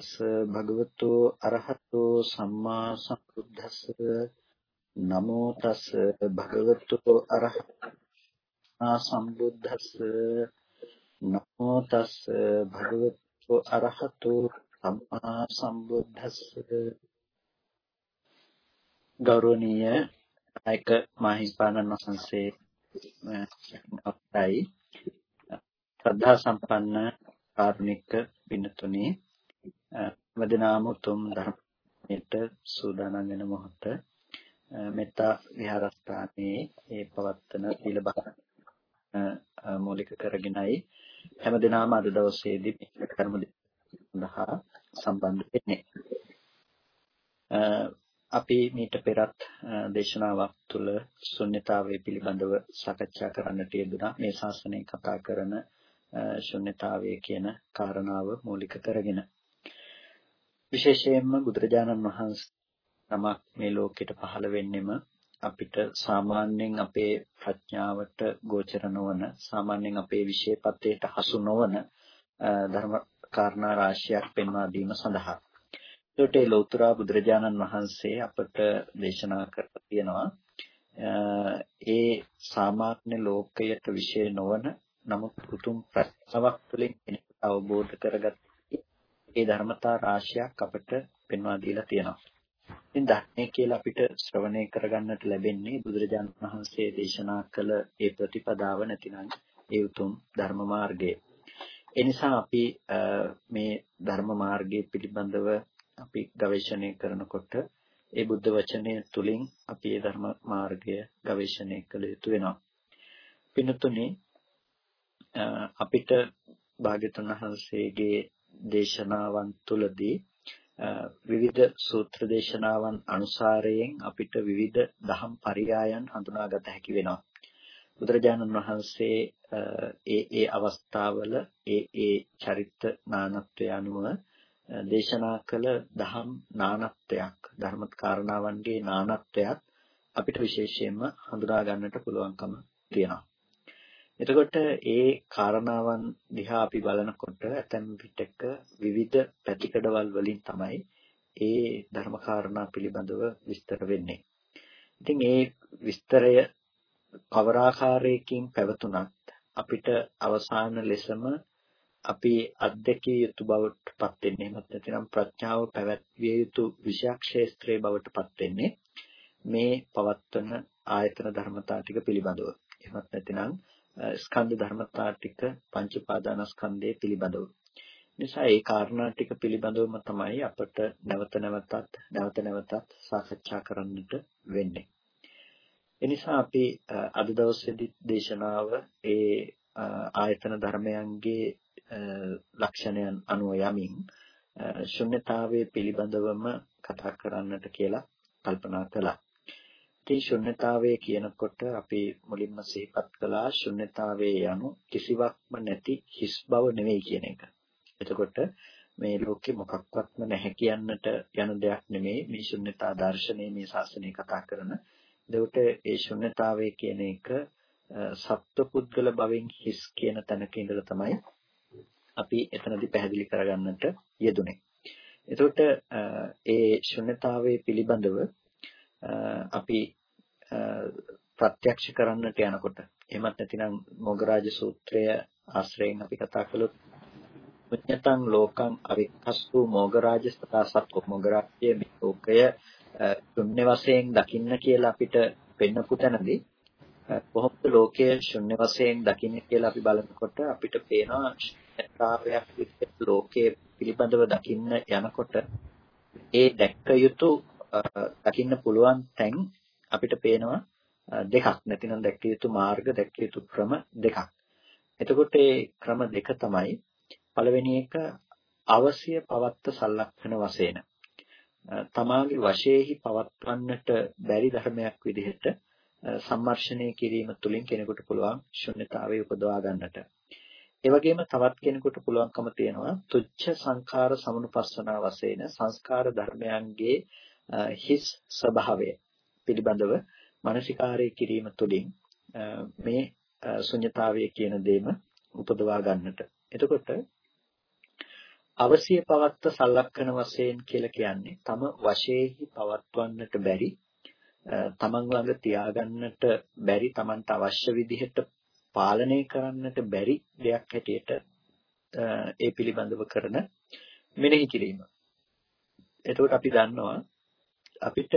තස් භගවතු අරහතු සම්මා සම්බුද්දස්ස නමෝ තස් භගවතු අරහතා සම්බුද්දස්ස නමෝ තස් භගවතු අරහතු සම්මා සම්බුද්දස්ස. ගෞරවනීය අයක මහින්පාණන් වහන්සේ අපයි ශ්‍රද්ධා සම්පන්න කාරුණික පින්තුනේ වදනාම උතුම් ධර්මයට සූදානම් වෙන මොහොත මෙත්තා විහාරස්ථානයේ ඒ පවත්තන සීල මූලික කරගෙනයි හැමදෙනාම අද දවසේදී මේ කර්ම සඳහා සම්බන්ධ වෙන්නේ. අපි මීට පෙරත් දේශනාවක් තුළ ශුන්්‍යතාවය පිළිබඳව සාකච්ඡා කරන්නට යෙදුණා. මේ ශාසනය කතා කරන ශුන්්‍යතාවය කියන කාරණාව මූලික කරගෙන. විශේෂයෙන්ම බුදුරජාණන් වහන්සේ නමක් මේ ලෝකෙට පහළ වෙන්නෙම අපිට සාමාන්‍යයෙන් අපේ ප්‍රඥාවට ගෝචර නොවන සාමාන්‍යයෙන් අපේ විශේෂපතේට හසු නොවන ධර්ම කාරණා රාශියක් පෙන්වා දීම සඳහා. ඒකට ඒ ලෞතර බුදුරජාණන් වහන්සේ අපට දේශනා කරලා තියෙනවා ඒ සාමාන්‍ය ලෝකයට විශේෂ නොවන නමුත් උතුම් ප්‍රඥාවක් තුළින් කෙනෙකුට අවබෝධ කරගත් ඒ ධර්මතා රාශියක් අපට පෙන්වා දීලා තියෙනවා. ඉතින් ධර්මය කියලා අපිට ශ්‍රවණය කරගන්නට ලැබෙන්නේ බුදුරජාණන් වහන්සේ දේශනා කළ ඒ ප්‍රතිපදාව නැතිනම් ඒ උතුම් ධර්ම මාර්ගය. ඒ නිසා අපි මේ ධර්ම මාර්ගය පිළිබඳව අපි ගවේෂණය කරනකොට ඒ බුද්ධ වචනය තුලින් අපි ඒ ධර්ම මාර්ගය ගවේෂණය කළ යුතු වෙනවා. පින්තුනි අපිට භාග්‍යතුන් වහන්සේගේ දේශනාවන් තුළදී විවිධ සූත්‍ර දේශනාවන් අනුසාරයෙන් අපිට විවිධ දහම් පරයයන් හඳුනාගත හැකි වෙනවා. බුදුරජාණන් වහන්සේ ඒ ඒ අවස්ථාවල ඒ ඒ චරිත නානත්වය අනුව දේශනා කළ දහම් නානත්වයක් ධර්ම කාරණාවන්ගේ නානත්වයක් අපිට විශේෂයෙන්ම හඳුනා ගන්නට පුළුවන්කම තියෙනවා. එතකොට ඒ කාරණාවන් දිහා අපි බලනකොට ඇතැම් විටක විවිධ පැතිකඩවල් වලින් තමයි ඒ ධර්ම කාරණා පිළිබඳව විස්තර වෙන්නේ. ඉතින් ඒ විස්තරය කවර ආකාරයකින් පැවතුනත් අපිට අවසාන ලෙසම අපි අධ්‍යක්ෂිය යුතු බවට පත් වෙන්නේ එහෙමත් නැත්නම් ප්‍රඥාව පැවැත්විය යුතු විෂයක් ක්ෂේත්‍රයේ බවට පත් වෙන්නේ මේ පවත්වන ආයතන ධර්මතා ටික පිළිබඳව. එහෙමත් නැත්නම් ස්කන්ධ ධර්මතා ටික පංච උපාදානස්කන්ධය පිළිබඳව. නිසා ඒ කාරණා ටික පිළිබඳවම තමයි අපට නැවත නැවතත් නැවත නැවතත් සාකච්ඡා කරන්නට වෙන්නේ. එනිසා අපි අද දවසේදී දේශනාව ඒ ආයතන ධර්මයන්ගේ ලක්ෂණයන් අනුව යමින් ශුන්්‍යතාවයේ පිළිබඳවම කතා කරන්නට කියලා කල්පනා කළා. ඉතින් ශුන්්‍යතාවය කියනකොට අපි මුලින්ම සිහිපත් කළා ශුන්්‍යතාවයේ යනු කිසිවක්ම නැති හිස් බව නෙවෙයි කියන එක. එතකොට මේ ලෝකේ මොකක්වත්ම නැහැ කියන්නට යන දෙයක් නෙමෙයි මේ ශුන්්‍යතා දර්ශනයේ මේ ශාසනය කතා කරන. එතකොට ඒ ශුන්්‍යතාවය කියන එක සත්පුද්ගල භවෙන් හිස් කියන තැනක ඉඳලා තමයි අපි එතනදී පැහැදිලි කරගන්නට යෙදුනේ. එතකොට ඒ ශුන්්‍යතාවයේ පිළිබඳව අපි ප්‍රත්‍යක්ෂ කරන්නට යනකොට. එහෙමත් නැතිනම් මොගරාජ සූත්‍රය ආශ්‍රයෙන් අපි කතා කළොත් පුඤ්ඤතං ලෝකං අවික්ඛස්සු මොගරාජ සතා සත්ව මොගරාජයේ මේ ලෝකය ශුන්‍ය වශයෙන් දකින්න කියලා අපිට පෙන්නපු තැනදී කොහොමද ලෝකය ශුන්‍ය වශයෙන් දකින්න කියලා අපි බලනකොට අපිට පේනවා ශුන්‍යතාවයක් විදිහට ලෝකයේ පිළිබඳව දකින්න යනකොට ඒ දැක්ක යුතු දකින්න පුළුවන් තැන් අපිට පේනවා දෙකක් නැතිනම් දැක්ක යුතු මාර්ග දැක්ක යුතු ක්‍රම දෙකක්. එතකොට මේ ක්‍රම දෙක තමයි පළවෙනි එක අවශ්‍ය පවත්ත සලක්ෂණ වශයෙන් තමාගේ වශයේහි පවත්වන්නට බැරි ධර්මයක් විදිහට සම්මර්ෂණය කිරීම තුළින් කෙනෙකුට පුළුවන් ශුන්්‍යතාවය උපදවා ගන්නට. ඒ වගේම තවත් කෙනෙකුට පුළුවන්කම තියෙනවා තුච්ඡ සංඛාර සමුනුපස්සනා වශයෙන් සංස්කාර ධර්මයන්ගේ හිස් ස්වභාවය පිළිබඳව මානසිකාරය කිරීම තුළින් මේ ශුන්්‍යතාවය කියන දේම උපදවා ගන්නට. එතකොට අවසිය පවත්ත සලක්කන වශයෙන් කියලා කියන්නේ තම වශයෙහි පවත්වන්නට බැරි තමන් ළඟ තියාගන්නට බැරි තමන්ට අවශ්‍ය විදිහට පාලනය කරන්නට බැරි දෙයක් හැටියට ඒ පිළිබඳව කරන මෙනෙහි කිරීම. එතකොට අපි දන්නවා අපිට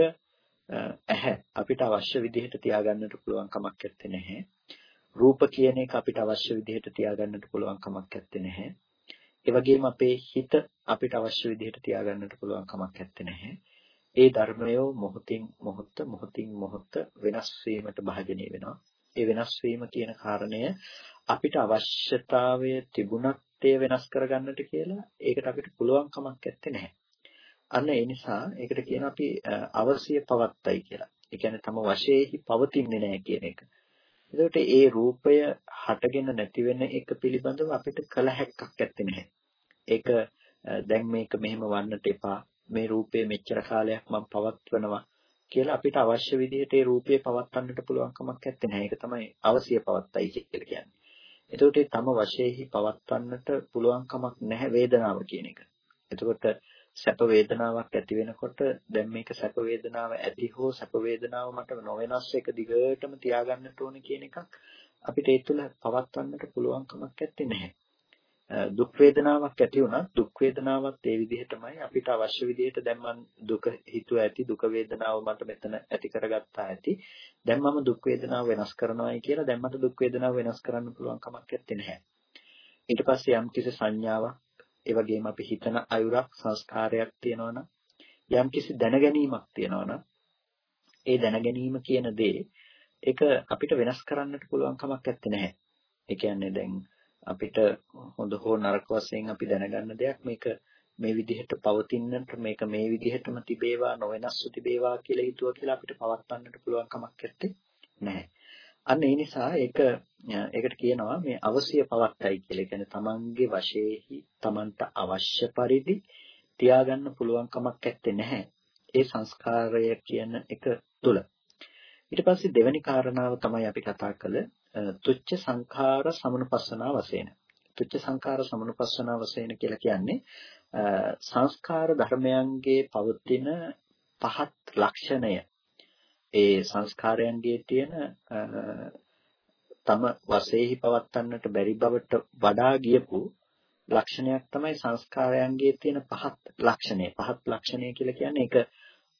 ඇහැ අපිට අවශ්‍ය විදිහට තියාගන්නට පුළුවන් කමක් නැත්තේ නැහැ. රූප කියන එක අපිට අවශ්‍ය විදිහට තියාගන්නට පුළුවන් කමක් නැත්තේ නැහැ. ඒ වගේම අපේ හිත අපිට අවශ්‍ය විදිහට තියාගන්නට පුළුවන් කමක් නැත්තේ නැහැ. ඒ ධර්මය මොහොතින් මොහොත මොහොතින් මොහොත වෙනස් වීමට භාජනය වෙනවා. ඒ වෙනස් වීම කියන කාරණය අපිට අවශ්‍යතාවය තිබුණත් ඒ වෙනස් කරගන්නට කියලා ඒකට අපිට පුළුවන් කමක් නැත්තේ නැහැ. අන්න ඒ නිසා ඒකට කියන අපි අවශ්‍ය පවත්තයි කියලා. ඒ කියන්නේ තම වශයෙන්හි පවතින්නේ නැහැ කියන එක. එතකොට ඒ රූපය හටගෙන නැති වෙන එක පිළිබඳව අපිට කල හැක්කක් නැත්තේ නැහැ. ඒක දැන් මේක මෙහෙම වන්නට එපා. මේ රූපය මෙච්චර කාලයක් මම පවත්වනවා කියලා අපිට අවශ්‍ය විදිහට ඒ රූපය පවත්වන්නට පුළුවන් කමක් නැත්තේ නැහැ. ඒක තමයි අවශ්‍ය පවත්තයි කියලා කියන්නේ. එතකොට තම වශයෙන්හි පවත්වන්නට පුළුවන් කමක් නැහැ වේදනාව කියන එක. එතකොට සැප වේදනාවක් ඇති වෙනකොට දැන් මේක සැප වේදනාව ඇති හෝ සැප වේදනාව මට නොවෙනස් එක දිගටම තියාගන්නට ඕන කියන එකක් අපිට ඒ තුළ පවත්වන්නට පුළුවන් කමක් නැත්තේ නැහැ. දුක් වේදනාවක් ඇති වුණා දුක් වේදනාවත් ඒ විදිහටමයි අපිට අවශ්‍ය විදිහට දැන් මම දුක හිතුව ඇති දුක වේදනාව මට මෙතන ඇති කරගත්තා ඇති දැන් මම දුක් වේදනාව වෙනස් කරනවායි කියලා දැන් මට දුක් වේදනාව වෙනස් කරන්න පුළුවන් කමක් නැත්තේ නැහැ ඊට පස්සේ යම් කිසි සංඥාවක් ඒ වගේම අපි හිතන අයුරක් සංස්කාරයක් තියෙනවනම් යම් කිසි දැනගැනීමක් තියෙනවනම් ඒ දැනගැනීම කියන දේ ඒක අපිට වෙනස් කරන්නට පුළුවන් කමක් නැත්තේ නැහැ ඒ කියන්නේ දැන් අපිට හොඳ හෝ නරක වශයෙන් අපි දැනගන්න දෙයක් මේක මේ විදිහට පවතින්නට මේක මේ විදිහටම තිබේවා නොවෙනස්ව තිබේවා කියලා හිතුවා කියලා අපිට පවත්වන්නට පුළුවන් කමක් නැත්තේ නැහැ. අන්න ඒ නිසා ඒක ඒකට කියනවා මේ අවශ්‍ය පවත්තයි කියලා. කියන්නේ තමන්ගේ වශයේහි තමන්ට අවශ්‍ය පරිදි තියාගන්න පුළුවන් කමක් නැත්තේ නැහැ. ඒ සංස්කාරය කියන එක තුල. ඊට පස්සේ දෙවෙනි කාරණාව තමයි අපි කතා කළ තුච්ච සංඛාර සමනුපස්සනා වශයෙන්. තුච්ච සංඛාර සමනුපස්සනා වශයෙන් කියලා කියන්නේ සංස්කාර ධර්මයන්ගේ පවතින පහත් ලක්ෂණය. ඒ සංස්කාරයන්ගේ තියෙන තම වශයෙන්හි පවත්වන්නට බැරි බවට වඩා ගියපු ලක්ෂණයක් තමයි සංස්කාරයන්ගේ තියෙන පහත් ලක්ෂණය. පහත් ලක්ෂණය කියලා කියන්නේ ඒක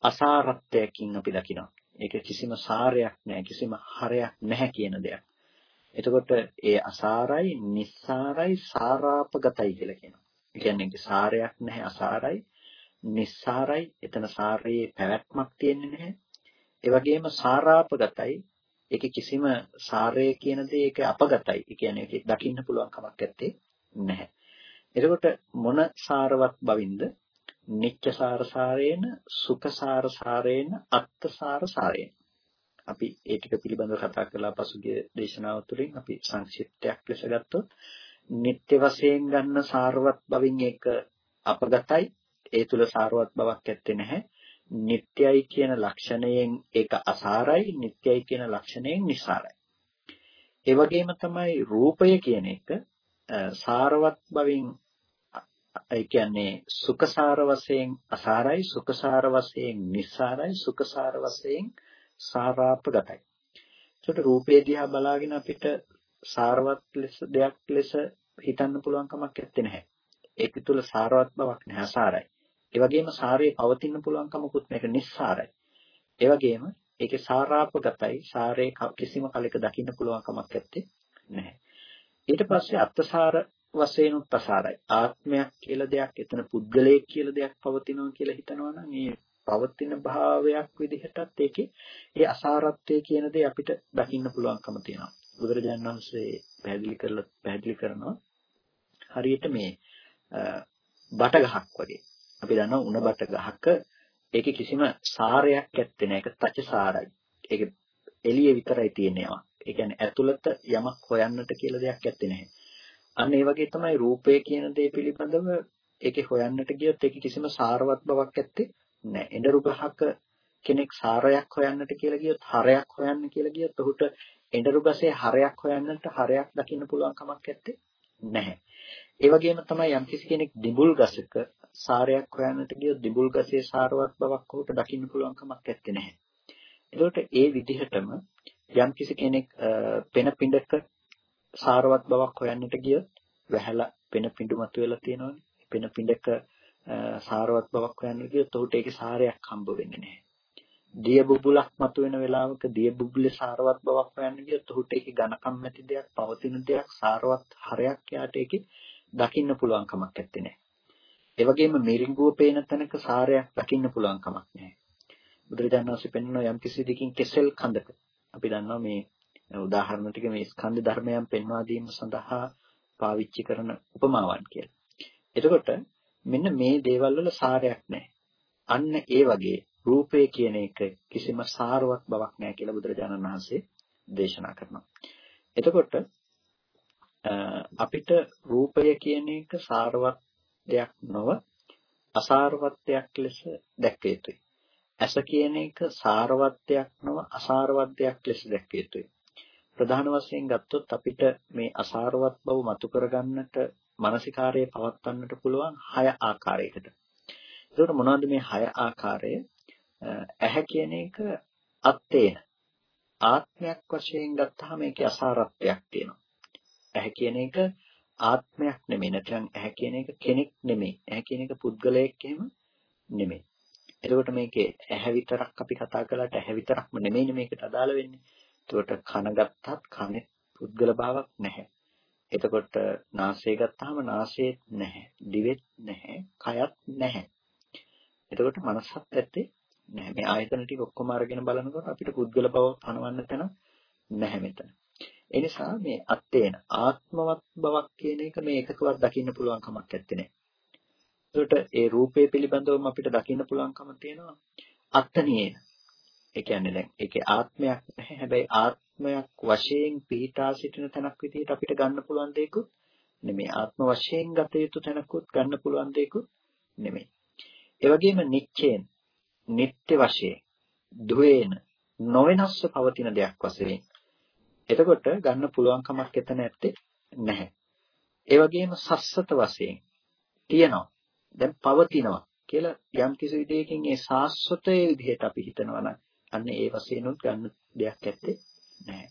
අසාරත්වයකින් අපි දකිනවා. ඒක කිසිම සාරයක් නැහැ, කිසිම හරයක් නැහැ කියන දෙයක්. එතකොට ඒ අසාරයි, නිස්සාරයි, සාරාපගතයි කියලා කියනවා. ඒ කියන්නේ සාරයක් නැහැ අසාරයි, නිස්සාරයි, එතන සාරයේ පැවැත්මක් තියෙන්නේ නැහැ. ඒ වගේම සාරාපගතයි, ඒකේ කිසිම සාරය කියන දේ ඒක අපගතයි. ඒ කියන්නේ ඒක දකින්න පුළුවන් කමක් නැත්තේ නැහැ. එතකොට මොන සාරවත් බවින්ද? නිච්චසාර සාරේන, සුඛසාර සාරේන, අත්තසාර සාරේන. අපි ඒ ටික පිළිබඳව කතා කළා පසුගිය දේශනාව තුළින් අපි සංක්ෂිප්තයක් ලෙස ගත්තොත් නিত্য වශයෙන් ගන්න සාරවත් බවින් ඒක අපගතයි ඒ තුල සාරවත් බවක් ඇත්තේ නැහැ නිට්ටයයි කියන ලක්ෂණයෙන් ඒක අසාරයි නිට්ටයයි කියන ලක්ෂණයෙන් නිසාරයි. ඒ වගේම තමයි රූපය කියන එක සාරවත් බවින් ඒ කියන්නේ සුඛසාර වශයෙන් අසාරයි සුඛසාර වශයෙන් නිසාරයි සුඛසාර වශයෙන් සාරාපගතයි. ඒකට රූපය දිහා බලාගෙන අපිට සාරවත් ලෙස දෙයක් ලෙස හිතන්න පුළුවන් කමක් නැත්තේ. ඒක තුල සාරවත් බවක් නැහැ අසාරයි. ඒ වගේම සාරයේ පවතින්න පුළුවන් කමකුත් මේක නිස්සාරයි. ඒ වගේම ඒකේ සාරාපගතයි සාරේ කිසිම කලක දකින්න පුළුවන් කමක් නැත්තේ නැහැ. ඊට පස්සේ අත්සාර වශයෙන් උත්සාරයි. ආත්මයක් කියලා දෙයක් එතන පුද්ගලයෙක් කියලා දෙයක් පවතිනවා කියලා හිතනවා නම් ඒ පවතින භාවයක් විදිහටත් ඒකේ ඒ අසාරත්වය කියන දේ අපිට දකින්න පුළුවන්කම තියෙනවා. බුදුරජාණන් වහන්සේ පැහැදිලි කරලා පැහැදිලි කරනවා හරියට මේ බට ගහක් වගේ. අපි දන්නවා උණ බට ගහක ඒකේ කිසිම සාරයක් ඇත්තේ නැහැ. ඒක තච සාරයි. ඒක එළිය විතරයි තියෙනවා. ඒ කියන්නේ ඇතුළත යමක් හොයන්නට කියලා දෙයක් ඇත්තේ නැහැ. අන්න ඒ වගේ තමයි රූපය කියන දේ පිළිබඳව ඒකේ හොයන්නට ගියොත් ඒකේ කිසිම සාරවත් බවක් ඇත්තේ නෑ. එඬරු ගහක කෙනෙක් සාරයක් හොයන්නට කියලා ගියොත් හරයක් හොයන්න කියලා ගියොත් ඔහුට එඬරු ගසේ හරයක් හොයන්නට හරයක් දකින්න පුළුවන් කමක් නැත්තේ නැහැ. ඒ වගේම තමයි යම්කිසි කෙනෙක් දිඹුල් ගසක සාරයක් හොයන්නට ගියොත් දිඹුල් ගසේ සාරවත් බවක් ඔහුට දකින්න පුළුවන් කමක් නැත්තේ නැහැ. ඒකට ඒ විදිහටම යම්කිසි කෙනෙක් පෙන පිඬක සාරවත් බවක් හොයන්නට ගියොත් වැහැලා පෙන පිඬු මතුවෙලා තියෙනවනේ. පෙන පිඬක සාරවත් බවක් හොයන්නට ගියොත් ඔහුට ඒකේ සාරයක් හම්බ වෙන්නේ නැහැ. දිය බුබුලක් මතුවෙන වෙලාවක දිය බුබුලේ සාරවත් බවක් හොයන්න ගියොත් ඔහුට ඒකේ ඝනකම් ඇති දෙයක්, පවතින දෙයක්, සාරවත් හරයක් යාට ඒකේ දකින්න පුළුවන් කමක් නැත්තේ. ඒ වගේම මිරිඟුව පේන තැනක සාරයක් දකින්න පුළුවන් කමක් නැහැ. බුදුරජාණන් වහන්සේ පෙන්වන යම් කිසි දෙකින් කෙසෙල් කඳක අපි දන්නවා මේ උදාහරණ ටික මේ ස්කන්ධ ධර්මයන් පෙන්වා දීම සඳහා පාවිච්චි කරන උපමාවන් කියලා. එතකොට මෙන්න මේ දේවල් වල සාරයක් නැහැ. අන්න ඒ වගේ රූපය කියන එක කිසිම සාරවත් බවක් නැහැ කියලා බුදුරජාණන් වහන්සේ දේශනා කරනවා. එතකොට අපිට රූපය කියන එක සාරවත් දෙයක් නොව අසාරවත් දෙයක් ලෙස දැක්ක යුතුයි. ඇස කියන එක සාරවත් දෙයක් නොව අසාරවත් දෙයක් ලෙස දැක්ක යුතුයි. ප්‍රධාන වශයෙන් ගත්තොත් අපිට මේ අසාරවත් බව මතු කරගන්නට මානසිකාරයේ පවත්වන්නට පුළුවන් හය ආකාරයකට. ඒකට මොනවද මේ හය ආකාරය? ඇහැ කියන එක අත්තේන ආත්මයක් වශයෙන් ගත්තාම මේකේ අසාරත්වයක් තියෙනවා. ඇහැ කියන එක ආත්මයක් නෙමෙයි නැත්නම් ඇහැ කියන එක කෙනෙක් නෙමෙයි. ඇහැ කියන එක පුද්ගලයෙක් එහෙම නෙමෙයි. එතකොට මේකේ ඇහැ විතරක් අපි කතා කළාට ඇහැ විතරක්ම නෙමෙයිනේ මේකට අදාළ වෙන්නේ. එතකොට කන ගත්තත් කනේ පුද්ගල භාවයක් නැහැ. එතකොට නාසය ගත්තාම නාසයෙත් නැහැ. දිවෙත් නැහැ. කයත් නැහැ. එතකොට මනසත් ඇත්තේ නැහැ. මේ ආයතන ටික ඔක්කොම අරගෙන බලනකොට අපිට පුද්ගල බව පනවන්න තැන නැහැ මෙතන. ඒ නිසා මේ අත්තේන ආත්මවත් බවක් කියන එක මේ එකකවත් දකින්න පුළුවන් කමක් නැත්තේ නේ. ඒකට ඒ රූපේ පිළිබඳවම අපිට දකින්න පුළුවන්කම තියෙනවා අත්තනියේන. ඒ කියන්නේ දැන් ඒකේ ආත්මයක් නැහැ. හැබැයි ආත්මයක් වශයෙන් පිහිටා සිටින තැනක් විදිහට අපිට ගන්න පුළුවන් දෙයක්ුත් නෙමෙයි. ආත්ම වශයෙන් ගත යුතු තැනකුත් ගන්න පුළුවන් දෙයක්ුත් නෙමෙයි. ඒ වගේම නිච්චේන නිත්‍ය වශයෙන් දුවේන නොවෙනස්ව පවතින දෙයක් වශයෙන් එතකොට ගන්න පුළුවන් කමක් එතන ඇත්තේ නැහැ. ඒ වගේම සස්සත වශයෙන් තියනවා. දැන් පවතිනවා කියලා යම් කිසි විදියකින් ඒ සාස්වතයේ විදිහට අපි හිතනවා නම් අන්න ඒ වශයෙන් උත් ගන්න දෙයක් ඇත්තේ නැහැ.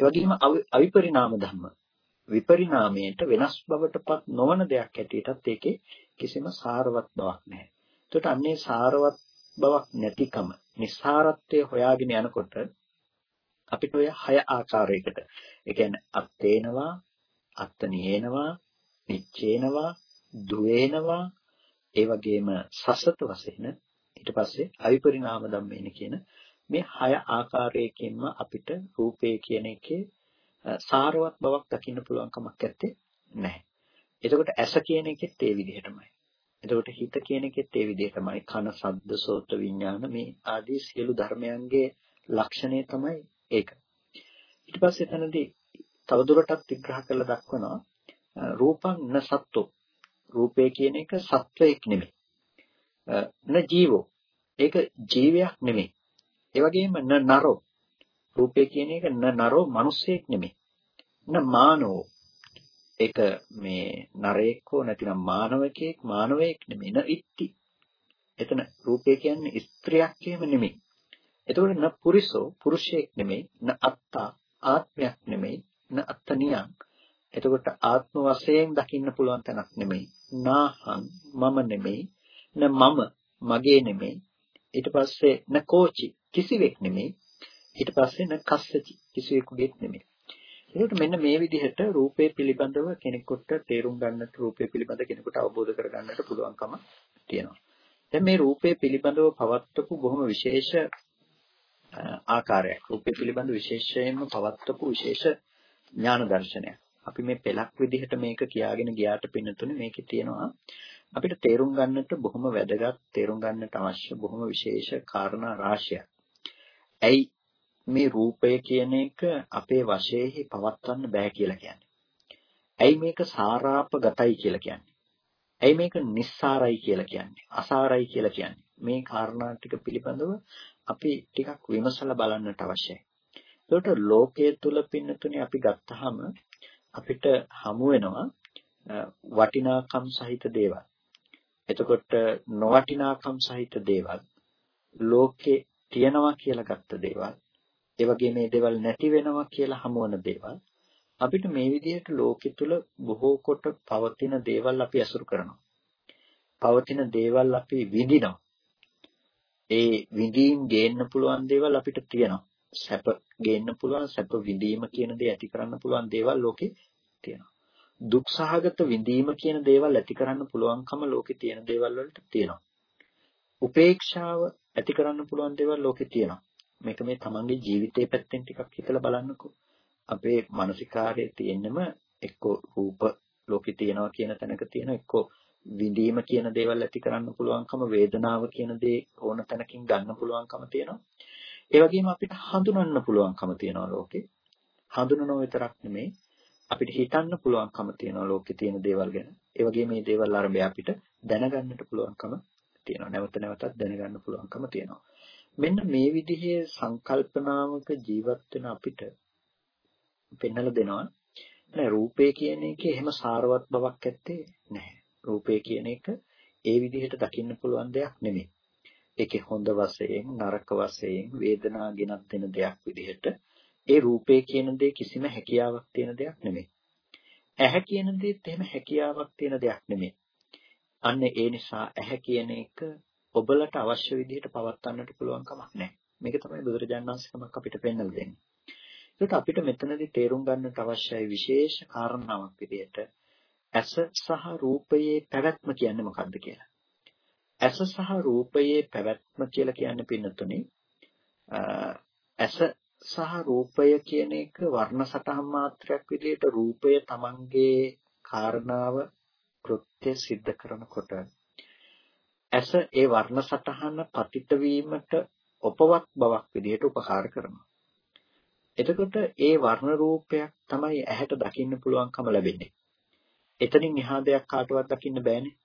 ඒ වගේම අවිපරිණාම ධර්ම විපරිණාමයට වෙනස් බවටපත් නොවන දෙයක් ඇටියටත් ඒකේ කිසිම සාරවත් බවක් නැහැ. එතකොට අන්නේ සාරවත් බවක් නැතිකම නිස්සාරත්වය හොයාගෙන යනකොට අපිට ඔය හය ආකාරයකට ඒ කියන්නේ අත්තේනවා අත්තනියේනවා නිච්චේනවා දුවේනවා ඒ වගේම සසත වශයෙන් ඊට පස්සේ අවිපරිණාම ධම්මේන කියන මේ හය ආකාරයකින්ම අපිට රූපේ කියන එකේ සාරවත් බවක් දකින්න පුළුවන් කමක් නැත්තේ නැහැ. එතකොට ඇස කියන එකෙත් ඒ විදිහටමයි. එතකොට හිත කියන එකෙත් ඒ විදිහටමයි. කන, ශබ්ද, සෝත, විඥාන මේ ආදී සියලු ධර්මයන්ගේ ලක්ෂණය තමයි ඒක. ඊට පස්සේ එතනදී තවදුරටත් විග්‍රහ කරලා දක්වනවා රූපං න සත්තු රූපය කියන එක සත්වයක් නෙමෙයි. න ජීවෝ. ඒක ජීවයක් නෙමෙයි. ඒ වගේම න නරෝ. රූපය කියන එක න නරෝ මිනිසෙක් නෙමෙයි. න මානෝ. ඒක මේ නරයෙක් හෝ නැතිනම් මානවකෙක් මානවයෙක් නෙමෙයි. න ඉත්ති. එතන රූපය කියන්නේ ස්ත්‍රියක් එහෙම නෙමෙයි. එතකොට න පුරිසෝ පුරුෂයෙක් නෙමෙයි. න අත්තා ආත්මයක් නෙමෙයි. න අත්තනියං එතකොට ආත්ම වශයෙන් දකින්න පුළුවන් තැනක් නෙමෙයි. නාහං මම නෙමෙයි. න මම මගේ නෙමෙයි. ඊට පස්සේ න කෝචි කිසිවෙක් නෙමෙයි. ඊට පස්සේ න කස්සචි කිසිවෙකුගේත් නෙමෙයි. ඒකට මෙන්න මේ විදිහට රූපේ පිළිබඳව කෙනෙකුට තේරුම් ගන්නට රූපේ පිළිබඳ කෙනෙකුට අවබෝධ කරගන්නට පුළුවන්කම තියෙනවා. දැන් මේ රූපේ පිළිබඳව පවත්වපු බොහොම විශේෂ ආකාරයක්. රූපේ පිළිබඳ විශේෂයෙන්ම පවත්වපු විශේෂ ඥාන දර්ශනයක්. අපි මේ පෙළක් විදිහට මේක කියාගෙන ගියාට පින්නතුනේ මේකේ තියෙනවා අපිට තේරුම් ගන්නට බොහොම වැදගත් තේරුම් ගන්නට අවශ්‍ය බොහොම විශේෂ කාරණා රාශියක්. ඇයි මේ රූපය කියන එක අපේ වශයෙහි පවත්වන්න බෑ කියලා කියන්නේ? ඇයි මේක සාරාපගතයි කියලා කියන්නේ? ඇයි මේක නිස්සාරයි කියලා කියන්නේ? අසාරයි කියලා කියන්නේ? මේ කාරණා ටික පිළිබඳව අපි ටිකක් විමසලා බලන්නට අවශ්‍යයි. ඒකට ලෝකයේ තුල පින්නතුනේ අපි ගත්තාම අපිට හමු වෙනවා වටිනාකම් සහිත දේවල්. එතකොට නොවටිනාකම් සහිත දේවල් ලෝකේ තියනවා කියලා ගත්ත දේවල්. ඒ වගේ මේ දේවල් නැති වෙනවා කියලා හමුවන දේවල්. අපිට මේ විදිහට ලෝකෙ තුල බොහෝ කොට පවතින දේවල් අපි අසුරු කරනවා. පවතින දේවල් අපි විඳිනවා. ඒ විඳීම් ගේන්න පුළුවන් දේවල් අපිට තියෙනවා. සැප ගේන්න පුළුවන් සැප විඳීම කියන දේ ඇති කරන්න පුළුවන් දේවල් ලෝකේ තියෙනවා. දුක් සහගත විඳීම කියන දේවල් ඇති කරන්න පුළුවන්කම ලෝකේ තියෙන දේවල් වලට තියෙනවා. උපේක්ෂාව ඇති කරන්න පුළුවන් දේවල් ලෝකේ තියෙනවා. මේක මේ තමන්ගේ ජීවිතේ පැත්තෙන් ටිකක් හිතලා බලන්නකෝ. අපේ මානසිකාරයේ තියෙන්නම එක්ක රූප ලෝකේ තියෙනවා කියන තැනක තියෙන එක්ක විඳීම කියන දේවල් ඇති කරන්න පුළුවන්කම වේදනාව කියන දේ ඕන තැනකින් ගන්න පුළුවන්කම තියෙනවා. ඒ වගේම අපිට හඳුනන්න පුළුවන්කම තියෙනවා ලෝකේ. හඳුනනව විතරක් නෙමෙයි අපිට හිතන්න පුළුවන්කම තියෙනවා ලෝකේ තියෙන දේවල් ගැන. ඒ වගේම මේ දේවල් අරඹය අපිට දැනගන්නට පුළුවන්කම තියෙනවා. නැවත නැවතත් දැනගන්න පුළුවන්කම තියෙනවා. මෙන්න මේ විදිහේ සංකල්පනාවක ජීවත් වෙන අපිට පෙන්වලා දෙනවා නෑ රූපේ කියන එකේ එහෙම සාරවත් බවක් ඇත්තේ නැහැ. රූපේ කියන එක ඒ විදිහට දකින්න පුළුවන් දෙයක් නෙමෙයි. ඒකේ හොඳ වශයෙන් නරක වශයෙන් වේදනා ගෙනත් දෙන දෙයක් විදිහට ඒ රූපේ කියන දේ කිසිම හැකියාවක් තියෙන දෙයක් නෙමෙයි. ඇහැ කියන දේත් එහෙම හැකියාවක් තියෙන දෙයක් නෙමෙයි. අන්න ඒ නිසා ඇහැ කියන එක ඔබලට අවශ්‍ය විදිහට පවත්වන්නට පුළුවන් කමක් නැහැ. මේක තමයි බුදුරජාණන් වහන්සේමක් අපිට පෙන්වලා දෙන්නේ. ඒකට අපිට මෙතනදී තේරුම් ගන්නට අවශ්‍යයි විශේෂ කාරණාවක් විදිහට ඇස සහ රූපයේ පැවැත්ම කියන්නේ මොකක්ද කියලා. ඇස සහ රූපයේ පැවැත්ම කියලා කියන්නේ පින්නතුනේ ඇස සහ රූපය කියන එක වර්ණ සටහන් මාත්‍රයක් විදිහට රූපය Tamange කාරණාව කෘත්‍ය සිද්ධ කරනකොට ඇස ඒ වර්ණ සටහන පතිත වීමට උපවත් බවක් විදිහට උපකාර කරනවා. එතකොට ඒ වර්ණ රූපයක් තමයි ඇහැට දකින්න පුළුවන්කම ලැබෙන්නේ. එතනින් එහා දෙයක් කාටවත් දකින්න බෑනේ.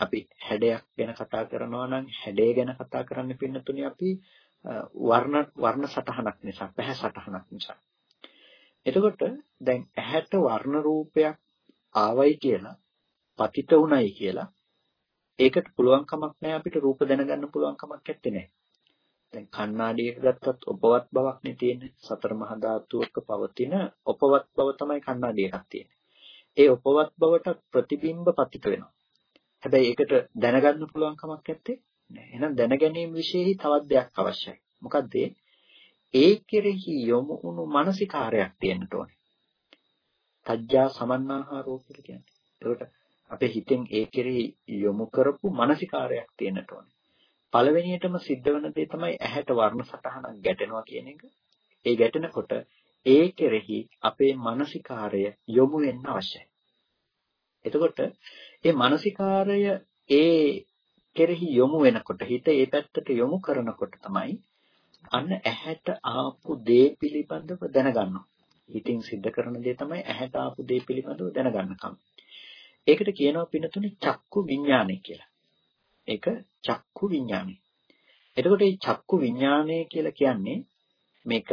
අපි හැඩයක් ගැන කතා කරනවා නම් හැඩය ගැන කතා කරන්න පින්නතුනේ අපි වර්ණ වර්ණ සටහනක් නිසා පැහැ සටහනක් නිසා. එතකොට දැන් ඇහැට වර්ණ රූපයක් ආවයි කියලා පතිත උණයි කියලා ඒකට පුළුවන් කමක් නැහැ අපිට රූප දැනගන්න පුළුවන් කමක් නැත්තේ නෑ. දැන් කණ්ණාඩියක ගත්තත් ඔපවත් බවක් නේ තියෙන්නේ. සතර මහා ධාතුවක පවතින ඔපවත් බව තමයි කණ්ණාඩියකක් තියෙන්නේ. ඒ උපවත් බවට ප්‍රතිබිම්බ පතිත වෙනවා. හැබැයි ඒකට දැනගන්න පුළුවන් කමක් නැත්තේ නෑ. එහෙනම් දැනගැනීම විශේෂයි තවත් දෙයක් අවශ්‍යයි. මොකද්ද ඒ කෙරෙහි යොමු වුණු මානසිකාරයක් තියෙන්න ඕනේ. තජ්ජා සමන්නාහාරෝ කියලා කියන්නේ. ඒකට අපේ හිතෙන් ඒ කෙරෙහි යොමු කරපු මානසිකාරයක් තියෙන්නට ඕනේ. පළවෙනියටම සිද්ධ වෙන දේ තමයි ඇහැට වර්ණ සටහනක් ගැටෙනවා කියන එක. ඒ ගැටෙනකොට ඒ කෙරෙහි අපේ මානසිකාරය යොමු වෙන්න අවශ්‍යයි. එතකොට මේ මානසිකාරය ඒ කෙරෙහි යොමු වෙනකොට හිත ඒ පැත්තට යොමු කරනකොට තමයි අන්න ඇහැට ආපු දේ පිළිබඳව දැනගන්නවා. හිතින් සිද්ධ කරන දේ තමයි ඇහැට ආපු දේ පිළිබඳව දැනගන්නකම. ඒකට කියනවා පිනතුනේ චක්කු විඥානය කියලා. ඒක චක්කු විඥානය. එතකොට මේ චක්කු විඥානය කියලා කියන්නේ මේක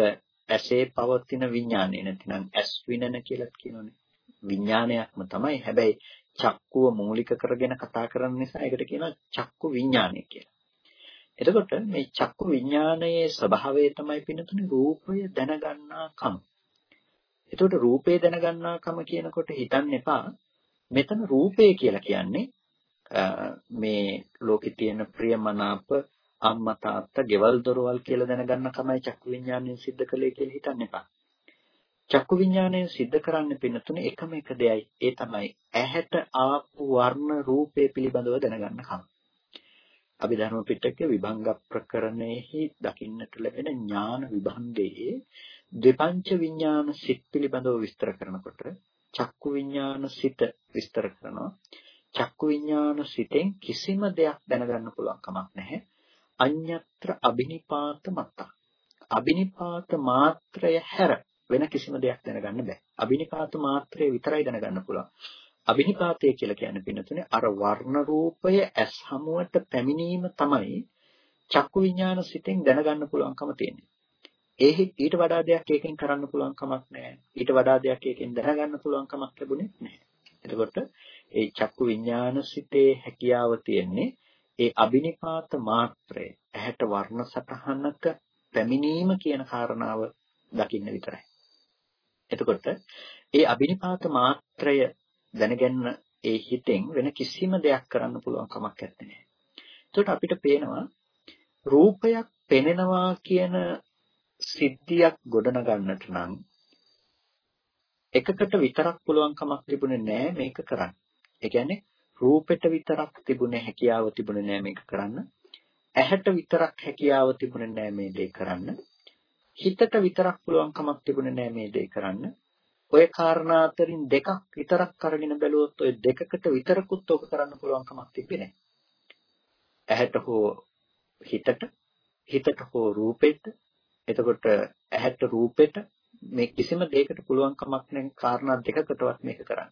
ඇසේ පවතින විඥානය නැතිනම් ඇස් විනන කියලා කියනෝනේ. විඥානයක්ම තමයි. හැබැයි චක්කුව මූලික කරගෙන කතා කරන නිසා ඒකට කියනවා චක්කු විඥානය කියලා. එතකොට මේ චක්කු විඥානයේ ස්වභාවය තමයි පිනතුනේ රූපය දැනගන්නා කම. එතකොට රූපේ දැනගන්නා කම කියනකොට හිතන්න එපා මෙතන රූපය කියලා කියන්නේ මේ ලෝකේ තියෙන ප්‍රියමනාප අම්මා තාත්තා ගෙවල් දොරවල් කියලා දැනගන්න කමයි චක්කු විඥානයෙන් සිද්ධ කළේ කියලා හිතන්න එපා. චක්කු විඥාණයෙන් සිද්ධ කරන්න පින්නතුනේ එකම එක දෙයයි. ඒ තමයි ඇහැට ආපු වර්ණ රූපේ පිළිබඳව දැනගන්න කම. අභිධර්ම පිටකයේ විභංග ප්‍රකරණයෙහි දකින්නට ලැබෙන ඥාන විභංගයේ දෙපංච විඥාන සිත් පිළිබඳව විස්තර කරනකොට චක්කු විඥාන සිත විස්තර කරනවා. චක්කු විඥාන සිතෙන් කිසිම දෙයක් දැනගන්න පුළුවන් කමක් නැහැ. අඤ්ඤත්‍ර අබිනිපාත මත්තා. අබිනිපාත මාත්‍රය හැර වෙන කිසිම දෙයක් දැනගන්න බෑ. අබිනිපාත මාත්‍රය විතරයි දැනගන්න පුළුවන්. අබිනිපාතය කියලා කියන්නේ පින්නතුනේ අර වර්ණ රූපය ඇස් හමුවට පැමිණීම තමයි චක්කු විඥාන සිතෙන් දැනගන්න පුළුවන්කම තියෙන්නේ. ඒ ඊට වඩා දෙයක් ඒකෙන් කරන්න පුළුවන් කමක් නැහැ. ඊට වඩා දෙයක් ඒකෙන් දැනගන්න පුළුවන් කමක් ලැබුණේ නැහැ. එතකොට ඒ චක්කු විඥාන සිතේ හැකියාව තියෙන්නේ ඒ අබිනිපාත මාත්‍රය ඇහැට වර්ණ සටහනක පැමිණීම කියන කාරණාව දකින්න විතරයි. එතකොට ඒ අබිනිපාත මාත්‍රය දැනගන්න ඒ හිතෙන් වෙන කිසිම දෙයක් කරන්න පුළුවන් කමක් නැත්තේ. එතකොට අපිට පේනවා රූපයක් පෙනෙනවා කියන සිද්ධියක් ගොඩනගන්නට නම් එකකට විතරක් පුළුවන් කමක් තිබුණේ නෑ මේක කරන්න. ඒ කියන්නේ රූපෙට විතරක් තිබුණේ හැකියාව තිබුණේ නෑ මේක කරන්න. ඇහැට විතරක් හැකියාව තිබුණේ නෑ මේ දේ කරන්න. හිතට විතරක් පුළුවන් කමක් තිබුණේ නෑ මේ දේ කරන්න. ඔය කාරණා අතරින් දෙකක් විතරක් අරගෙන බැලුවොත් ඔය දෙකකට විතරකුත් ඔක කරන්න පුළුවන් කමක් තිබෙන්නේ ඇහැට හෝ හිතට හිතට හෝ රූපෙට එතකොට ඇහැට රූපෙට මේ කිසිම දෙයකට පුළුවන් කමක් නැහැ කාරණා දෙකකටවත් මේක කරන්න.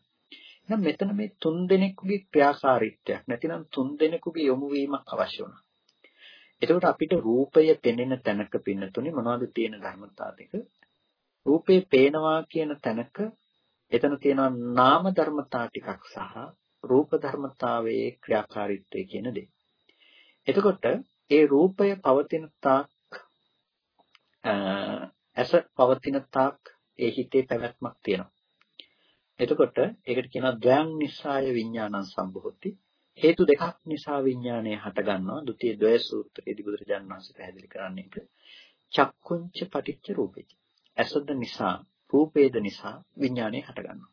එහෙනම් මෙතන මේ තුන් දෙනෙකුගේ ක්‍රියාකාරීත්වයක් නැතිනම් තුන් දෙනෙකුගේ යොමු වීමක් අවශ්‍ය වුණා. එතකොට අපිට රූපය පෙනෙන තැනක පින්නතුනේ මොනවද තියෙන ධර්මතා දෙක? රූපේ පේනවා කියන තැනක එතන තියෙනවා නාම ධර්මතා ටිකක් සහ රූප ධර්මතාවයේ ක්‍රියාකාරීත්වය කියන දේ. එතකොට ඒ රූපය පවතින තාක් ඇස පවතින තාක් ඒ හිතේ පැවැත්මක් තියෙනවා. එතකොට ඒකට කියනවා ද්වයන් නිසාය විඥානං සම්භවති. හේතු දෙකක් නිසා විඥානය හට ගන්නවා. ဒုတိ ය ද්වය සූත්‍රයේදී බුදුරජාණන් වහන්සේ පැහැදිලි කරන්නේ ඒක. චක්කුංච පටිච්ච රූපෙච. ඇසද නිසා, රූපේද නිසා විඥානය හට ගන්නවා.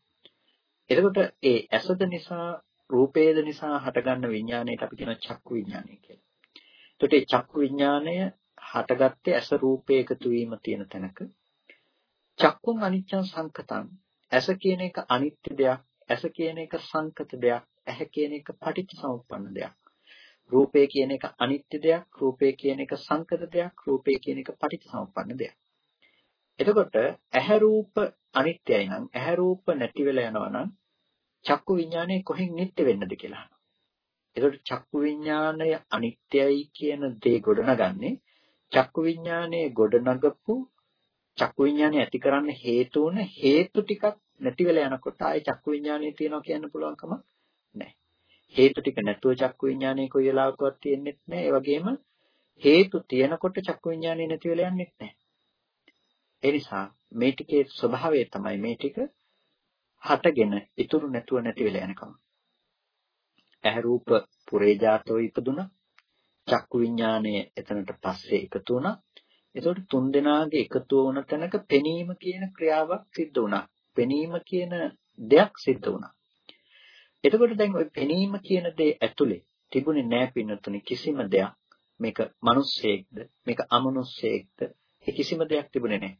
එතකොට ඒ ඇසද නිසා, රූපේද නිසා හටගන්න විඥානයට අපි කියනවා චක්කු විඥානය කියලා. එතකොට මේ චක්කු විඥානය හටගත්තේ ඇස රූපේ එකතු වීම තියෙන තැනක. චක්කුන් අනිච්චං සංකතං. ඇස කියන එක අනිත්‍ය දෙයක් ඇස කියන එක සංකත දෙයක් ඇහැ කියන එක පටිච්ච සමුප්පන්න දෙයක්. රූපේ කියන එක අනිත්‍ය දෙයක් රූපේ කියන එක සංකත දෙයක් රූපේ කියන එක පටිච්ච සමුප්පන්න දෙයක්. එතකොට ඇහැ රූප අනිත්‍යයි නම් ඇහැ රූප නැති වෙලා යනවා නම් චක්කු විඥානය කොහෙන් නිට්ටය වෙන්නද කියලා. අහනවා. එතකොට චක්කු විඥානය අනිත්‍යයි කියන දේ ගොඩනගන්නේ චක්කු විඥානයේ ගොඩනගපු චක්කු විඥානය ඇති කරන්න හේතු වුණ හේතු ටිකක් නැති වෙලා යනකොට ආයේ චක්කු විඥානය තියෙනවා කියන්න පුළුවන්කම නැහැ. හේතු ටික නැතුව චක්කු විඥානය කොයි වෙලාවකවත් තියෙන්නේ නැහැ. ඒ වගේම හේතු තියෙනකොට චක්කු විඥානය නැති වෙලා යන්නේ නැහැ. ඒ නිසා මේ ටිකේ ස්වභාවය තමයි මේ ටික හටගෙන ඉතුරු නැතුව නැති වෙලා යනකම. ඇහැ රූප පුරේජාතව ඉපදුනා චක්කු විඥානය එතනට පස්සේ එකතු වුණා. එතකොට තුන් දෙනාගේ එකතු වුණ තැනක පෙනීම කියන ක්‍රියාවක් සිද්ධ වුණා. පෙනීම කියන දෙයක් සිද්ධ වුණා. එතකොට දැන් ওই පෙනීම කියන දේ ඇතුලේ තිබුණේ නැහැ පින්නතුනේ කිසිම දෙයක්. මේක මිනිස්සෙක්ද මේක අමනුස්සයෙක්ද ඒ කිසිම දෙයක් තිබුණේ නැහැ.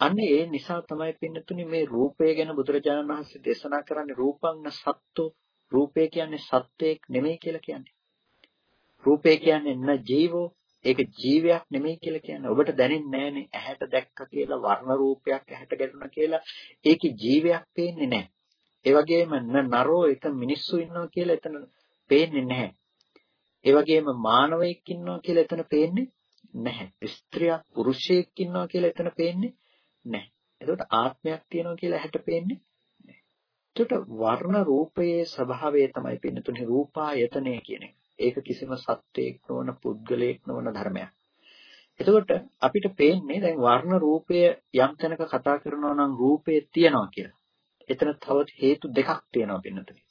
අන්න ඒ නිසා තමයි පින්නතුනේ මේ රූපය ගැන බුදුරජාණන් වහන්සේ දේශනා කරන්නේ රූපං සත්තු රූපය කියන්නේ සත්‍යයක් නෙමෙයි කියලා කියන්නේ. රූපය කියන්නේ න ජීවෝ ඒක ජීවයක් නෙමෙයි කියලා කියන්නේ. ඔබට දැනෙන්නේ නැහනේ ඇහැට දැක්ක කියලා වර්ණ රූපයක් ඇහැට ගැටුණා කියලා ඒකේ ජීවයක් පේන්නේ නැහැ. ඒ වගේම න නරෝ එක මිනිස්සු ඉන්නවා කියලා එතන පේන්නේ නැහැ. ඒ වගේම මානවයෙක් ඉන්නවා කියලා එතන පේන්නේ නැහැ. ස්ත්‍රියක් පුරුෂයෙක් ඉන්නවා කියලා එතන පේන්නේ නැහැ. එතකොට ආත්මයක් තියෙනවා කියලා ඇහැට පේන්නේ නැහැ. එතකොට වර්ණ රූපයේ ස්වභාවය තමයි පින්නතුනේ රූපායතනය කියන එක. ඒක කිසිම සත්වයක් නොවන පුද්ගලයෙක් නොවන ධර්මයක්. එතකොට අපිට පේන්නේ දැන් වර්ණ රූපය යම් තැනක කතා කරනවා නම් රූපය තියනවා කියලා. එතන තව හේතු දෙකක් තියෙනවා පින්නතුනි.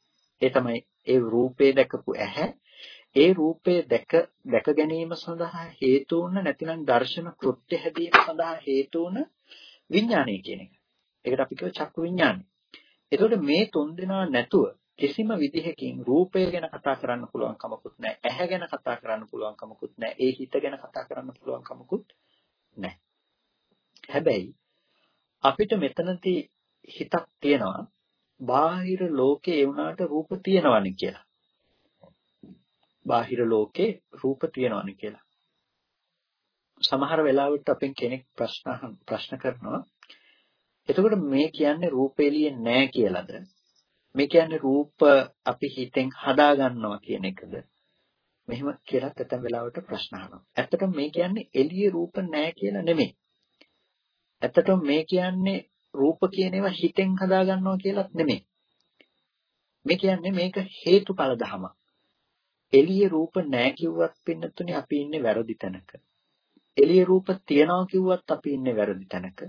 ඒ තමයි ඒ රූපේ දැකපු ඇහැ ඒ රූපේ දැක දැක ගැනීම සඳහා හේතු වුණ නැතිනම් දර්ශන කෘත්‍ය හැදීම සඳහා හේතු වුණ විඥානය කියන එක. ඒකට අපි කියව චක්කු විඥානය. එතකොට මේ තුන් දෙනා නැතුව කිසිම විදිහකින් රූපය ගැන කතා කරන්න පුළුවන් කමකුත් නැහැ. ඇහැ ගැන කතා කරන්න පුළුවන් කමකුත් නැහැ. ඒ හිත ගැන කතා කරන්න පුළුවන් කමකුත් නැහැ. හැබැයි අපිට මෙතනදී හිතක් තියෙනවා බාහිර ලෝකේ ඒ වුණාට රූප තියෙනවනේ කියලා. බාහිර ලෝකේ රූප තියෙනවනේ කියලා. සමහර වෙලාවට අපෙන් කෙනෙක් ප්‍රශ්න ප්‍රශ්න කරනවා එතකොට මේ කියන්නේ රූප එළියේ නැහැ කියලාද මේ කියන්නේ රූප අපි හිතෙන් හදා ගන්නවා කියන එකද? මෙහෙම කියලා ඇතැම් වෙලාවට ප්‍රශ්න අහනවා. ඇත්තටම මේ කියන්නේ එළියේ රූප නැහැ කියලා නෙමෙයි. ඇත්තටම මේ කියන්නේ රූප කියන ඒවා හිතෙන් හදා ගන්නවා කියලාත් නෙමෙයි. මේ කියන්නේ මේක හේතුඵල ධමයක්. එළියේ රූප නැහැ කිව්වත් පින්නතුනේ අපි ඉන්නේ වැරදි තැනක. එළියේ රූප තියනවා කිව්වත් අපි ඉන්නේ වැරදි තැනක.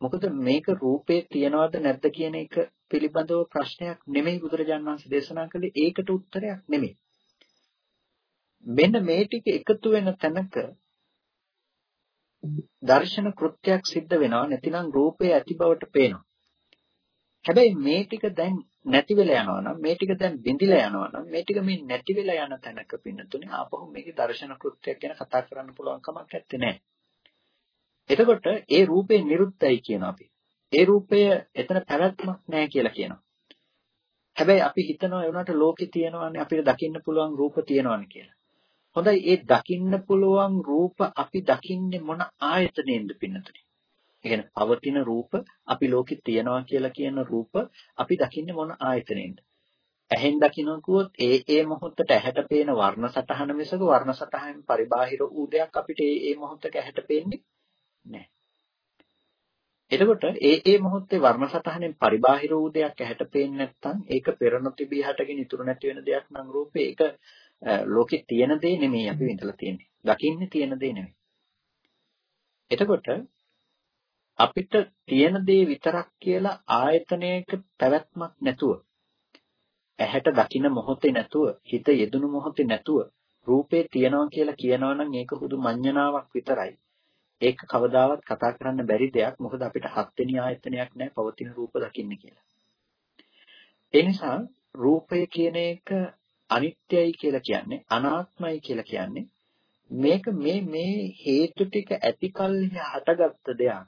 මොකද මේක රූපේ තියනවද නැද්ද කියන එක පිළිබඳව ප්‍රශ්නයක් නෙමෙයි බුදුරජාණන් වහන්සේ දේශනා කළේ ඒකට උත්තරයක් නෙමෙයි. මෙන්න මේ ටික එකතු වෙන තැනක දර්ශන කෘත්‍යයක් සිද්ධ වෙනවා නැතිනම් රූපේ ඇති බවට පේනවා. හැබැයි මේ ටික දැන් නැති වෙලා යනවා නම් මේ ටික දැන් බිඳිලා යනවා නම් මේ ටික මේ නැති වෙලා යන තැනක පින්නතුනේ ආපහු මේකේ දර්ශන කෘත්‍යයක් ගැන කතා කරන්න පුළුවන් කමක් නැත්තේ නෑ. එතකොට ඒ රූපේ නිරුද්ධයි කියනවා අපි. ඒ රූපය එතන පැවැත්මක් නෑ කියලා කියනවා. හැබැයි අපි හිතනවා ඒ උනාට ලෝකේ තියෙනවානේ අපිට දකින්න පුළුවන් රූප තියෙනවානේ කියලා. හොඳයි ඒ දකින්න පුළුවන් රූප අපි දකින්නේ මොන ආයතනයෙන්ද පින්නතුනේ? ඒ කියන්නේ පවතින රූප අපි ලෝකේ තියනවා කියලා කියන රූප අපි දකින්නේ මොන ආයතනෙන්ද? ඇහෙන් දකින්නකුවොත් ඒ ඒ මොහොතට ඇහැට පේන වර්ණ සටහන මිසක වර්ණ සටහන් පරිබාහිර වූ දෙයක් අපිට ඒ ඒ මොහොතක ඇහැට පේන්නේ නැහැ. එතකොට ඒ ඒ මොහොතේ වර්ණ සටහනෙන් පරිබාහිර වූ දෙයක් ඇහැට පේන්නේ නැත්නම් ඒක පෙර නොතිබී හටගෙන ඉතුරු නැති වෙන දෙයක් නම් රූපේ ඒක ලෝකේ තියෙන දේ නෙමෙයි අපි විඳලා තියෙන්නේ. දකින්නේ තියෙන දේ නෙමෙයි. එතකොට අපිට තියෙන දේ විතරක් කියලා ආයතනයක පැවැත්මක් නැතුව ඇහැට දකින මොහොතේ නැතුව හිත යෙදුණු මොහොතේ නැතුව රූපේ තියනවා කියලා කියනවා නම් ඒක හුදු මඤ්ඤණාවක් විතරයි. ඒක කවදාවත් කතා කරන්න බැරි දෙයක්. මොකද අපිට හත්වෙනි ආයතනයක් නැහැ පවතින රූප දකින්න කියලා. ඒ නිසා රූපය කියන එක අනිත්‍යයි කියලා කියන්නේ අනාත්මයි කියලා කියන්නේ මේක මේ මේ හේතු ටික ඇතිකල්හි හටගත්ත දෙයක්.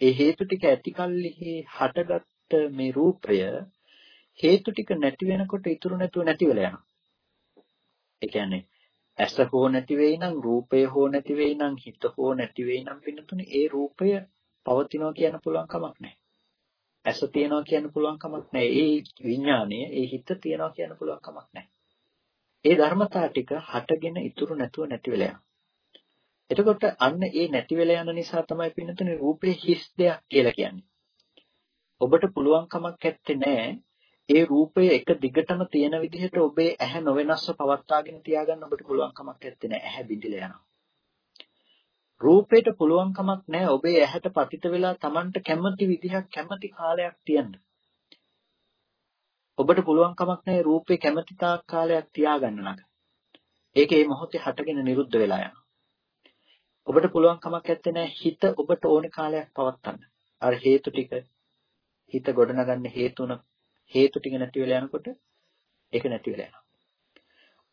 ඒ හේතු ටික ඇතිකල්හි හටගත්ත මේ රූපය හේතු ටික නැති වෙනකොට ඉතුරු නැතුව නැති වෙලා යනවා. ඒ කියන්නේ ඇස හෝ නැති වෙයි නම් රූපය හෝ නැති වෙයි නම් හිත හෝ නැති වෙයි නම් පින්නතුනේ ඒ රූපය පවතිනවා කියන්න පුළුවන් කමක් නැහැ. ඇස තියනවා කියන්න පුළුවන් කමක් නැහැ. ඒ විඥානය, ඒ හිත තියනවා කියන්න පුළුවන් කමක් නැහැ. ඒ ධර්මතා ටික හටගෙන ඉතුරු නැතුව නැති වෙලා යනවා. එතකොට අන්න ඒ නැති වෙලා යන නිසා තමයි පින්නතුනේ රූපේ හිස් දෙයක් කියලා කියන්නේ. ඔබට පුළුවන් කමක් නැත්තේ නෑ ඒ රූපය එක දිගටම තියෙන විදිහට ඔබේ ඇහැ නොවෙනස්ව පවත්වාගෙන තියාගන්න ඔබට පුළුවන් කමක් නැත්තේ නෑ ඇහැ බිඳිලා යනවා. රූපයට පුළුවන් කමක් නෑ ඔබේ ඇහැට පතිත වෙලා Tamanට කැමති විදිහක් කැමති කාලයක් තියන්න. ඔබට පුළුවන් කමක් නැහැ රූපේ කැමැති තාක් කාලයක් තියාගන්න ළඟ. ඒක ඒ මොහොතේ හටගෙන නිරුද්ධ වෙලා යනවා. ඔබට පුළුවන් කමක් නැත්තේ හිත ඔබට ඕන කාලයක් පවත්වන්න. අර හේතු ටික හිත ගොඩනගන්න හේතුන හේතු ටික නැති වෙලා යනකොට ඒක නැති වෙලා යනවා.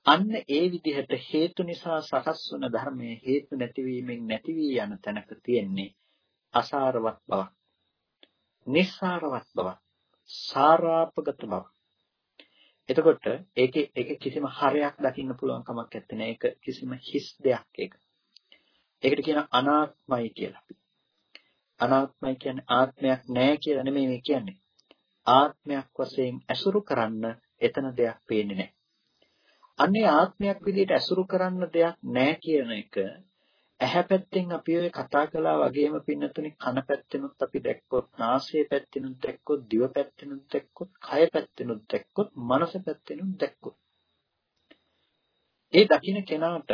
අන්න ඒ විදිහට හේතු නිසා සකස් වන ධර්මයේ හේතු නැතිවීමෙන් නැති වී යන තැනක තියෙන්නේ අසාරවත් බවක්. නිස්සාරවත් බවක්. සාරාපගත බවක්. එතකොට ඒකේ ඒක කිසිම හරයක් දකින්න පුළුවන් කමක් නැත්තේ. ඒක කිසිම හිස් දෙයක් ඒක. ඒකට කියන අනාත්මයි කියලා අපි. අනාත්මයි කියන්නේ ආත්මයක් නැහැ කියලා නෙමෙයි මේ කියන්නේ. ආත්මයක් වශයෙන් ඇසුරු කරන්න එතන දෙයක් පේන්නේ නැහැ. අන්නේ ආත්මයක් විදිහට ඇසුරු කරන්න දෙයක් නැහැ කියන එක ඇහැ පැත්තෙන් අපි ඔය කතා කළා වගේම පින්නතුනි කන පැත්තෙනුත් අපි දැක්කොත් නාසය පැත්තෙනුත් දැක්කොත් දිව පැත්තෙනුත් දැක්කොත් කය පැත්තෙනුත් දැක්කොත් මනස පැත්තෙනුත් දැක්කොත්. ඒ දකින්න කෙනාට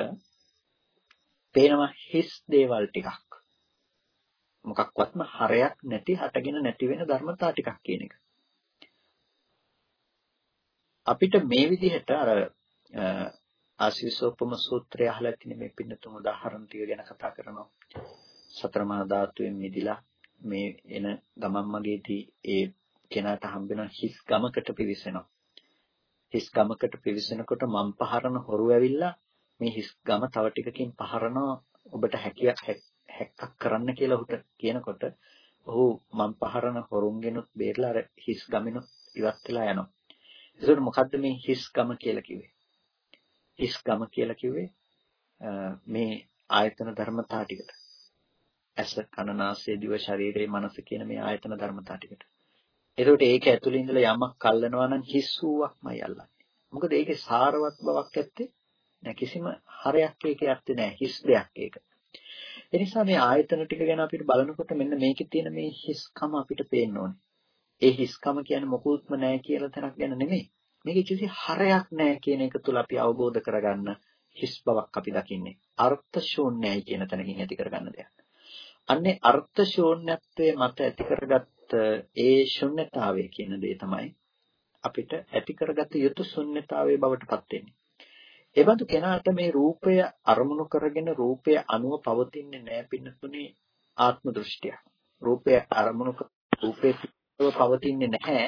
පේනවා හිස් දේවල් ටිකක්. මොකක්වත්ම හරයක් නැති හටගෙන නැති වෙන ධර්මතා ටිකක් කියන එක. අපිට මේ විදිහට අර ආශිසෝපම සූත්‍රය අහලා තියෙන මේ පින්නතුන් උදාහරණ ටික ගැන කතා කරනවා. සතර මහා ධාතුවෙන් මිදිලා මේ එන ගමන් මගේදී ඒ කෙනාට හම්බෙන හිස් ගමකට පිවිසෙනවා. හිස් ගමකට පිවිසෙනකොට මම් පහරන හොරු ඇවිල්ලා මේ හිස් ගම තව ටිකකින් පහරනවා ඔබට හැකියාවක් හැක්කක් කරන්න කියලා ඔහුට කියනකොට ඔහු මම් පහරන හොරුන්ගෙනුත් බේරලා අර හිස් ගමිනුත් ඉවත් වෙලා යනවා. ඒකට මොකද්ද මේ හිස් ගම කියලා කිව්වේ? හිස් ගම කියලා කිව්වේ මේ ආයතන ධර්මතා ටිකට. ඇස කන නාසය දිව ශරීරය මනස කියන මේ ආයතන ධර්මතා ටිකට. එතකොට ඒක ඇතුළේ ඉඳලා යමක් කල්ලනවා නම් හිස් වූවක්මයි අල්ලන්නේ. මොකද ඒකේ සාරවත් බවක් ඇත්තේ නෑ කිසිම හරයක් ඒකේ ඇත්තේ නෑ හිස් දෙයක් ඒක. ඒ නිසා මේ ආයතන ටික ගැන අපිට බලනකොට මෙන්න මේකේ තියෙන මේ හිස්කම අපිට පේන්න ඕනේ. ඒ හිස්කම කියන්නේ මොකුත්ම නෑ කියලා තැනක් ගැන නෙමෙයි. මේකේ කිසි හරයක් නැහැ කියන එක තුල අපි අවබෝධ කරගන්න හිස් බවක් අපි දකින්නේ. අර්ථ ශූන්‍යයි කියන තැනකින් ඇති කරගන්න දෙයක්. අන්නේ අර්ථ ශූන්‍යත්වයේ මත ඇති කරගත්ත ඒ ශුන්්‍යතාවය කියන දේ තමයි අපිට ඇති කරගත යුතු ශුන්්‍යතාවයේ බවට පත් වෙන්නේ. ඒ බඳු කෙනාට මේ රූපය අරමුණු කරගෙන රූපය අනුව පවතින්නේ නැහැ පින්නතුනේ ආත්ම දෘෂ්ටිය. රූපය අරමුණු රූපේ පවතින්නේ නැහැ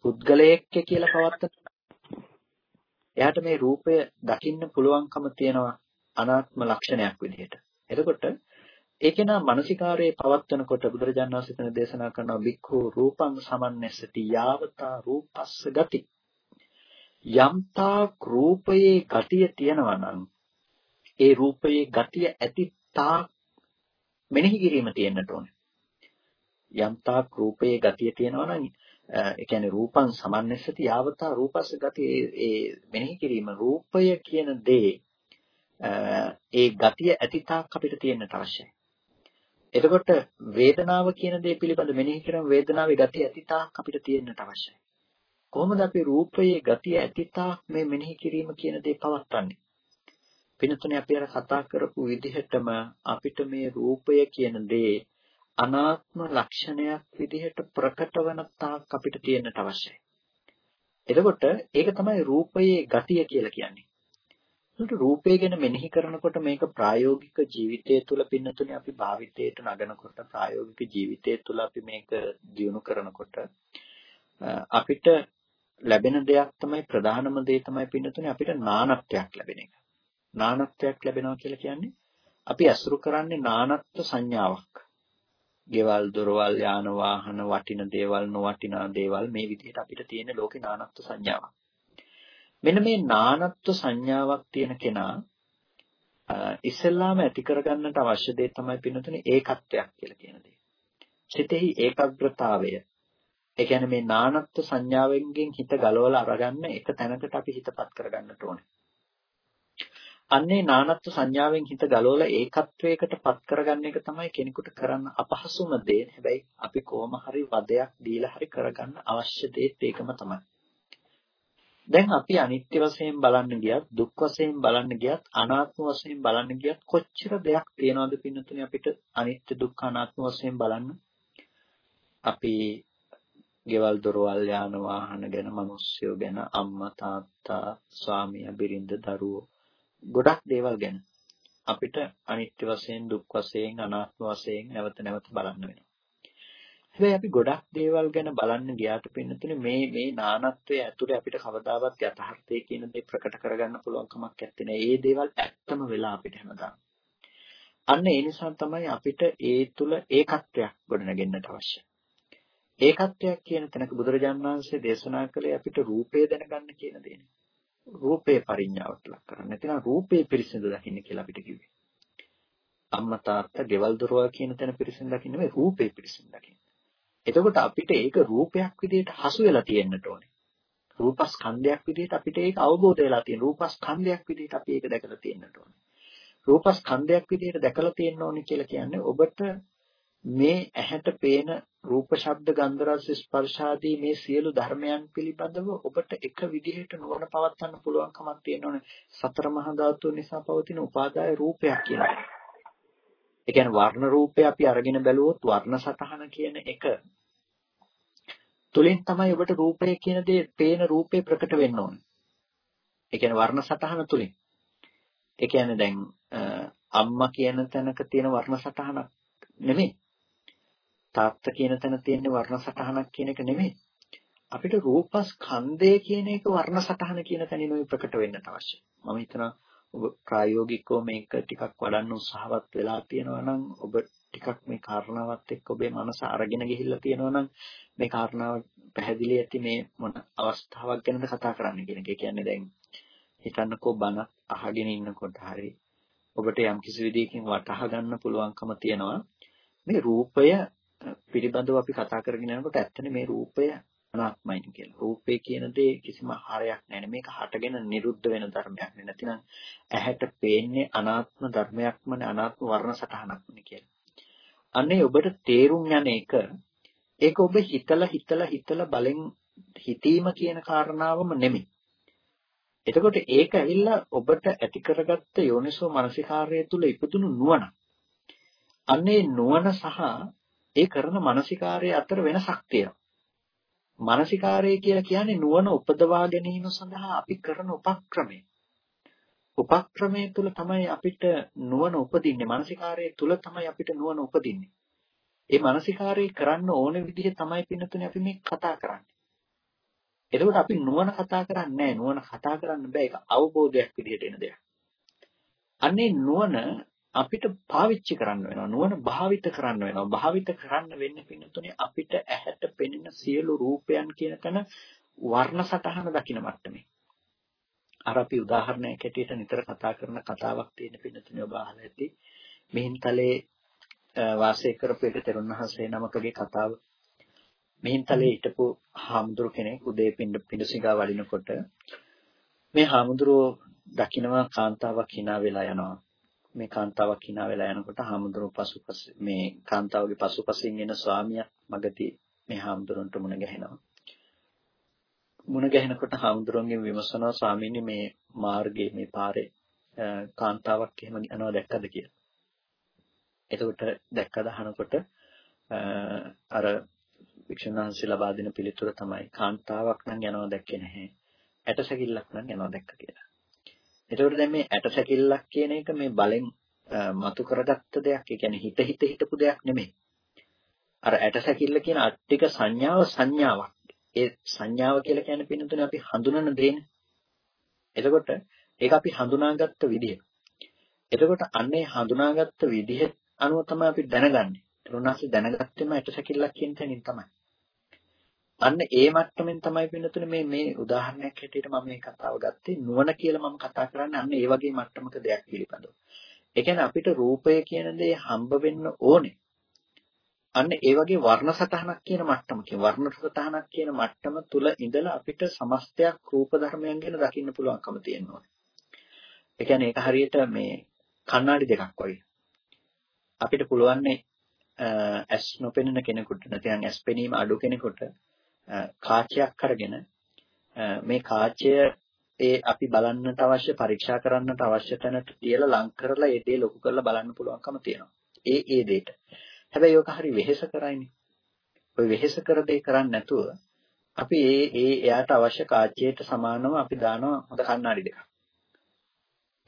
පුද්ගලයෙක් කියලා පවත්තන. එයාට මේ රූපය දකින්න පුළුවන්කම තියෙනවා අනාත්ම ලක්ෂණයක් විදිහට. එතකොට ඒකේ නා මානසිකාරයේ පවත්වනකොට බුදුරජාණන් වහන්සේ තන දේශනා කරනවා බික්ඛු රූපං සමන්නස්සති යාවතා රූපස්ස ගති යම්තා රූපයේ ගතිය තියෙනවා නම් ඒ රූපයේ ගතිය ඇති තා මෙනෙහි කිරීම තියෙන්නට ඕනේ යම්තා රූපයේ ගතිය තියෙනවා නම් ඒ කියන්නේ රූපං සමන්නස්සති යාවතා රූපස්ස ගතිය ඒ මෙනෙහි කිරීම රූපය කියන දේ ඒ ගතිය ඇතිතාක් අපිට තියෙන්නට අවශ්‍යයි එතකොට වේදනාව කියන දේ පිළිබඳ මෙනෙහි කරන වේදනාවේ ගතිය ඇතිතාක් අපිට තියෙන්නට අවශ්‍යයි. කොහොමද අපි රූපයේ ගතිය ඇතිතාක් මේ මෙනෙහි කිරීම කියන දේ පවත්වන්නේ? පිනතුනේ අපි අර කතා කරපු විදිහටම අපිට මේ රූපය කියන දේ අනාත්ම ලක්ෂණයක් විදිහට ප්‍රකට වන තාක් අපිට තියෙන්නට අවශ්‍යයි. එතකොට ඒක තමයි රූපයේ ගතිය කියලා කියන්නේ. ඒකට රූපය ගැන මෙනෙහි කරනකොට මේක ප්‍රායෝගික ජීවිතය තුළ පින්නතුනේ අපි භාවිතයට නගනකොට ප්‍රායෝගික ජීවිතය තුළ අපි මේක දියුණු කරනකොට අපිට ලැබෙන දෙයක් තමයි ප්‍රධානම දේ තමයි පින්නතුනේ අපිට නානත්වයක් ලැබෙන එක. නානත්වයක් ලැබෙනවා කියලා කියන්නේ අපි අසුරු කරන්නේ නානත්ව සංඥාවක්. ගෙවල් දොරවල් යාන වාහන වටින දේවල් නොවටිනා දේවල් මේ විදිහට අපිට තියෙන ලෝකේ නානත්ව සංඥාවක්. මෙන්න මේ නානත්ව සංඥාවක් තියෙන කෙනා ඉස්සෙල්ලාම ඇති කරගන්නට අවශ්‍ය දේ තමයි පින්නතුනේ ඒකත්වයක් කියලා කියන දේ. සිතෙහි ඒකාග්‍රතාවය. ඒ කියන්නේ මේ නානත්ව සංඥාවෙන්ගෙන් හිත ගලවලා අරගන්න එක තැනකට අපි හිතපත් කරගන්නට ඕනේ. අන්නේ නානත්ව සංඥාවෙන් හිත ගලවලා ඒකත්වයකට පත් කරගන්න එක තමයි කෙනෙකුට කරන්න අපහසුම දේ. හැබැයි අපි කොහොම හරි වදයක් දීලා හරි කරගන්න අවශ්‍ය දේත් ඒකම තමයි. දැන් අපි අනිත්‍ය වශයෙන් බලන්න ගියත් දුක් වශයෙන් බලන්න ගියත් අනාත්ම වශයෙන් බලන්න ගියත් කොච්චර දෙයක් තියෙනවද පින්නතුනේ අපිට අනිත්‍ය දුක්ඛ අනාත්ම වශයෙන් බලන්න අපි ගෙවල් දොරවල් යාන වාහන ගැන මිනිස්සුયો ගැන අම්මා තාත්තා ස්වාමියා බිරිඳ දරුවෝ ගොඩක් දේවල් ගැන අපිට අනිත්‍ය වශයෙන් දුක් වශයෙන් අනාත්ම වශයෙන් නැවත නැවත බලන්න වෙනවා හැබැයි අපි ගොඩක් දේවල් ගැන බලන්න ගියාට පින්නතුනේ මේ මේ නානත්වයේ ඇතුලේ අපිට කවදාවත් යථාර්ථය කියන දේ ප්‍රකට කරගන්න පුළුවන් කමක් නැත්තේ නේ. ඒ දේවල් ඇත්තම වෙලා අපිට හැමදාම. අන්න ඒ නිසා තමයි අපිට ඒ තුල ඒකත්වයක් ගොඩනගෙන්නට අවශ්‍ය. ඒකත්වයක් කියන තැනක බුදුරජාණන් වහන්සේ දේශනා කළේ අපිට රූපය දැනගන්න කියන දේනේ. රූපේ පරිඥාවට ලක් කරන්න. නැතිනම් රූපේ පිරිසිදු දකින්න කියලා අපිට කිව්වේ. අම්මා තාත්තා ගෙවල් දොරවල් කියන තැන පිරිසිදු දකින්න මේ රූපේ පිරිසිදු දකින්න. එතකොට අපිට ඒක රූපයක් විදිහට හසු වෙලා තියෙන්නට ඕනේ. රූපස්කන්ධයක් විදිහට අපිට ඒක අවබෝධ වෙලා තියෙන රූපස්කන්ධයක් විදිහට අපි ඒක දැකලා තියෙන්නට ඕනේ. රූපස්කන්ධයක් විදිහට දැකලා තියෙන්න ඕනේ කියලා කියන්නේ ඔබට මේ ඇහැට පේන රූප ශබ්ද ගන්ධ රස ස්පර්ශ ආදී මේ සියලු ධර්මයන් පිළිබඳව ඔබට එක විදිහට නුවණ පවත්වන්න පුළුවන්කමක් තියෙනෝනේ සතර මහා ධාතු නිසා පවතින උපාදාය රූපයක් කියලා. ඒ කියන්නේ වර්ණ රූපය අපි අරගෙන බැලුවොත් වර්ණ සතහන කියන එක තුලින් තමයි ඔබට රූපය කියන දේ පේන රූපේ ප්‍රකට වෙන්න ඕනේ. ඒ කියන්නේ වර්ණ සතහන තුලින්. ඒ කියන්නේ දැන් අම්මා කියන තැනක තියෙන වර්ණ සතහනක් නෙමෙයි. තාත්තා කියන තැන තියෙන වර්ණ සතහනක් කියන එක නෙමෙයි. අපිට රූපස්කන්ධය කියන එක වර්ණ සතහන කියන තැනිනුයි ප්‍රකට වෙන්නට අවශ්‍යයි. මම හිතනවා ඔබ ප්‍රායෝගිකව මේක ටිකක් වඩන්න උත්සාහවත් වෙලා තියෙනවා නම් ඔබ ටිකක් මේ කාරණාවත් එක්ක ඔබේ මනස අරගෙන ගිහිල්ලා තියෙනවා නම් මේ කාරණාව පැහැදිලි ඇති මේ මොන අවස්ථාවක් ගැනද කතා කරන්න කියන එක. ඒ කියන්නේ දැන් හිතන්නකෝ බණ අහගෙන ඉන්නකොට හරි ඔබට යම් කිසි විදිහකින් වටහා ගන්න පුළුවන්කම තියෙනවා මේ රූපය පිළිබඳව අපි කතා කරගෙන යනකොට ඇත්තනේ මේ රූපය අනාත්මයි කියලා. රූපේ කියන දේ කිසිම හරයක් නැහැ. මේක හටගෙන නිරුද්ධ වෙන ධර්මයක් නෙවෙයි. නැතිනම් ඇහැට පේන්නේ අනාත්ම ධර්මයක්ම නේ අනාත්ම වර්ණ සටහනක්ම කියලා. අනේ ඔබට තේරුම් යන එක ඒක ඔබ හිතලා හිතලා හිතලා බලෙන් හිතීම කියන කාරණාවම නෙමෙයි. එතකොට ඒක ඇවිල්ලා ඔබට ඇති කරගත්ත යෝනිසෝ මනසිකාර්යය තුල ඉපදුණු නුවණ. අන්නේ නුවණ සහ ඒ කරන මනසිකාර්යය අතර වෙනසක් තියෙනවා. මනසිකාර්යය කියලා කියන්නේ නුවණ උපදවා ගැනීම සඳහා අපි කරන උපක්‍රමය. උපක්‍රමයේ තුල තමයි අපිට නුවණ උපදින්නේ. මනසිකාර්යය තුල තමයි අපිට නුවණ උපදින්නේ. ඒ මානසිකාරය කරන්න ඕන විදිහ තමයි පින්නතුනේ අපි මේ කතා කරන්නේ. එතකොට අපි නුවණ කතා කරන්නේ නැහැ. නුවණ කතා කරන්න බෑ. ඒක අවබෝධයක් විදිහට එන දෙයක්. අන්නේ නුවණ අපිට පාවිච්චි කරන්න වෙනවා. නුවණ භාවිත කරන්න වෙනවා. භාවිත කරන්න වෙන්නේ පින්නතුනේ අපිට ඇහැට පෙනෙන සියලු රූපයන් කියන තැන වර්ණ සටහන දකින මට්ටමේ. අර අපි උදාහරණයක් ඇටියට නිතර කතා කරන කතාවක් තියෙන පින්නතුනේ ඔබ අහලා ඇති. මිහින්තලේ වාසය කරපු එක තෙරුණහන්සේ නමකගේ කතාව. මිහින්තලේ හිටපු හාමුදුරු කෙනෙක් උදේ පින්ඩ පිඬුසිඟා වඩිනකොට මේ හාමුදුරුවෝ දකිනවා කාන්තාවක් hina වෙලා යනවා. මේ කාන්තාවක් hina වෙලා යනකොට හාමුදුරුවෝ පසුපස මේ කාන්තාවගේ පසුපසින් එන ස්වාමියා මගදී මේ හාමුදුරන්ට මුණ ගැහෙනවා. මුණ ගැහෙනකොට හාමුදුරන්ගෙන් විමසනවා ස්වාමීනි මේ මාර්ගයේ මේ පාරේ කාන්තාවක් එහෙම යනවා දැක්කද කියලා. එතකොට දැක්කද අහනකොට අර වික්ෂුන් වහන්සේ ලබා දෙන පිළිතුර තමයි කාන්තාවක් නම් යනවා දැක්කේ නැහැ. ඇටසැකිල්ලක් නම් යනවා දැක්ක කියලා. එතකොට දැන් මේ ඇටසැකිල්ලක් කියන එක මේ බලෙන් මතු කරගත්ත දෙයක්. ඒ කියන්නේ හිත හිත හිටපු දෙයක් නෙමෙයි. අර ඇටසැකිල්ල කියන අට්ටික සංඥාව සංඥාවක්. ඒ සංඥාව කියලා කියන්නේ පින්නතුනේ අපි හඳුනන දේනේ. එතකොට ඒක අපි හඳුනාගත්ත විදිහ. එතකොට අන්නේ හඳුනාගත්ත විදිහ අනුව තමයි අපි දැනගන්නේ. රුණාසි දැනගත්තෙම ඇටසැකිල්ලක් කියන තැනින් තමයි. අන්න ඒ මට්ටමින් තමයි පින්නතුනේ මේ මේ උදාහරණයක් හැටියට මම මේ කතාව ගත්තේ නුවණ කියලා මම කතා කරන්නේ අන්න ඒ වගේ මට්ටමක දෙයක් පිළිබඳව. ඒ කියන්නේ අපිට රූපය කියන දේ හම්බ වෙන්න ඕනේ. අන්න ඒ වගේ වර්ණ සතහනක් කියන මට්ටමකින් වර්ණ සතහනක් කියන මට්ටම තුල ඉඳලා අපිට සමස්තයක් රූප ධර්මයන් ගැන දකින්න පුළුවන්කම තියෙනවා. ඒ කියන්නේ ඒක හරියට මේ කණ්ණාඩි දෙකක් වගේ. අපිට පුළුවන්නේ ඇස් නොපෙනෙන කෙනෙකුට නැත්නම් ඇස් පෙනීම අඩු කෙනෙකුට කාචයක් අරගෙන මේ කාචය ඒ අපි බලන්න අවශ්‍ය පරීක්ෂා කරන්න අවශ්‍ය තැනට තියලා ලං කරලා ඒ දේ ලොකු කරලා බලන්න පුළුවන්කම තියෙනවා. ඒ ඒ දෙයට. හැබැයි ඔක හරි වෙහෙස කරයිනේ. ඔය වෙහෙස කර දෙය කරන්නේ නැතුව අපි ඒ ඒ එයාට අවශ්‍ය කාචයට සමානව අපි දානවා හොඳ කණ්ණාඩි දෙකක්.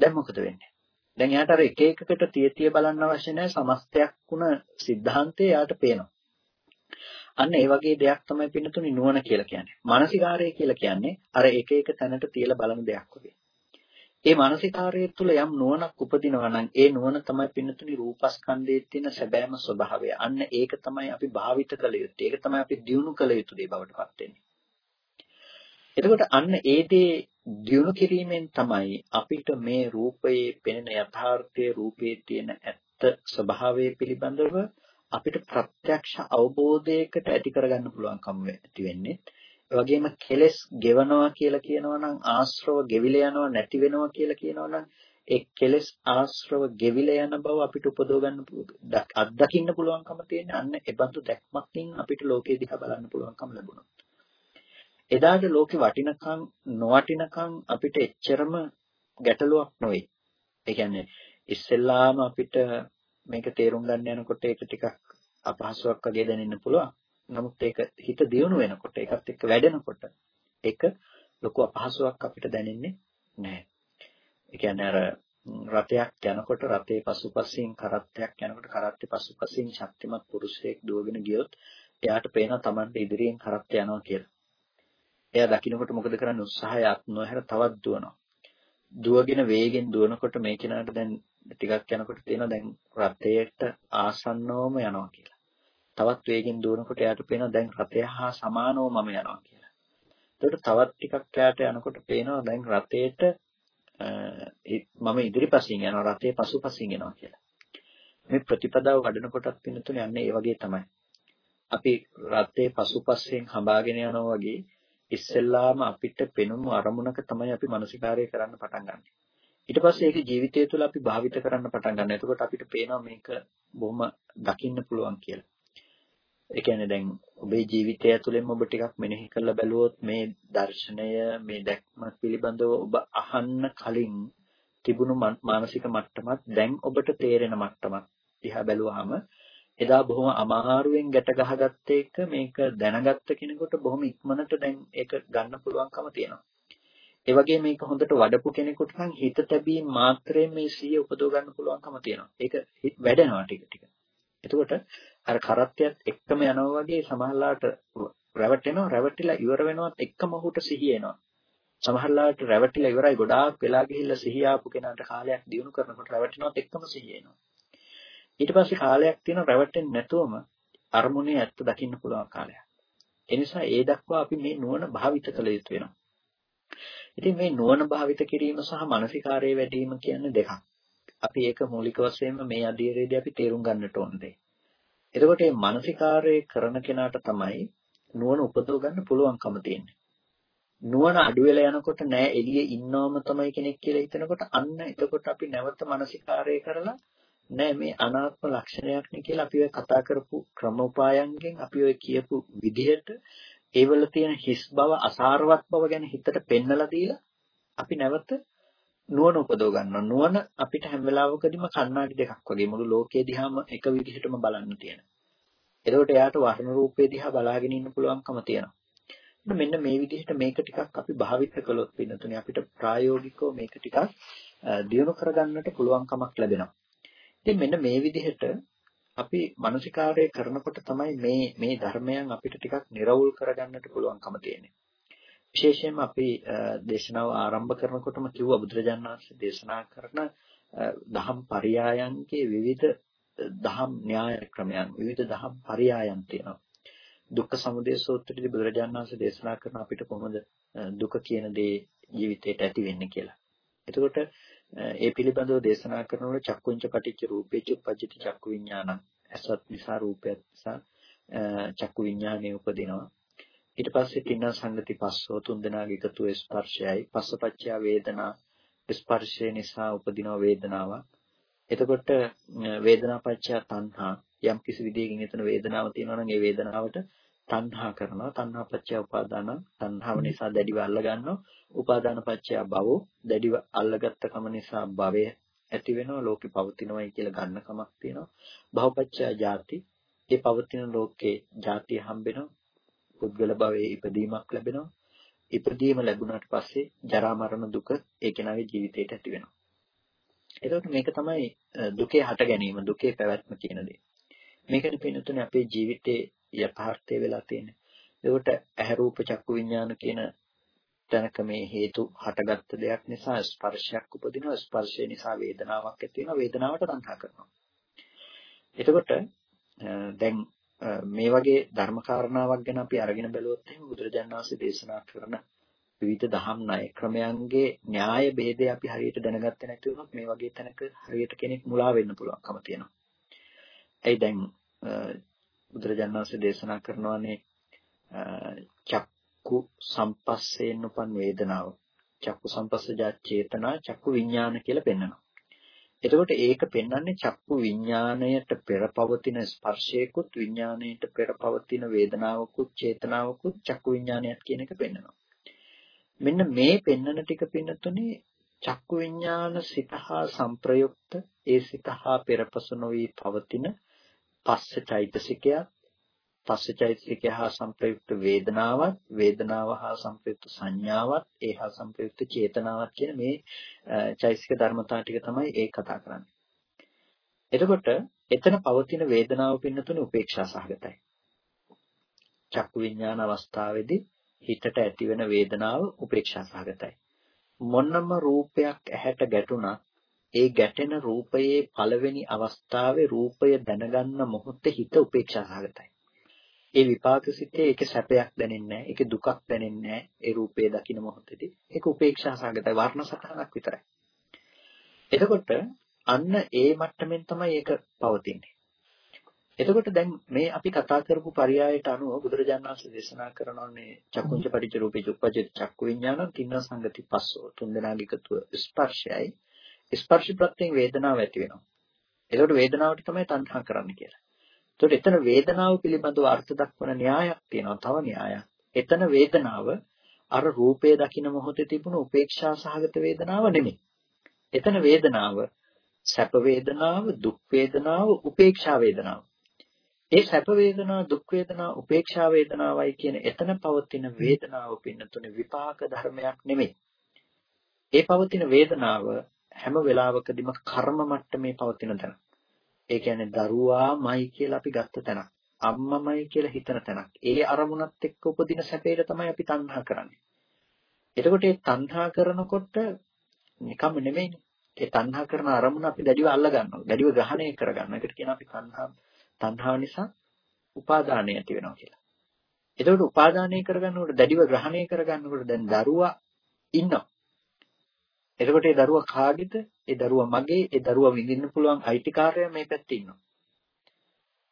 දැන් මොකද වෙන්නේ? දැන් එයාට අර එක එකකට තිය තිය බලන්න අවශ්‍ය නැහැ සමස්තයක් වුණ සිද්ධාන්තය එයාට පේනවා. අන්න ඒ වගේ දෙයක් තමයි පින්නතුනි නුවණ කියලා කියන්නේ. මානසිකාරය කියලා කියන්නේ අර එක එක තැනට තියලා බලන දෙයක් වගේ. ඒ මානසිකාරය තුළ යම් නුවණක් උපදිනවා නම් ඒ නුවණ තමයි පින්නතුනි රූපස්කන්ධයේ තියෙන සැබෑම ස්වභාවය. අන්න ඒක තමයි අපි භාවිත කළ යුත්තේ. ඒක තමයි අපි දියුණු කළ යුතු දේ බවට පත් වෙන්නේ. එතකොට අන්න ඒ දේ දියුණු කිරීමෙන් තමයි අපිට මේ රූපයේ පෙනෙන යථාර්ථයේ රූපයේ තියෙන ඇත්ත ස්වභාවය පිළිබඳව අපිට ප්‍රත්‍යක්ෂ අවබෝධයකට ඇති කරගන්න පුළුවන්කම ඇති වෙන්නේ. ඒ වගේම කෙලස් ගෙවනවා කියලා කියනවා නම් ආශ්‍රව ගෙවිල යනවා නැති වෙනවා කියලා කියනවා නම් ඒ කෙලස් ආශ්‍රව ගෙවිල යන බව අපිට උපදව ගන්න අත්දකින්න පුළුවන්කම තියෙන අන්න ඒ බඳු දැක්මකින් අපිට ලෝකේ දිහා බලන්න පුළුවන්කම ලැබුණා. එදාට ලෝකේ වටිනකම් නොවටිනකම් අපිට එච්චරම ගැටලුවක් නොවේ. ඒ කියන්නේ ඉස්සෙල්ලාම අපිට මේක තේරුම් ගන්න යනකොට ඒක ටිකක් අපහසුයක් වගේ දැනෙන්න පුළුවන්. නමුත් ඒක හිත දියුණු වෙනකොට ඒකත් එක්ක වැඩෙනකොට ඒක ලොකු අපහසුයක් අපිට දැනෙන්නේ නැහැ. ඒ කියන්නේ අර රතයක් යනකොට රතේ පසුපසින් කරත්තයක් යනකොට කරත්තේ පසුපසින් ශක්තිමත් පුරුෂයෙක් දුවගෙන ගියොත් එයාට පේනවා Tamante ඉදිරියෙන් කරත්ත යනවා කියලා. එයා දකින්නකොට මොකද කරන්නේ උත්සාහය අත් නොහැර තවත් දුවනවා. දුවගෙන වේගෙන් දුවනකොට මේ කෙනාට දැන් ටිකක් යනකොට තියෙනවා දැන් රථයට ආසන්නවම යනවා කියලා. තවත් වේගෙන් දුවනකොට එයාට පේනවා දැන් රථය හා සමානව මම යනවා කියලා. එතකොට තවත් ටිකක් යාට යනකොට පේනවා දැන් රථයට මම ඉදිරිපසින් යනවා රථයේ පසුපසින් යනවා කියලා. මේ ප්‍රතිපදාව වඩනකොටත් පින්නතුනේ යන්නේ ඒ වගේ තමයි. අපි රථයේ පසුපසෙන් හඹාගෙන යනවා වගේ ඉස්සෙල්ලාම අපිට පෙනුණු අරමුණක තමයි අපි මානසිකාරය කරන්න පටන් ගන්න. ඊට පස්සේ ඒක ජීවිතය තුළ අපි භාවිත කරන්න පටන් ගන්නවා. එතකොට අපිට පේනවා මේක බොහොම දකින්න පුළුවන් කියලා. ඒ කියන්නේ දැන් ඔබේ ජීවිතය ඇතුළෙන් ඔබ ටිකක් මෙනෙහි කරලා බැලුවොත් මේ දර්ශනය මේ දැක්ම පිළිබඳව ඔබ අහන්න කලින් තිබුණු මානසික මට්ටමත් දැන් ඔබට තේරෙන මට්ටමක් දිහා බැලුවාම එදා බොහොම අමාරුවෙන් ගැට ගහගත්ත එක මේක දැනගත්ත කෙනෙකුට බොහොම ඉක්මනට දැන් ඒක ගන්න පුළුවන්කම තියෙනවා. ඒ වගේ මේක හොඳට වඩපු කෙනෙකුට නම් හිත තැබීම මාත්‍රයෙන් මේ සිය උපදව ගන්න පුළුවන්කම තියෙනවා. ඒක වැඩෙනවා ටික ටික. එතකොට අර කරත්තයත් එක්කම යනවා වගේ සමහරලාට රැවටෙනවා රැවටිලා ඉවර වෙනවත් එක්කම ඔහුට සිහිය එනවා. සමහරලාට රැවටිලා ඉවරයි ගොඩාක් වෙලා ගිහිල්ලා සිහිය ආපු කෙනාට කාලයක් දිනු කරනකොට රැවටෙනවත් එක්කම සිහිය එනවා. ඊට පස්සේ කාලයක් තියෙන රැවටෙන්නේ නැතුවම අරමුණේ ඇත්ත දකින්න පුළුවන් කාලයක්. ඒ නිසා ඒ දක්වා අපි මේ නුවණ භාවිත කළ යුතු වෙනවා. ඉතින් මේ නුවණ භාවිත කිරීම සහ මානසිකාරයේ වැඩිම කියන්නේ දෙකක්. අපි ඒක මූලික වශයෙන්ම මේ අධීරයේදී අපි තේරුම් ගන්නට ඕනේ. එතකොට මේ මානසිකාරය කරන කෙනාට තමයි නුවණ උපදව ගන්න පුළුවන්කම තියෙන්නේ. නුවණ අඩු වෙලා යනකොට නෑ එළියේ ඉන්නවම තමයි කෙනෙක් කියලා හිතනකොට අන්න එතකොට අපි නැවත මානසිකාරය කරලා නෑ මේ අනාත්ම ලක්ෂණයක් නේ කියලා අපි ඔය කතා කරපු ක්‍රමෝපායන්ගෙන් අපි ඔය කියපු විදිහට ඒවල තියෙන හිස් බව අසාරවත් බව ගැන හිතට පෙන්නලා දීලා අපි නැවත නුවණ උපදව ගන්නවා. නුවණ අපිට හැම වෙලාවකදීම කණ්ණාඩි දෙකක් වගේ මුළු ලෝකයේ දිහාම එක විදිහටම බලන්න තියෙන. එතකොට එයාට වර්ණ රූපේ දිහා බලාගෙන ඉන්න පුළුවන්කම තියෙනවා. මෙන්න මේ විදිහට මේක ටිකක් අපි භාවිත කළොත් වෙනතුනේ අපිට ප්‍රායෝගිකව මේක ටිකක් දියුණු කරගන්නට පුළුවන්කමක් ලැබෙනවා. ඉතින් මෙන්න මේ විදිහට අපි මානසිකාරය කරනකොට තමයි මේ මේ ධර්මයන් අපිට ටිකක් निराවුල් කරගන්නට පුළුවන්කම තියෙන්නේ. විශේෂයෙන්ම අපි දේශනාව ආරම්භ කරනකොටම කිව්වා බුදුරජාණන් වහන්සේ දේශනා කරන දහම් පරයයන්ගේ විවිධ දහම් න්‍යාය ක්‍රමයන් විවිධ දහම් පරයයන් තියෙනවා. දුක්ඛ සමුදය සූත්‍රයේදී බුදුරජාණන් වහන්සේ දේශනා කරන අපිට කොහොමද දුක කියන දේ ජීවිතේට ඇති වෙන්නේ කියලා. එතකොට ඒ පිළිබඳව දේශනා කරනකොට චක්කුංච පටිච්ච රූපේච උපජ්ජති චක්කු විඥානං. අසත් නිසා රූපයත් නිසා චක්කු විඥානය උපදිනවා. ඊට පස්සේ තින්න සංගති පස්සෝ තුන් දෙනාගේ එකතු ස්පර්ශයයි. පස්සපච්චය වේදනා ස්පර්ශය නිසා උපදින වේදනාවක්. එතකොට වේදනාපච්චය තණ්හා යම් කිසි විදියකින් එතන වේදනාවක් තියෙනවා නම් ඒ වේදනාවට තණ්හා කරනවා. තණ්හා පච්චය උපාදාන. තණ්හාව නිසා දැඩිව අල්ල ගන්නවා. උපාදාන පච්චය භව දැඩිව අල්ලගත්ත කම නිසා භවය ඇති වෙනවා. ලෝකේ පවතිනවයි කියලා ගන්න කමක් තියෙනවා. භවපච්චය ජාති. ඒ පවතින ලෝකේ ජාතිය හම්බෙනවා. පුද්ගල භවයේ ඉපදීමක් ලැබෙනවා. ඉපදීම ලැබුණාට පස්සේ ජරා මරණ දුක ඒ කෙනාගේ ජීවිතේට ඇති වෙනවා. එතකොට මේක තමයි දුකේ හට ගැනීම දුකේ පැවැත්ම කියන දේ. මේකට පින්නතුනේ අපේ ජීවිතේ යථාර්ථය වෙලා තියෙන්නේ. ඒකට ඇහැ රූප චක්කු විඥාන කියන තැනක මේ හේතු හටගත්ත දෙයක් නිසා ස්පර්ශයක් උපදිනවා ස්පර්ශය නිසා වේදනාවක් ඇති වෙනවා වේදනාවට තණ්හා කරනවා. එතකොට දැන් මේ වගේ ධර්ම කාරණාවක් ගැන අපි අරගෙන බැලුවොත් එහෙනම් බුදුරජාණන් වහන්සේ දේශනා කරන විවිධ දහම් ණය ක්‍රමයන්ගේ න්‍යාය ભેදය අපි හරියට දැනගත්තේ නැති වුණොත් මේ වගේ තැනක හරියට කෙනෙක් මුලා වෙන්න පුළුවන්කම තියෙනවා. එයි දැන් බුදුරජාණන් වහන්සේ දේශනා කරනවානේ චක්කු සම්පස්සයෙන් උපන් වේදනාව. චක්කු සම්පස්සජා චේතනා චක්කු විඥාන කියලා පෙන්වනවා. එතකොට ඒක පෙන්වන්නේ චක්කු විඥාණයට පෙරපවතින ස්පර්ශයකුත් විඥාණයට පෙරපවතින වේදනාවකුත් චේතනාවකුත් චක්කු විඥානයත් කියන එක පෙන්වනවා. මෙන්න මේ පෙන්වන ටික පින්නතුනේ චක්කු විඥාන සිතහා සංප්‍රයුක්ත ඒ සිතහා පෙරපසු නොවි පවතින පස්ස චෛතසිකයක් පස්ස චෛතසිකය හා සංප්‍රයුක්ත වේදනාවක් වේදනාව හා සංප්‍රයුක්ත සංඥාවක් ඒ හා සංප්‍රයුක්ත චේතනාවක් කියන මේ චෛතසික ධර්මතා ටික තමයි ඒ කතා කරන්නේ. එතකොට එතන පවතින වේදනාව පින්නතුනේ උපේක්ෂා සහගතයි. චක්කු විඥාන අවස්ථාවේදී හිතට ඇතිවෙන වේදනාව උපේක්ෂා සහගතයි. මොන්නම රූපයක් ඇහැට ගැටුණා ඒ ගැටෙන රූපයේ පළවෙනි අවස්ථාවේ රූපය දැනගන්න මොහොතේ හිත උපේක්ෂාසහගතයි. ඒ විපාක සිතේ ඒක සැපයක් දැනෙන්නේ නැහැ. ඒක දුකක් දැනෙන්නේ නැහැ. ඒ රූපය දකින මොහොතේදී ඒක උපේක්ෂාසහගතයි. වර්ණ සටහනක් විතරයි. එතකොට අන්න ඒ මට්ටමින් තමයි ඒක පවතින්නේ. එතකොට දැන් මේ අපි කතා කරපු පරයයට අනුව බුදුරජාණන් වහන්සේ දේශනා කරනවානේ චක්කුංච පටිච්ච රූපේ චුප්පජිත චක්කු විඥාන තින්න සංගති පස්සෝ තුන් දෙනාගේ එකතුව ස්පර්ශයයි ස්පර්ශ ප්‍රත්‍යයෙන් වේදනාව ඇති වෙනවා. ඒකට වේදනාවට තමයි තණ්හා කරන්නේ කියලා. එතකොට එතන වේදනාව පිළිබඳව අර්ථ දක්වන න්‍යායක් තියෙනවා. තව න්‍යායක්. එතන වේදනාව අර රූපය දකින මොහොතේ තිබුණු උපේක්ෂා සහගත වේදනාව නෙමෙයි. එතන වේදනාව සැප වේදනාව, දුක් වේදනාව, උපේක්ෂා වේදනාව. ඒ සැප වේදනා, දුක් වේදනා, උපේක්ෂා වේදනාවයි කියන එතන පවතින වේදනාව පින්නතුනේ විපාක ධර්මයක් නෙමෙයි. ඒ පවතින වේදනාව හැම වෙලාවකදීම කර්ම මට්ටමේ පවතින තැන. ඒ කියන්නේ දරුවාමයි කියලා අපි ගත්ත තැනක්. අම්මමයි කියලා හිතන තැනක්. ඒ අරමුණත් එක්ක උපදින සැපේට තමයි අපි තණ්හා කරන්නේ. එතකොට මේ තණ්හා කරනකොට නිකම්ම නෙමෙයිනේ. ඒ තණ්හා කරන අරමුණ අපි දැඩිව අල්ල ගන්නවා. දැඩිව ග්‍රහණය කර ගන්නවා. ඒකට කියන අපි තණ්හා තණ්හාව නිසා උපාදානය ඇති වෙනවා කියලා. එතකොට උපාදානය කරගන්නකොට දැඩිව ග්‍රහණය කරගන්නකොට දැන් දරුවා ඉන්නවා. එතකොට ඒ දරුවා කාගේද? ඒ දරුවා මගේ, ඒ දරුවා විඳින්න පුළුවන් අයිතිකාරය මේ පැත්තේ ඉන්නවා.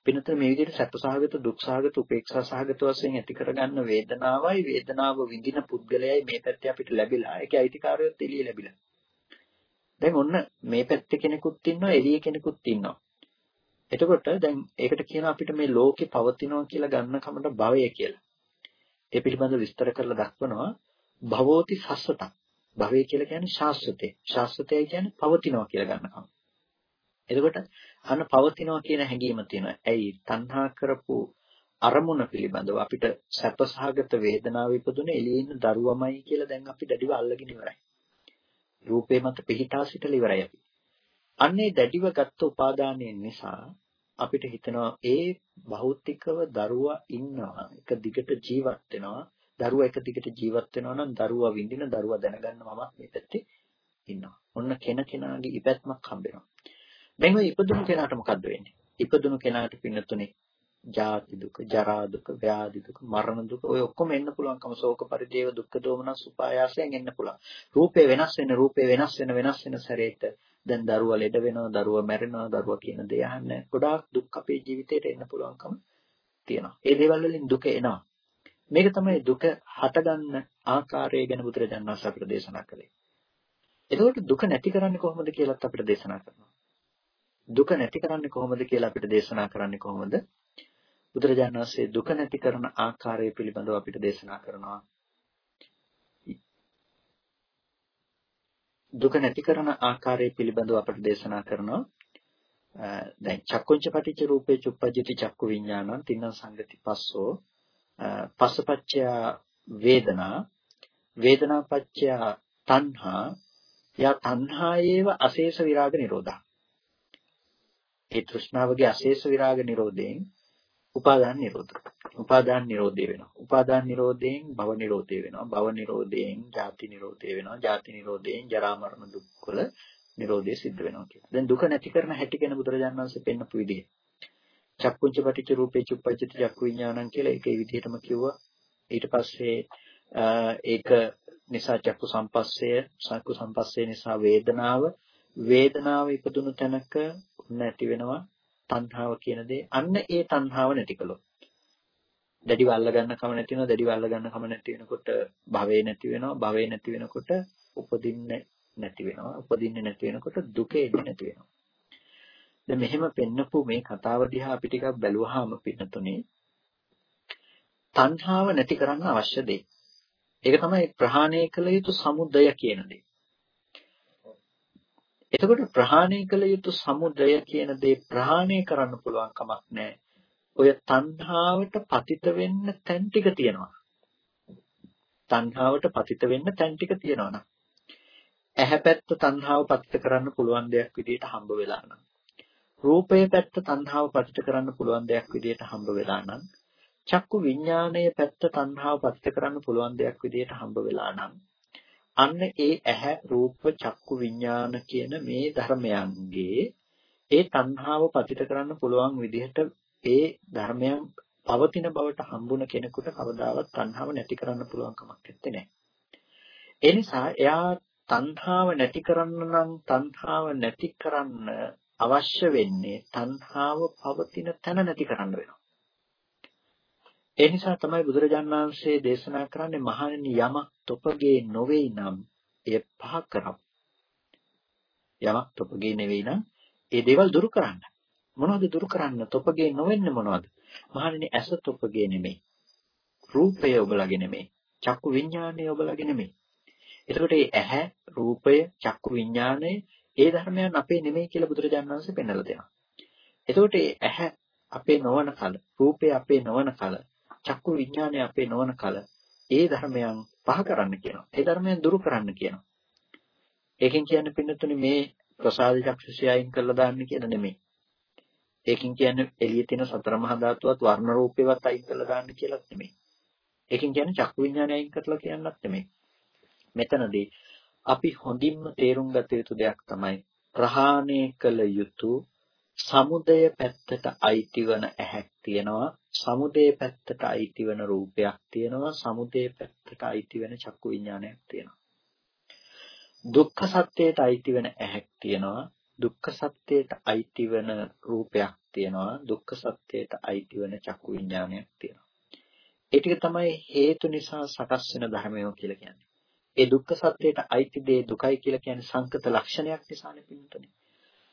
පිනතර මේ විදිහට සැපසහගත දුක්සහගත උපේක්ෂා සහගත වශයෙන් ඇති කරගන්න වේදනාවයි වේදනාව විඳින පුද්ගලයයි මේ පැත්තේ අපිට ලැබිලා. ඒකේ අයිතිකාරයොත් එළිය ලැබිලා. දැන් ඔන්න මේ පැත්තේ කෙනෙකුත් ඉන්නවා එළිය කෙනෙකුත් ඉන්නවා. එතකොට දැන් ඒකට කියන අපිට මේ ලෝකේ පවතිනවා කියලා ගන්න කමට භවය කියලා. ඒ පිළිබඳව විස්තර කරලා දක්වනවා භවෝති සස්සතං. භවය කියලා කියන්නේ ශාස්ත්‍රතේ ශාස්ත්‍රතය කියන්නේ පවතිනවා කියලා ගන්න කම එතකොට අන්න පවතිනවා කියන හැඟීම තියෙනවා. ඇයි තණ්හා කරපු අරමුණ පිළිබඳව අපිට සැපසහගත වේදනාව ඉපදුනේ එළියේ ඉන්න දරුවමයි කියලා දැන් අපි දැඩිව අල්ලගෙන ඉවරයි. රූපේ මත පිහිටා සිටලා ඉවරයි අපි. අන්නේ දැඩිව ගත්ත උපාදානයෙන් නිසා අපිට හිතෙනවා ඒ භෞතිකව දරුවා ඉන්නවා එක දිගට ජීවත් වෙනවා දරුවා එක දිගට ජීවත් වෙනවා නම් දරුවා විඳින දරුවා දැනගන්න මමත් මේ පැත්තේ ඉන්නවා. ඔන්න කෙන කෙනාගේ ඉපැත්මක් හම්බෙනවා. දැන් ඔය ඉපදුණු කෙනාට මොකද්ද වෙන්නේ? ඉපදුණු කෙනාට පින්නතුනේ ජාති දුක, ජරා දුක, ව්‍යාධි දුක, මරණ දුක ඔය ඔක්කොම එන්න පුළුවන්කම ශෝක පරිදේව දුක්ඛ දෝමනස් උපායාසයෙන් එන්න පුළුවන්. රූපේ වෙනස් වෙන රූපේ වෙනස් වෙන වෙනස් වෙන සැරේට දැන් දරුවා ලෙඩ වෙනවා, දරුවා මැරෙනවා, දරුවා කියන දේ අහන්න ගොඩාක් දුක් අපේ ජීවිතේට එන්න පුළුවන්කම තියෙනවා. ඒ දේවල් වලින් දුක එනවා. මේක තමයි දුක හටගන්න ආකාරය ගැන බුදුරජාණන් වහන්සේ අපිට දේශනා කළේ. එතකොට දුක නැති කරන්නේ කොහොමද කියලාත් අපිට දේශනා කරනවා. දුක නැති කරන්නේ කොහොමද කියලා අපිට දේශනා කරන්නේ කොහොමද? බුදුරජාණන් වහන්සේ දුක නැති කරන ආකාරය පිළිබඳව අපිට දේශනා කරනවා. දුක නැති කරන ආකාරය පිළිබඳව අපිට දේශනා කරනවා. දැන් චක්කුංච පටිච්ච රූපේ චුප්පජිති චක්කු විඥානං තින්න සංගති පස්සෝ පස්සපච්චය වේදනා වේදනාපච්චය තණ්හා යා තණ්හායේව අශේෂ විරාග නිරෝධා ඒ තෘෂ්ණාවගේ අශේෂ විරාග නිරෝධයෙන් උපාදාන නිරෝධ. උපාදාන නිරෝධය වෙනවා. උපාදාන නිරෝධයෙන් භව නිරෝධය වෙනවා. භව නිරෝධයෙන් ජාති නිරෝධය වෙනවා. ජාති නිරෝධයෙන් ජරා මරණ දුක්වල නිරෝධය සිද්ධ වෙනවා කියලා. දැන් දුක නැති කරන හැටි ගැන බුදුරජාණන් වහන්සේ පෙන්නපු විදිහ. චක්කුංච පටිච්ච රූපේ චුප්පජිත චක්කු විඥානං කියලා ඒකේ විදිහටම කිව්වා. ඊට පස්සේ ඒක නිසා චක්කු සම්පස්සය, චක්කු සම්පස්සේ නිසා වේදනාව, වේදනාව ඉපදුණු තැනක නැති වෙනවා තණ්හාව කියන දේ. අන්න ඒ තණ්හාව නැති කළොත්. දැඩිව අල්ල ගන්න කම නැති වෙනවා. දැඩිව අල්ල ගන්න කම නැති වෙනකොට භවේ නැති වෙනවා. භවේ නැති වෙනකොට උපදින්නේ නැති වෙනවා. උපදින්නේ නැති වෙනකොට දුක එන්නේ නැති වෙනවා. දැන් මෙහෙම පෙන්නපු මේ කතාව දිහා අපි ටිකක් බැලුවාම පින්නතුනේ තණ්හාව නැති කරන්න අවශ්‍ය දේ. ඒක තමයි ප්‍රහාණය කළ යුතු සමුදය කියන දේ. එතකොට ප්‍රහාණය කළ යුතු සමුදය කියන දේ ප්‍රහාණය කරන්න පුළුවන් කමක් නැහැ. ඔය තණ්හාවට පතිත වෙන්න තැන් ටික තියෙනවා. තණ්හාවට පතිත වෙන්න තැන් ටික තියෙනවා නම්. ඇහැ පැත්ත තණ්හාව පතිත කරන්න පුළුවන් දෙයක් විදිහට හම්බ වෙලා නම්. රූපයේ පැත්ත තණ්හාව පතිත කරන්න පුළුවන් දෙයක් විදිහට හම්බ වෙලා නම්. චක්කු විඥානයේ පැත්ත තණ්හාව පතිත කරන්න පුළුවන් දෙයක් විදිහට හම්බ වෙලා නම්. අන්න ඒ ඇහැ රූප චක්කු විඥාන කියන මේ ධර්මයන්ගේ ඒ තණ්හාව පතිත කරන්න පුළුවන් විදිහට ඒ ධර්මයන් පවතින බවට හම්බුන කෙනෙකුට කවදාවත් තණ්හාව නැති කරන්න පුළුවන් කමක් නැත්තේ. ඒ නිසා එයා තණ්හාව නැති කරන්න නම් තණ්හාව නැති කරන්න අවශ්‍ය වෙන්නේ තණ්හාව පවතින තැන නැති කරන්න වෙනවා. ඒ නිසා තමයි බුදුරජාණන් වහන්සේ දේශනා කරන්නේ මහණෙනි යමක් තොපගේ නොවේ නම් එය පහ කරව. යමක් තොපගේ නෙවෙයි නම් ඒ දේවල් දුරු කරන්න. මොනවද දුරු කරන්න? තොපගේ නොවෙන්නේ මොනවද? මහණෙනි ඇස තොපගේ නෙමෙයි. රූපය ඔබලගේ නෙමෙයි. චක්කු විඥානය ඔබලගේ නෙමෙයි. එතකොට මේ ඇහැ, රූපය, චක්කු විඥානය ඒ ධර්මයන් අපේ නෙමෙයි කියලා බුදුරජාණන් වහන්සේ පෙන්වලා දෙනවා. එතකොට මේ ඇහැ අපේ නොවන කල, රූපය අපේ නොවන කල, චක්කු විඥානය අපේ නොවන කල ඒ ධර්මයන් පහ කරන්න කියනවා. ඒ ධර්මයන් දුරු කරන්න කියනවා. ඒකෙන් කියන්නේ පින්නතුනේ මේ ප්‍රසාද චක්ෂුෂය අයින් කරලා දාන්න කියන නෙමෙයි. ඒකෙන් කියන්නේ එළියේ තියෙන සතර මහා ධාතුවත් වර්ණ රූපේවත් අයින් කරලා දාන්න කියලාත් නෙමෙයි. ඒකෙන් කියන්නේ චක්කු විඥානය අයින් කරලා කියන්නත් නෙමෙයි. මෙතනදී අපි හොඳින්ම තේරුම් ගත යුතු දෙයක් තමයි ප්‍රහාණය කළ යුතු සමුදය පැත්තට අයිති වන ඇහැක් තියෙනවා. සමුදය පැත්තට අයිති වන රූපයක් තියෙනවා. සමුදය පැත්තට අයිති වෙන චක්කු විඥානයක් තියෙනවා. දුක්ඛ සත්‍යයට අයිති වෙන ඇහැක් තියෙනවා. දුක්ඛ සත්‍යයට අයිති වෙන රූපයක් තියෙනවා. දුක්ඛ සත්‍යයට අයිති වෙන චක්කු විඥානයක් තියෙනවා. ඒ ටික තමයි හේතු නිසා සකස් වෙන ධර්මය කියලා කියන්නේ. ඒ දුක්ඛ සත්‍යයට අයිති දේ දුකයි කියලා කියන්නේ සංකත ලක්ෂණයක් නිසානේ පින්තුනේ.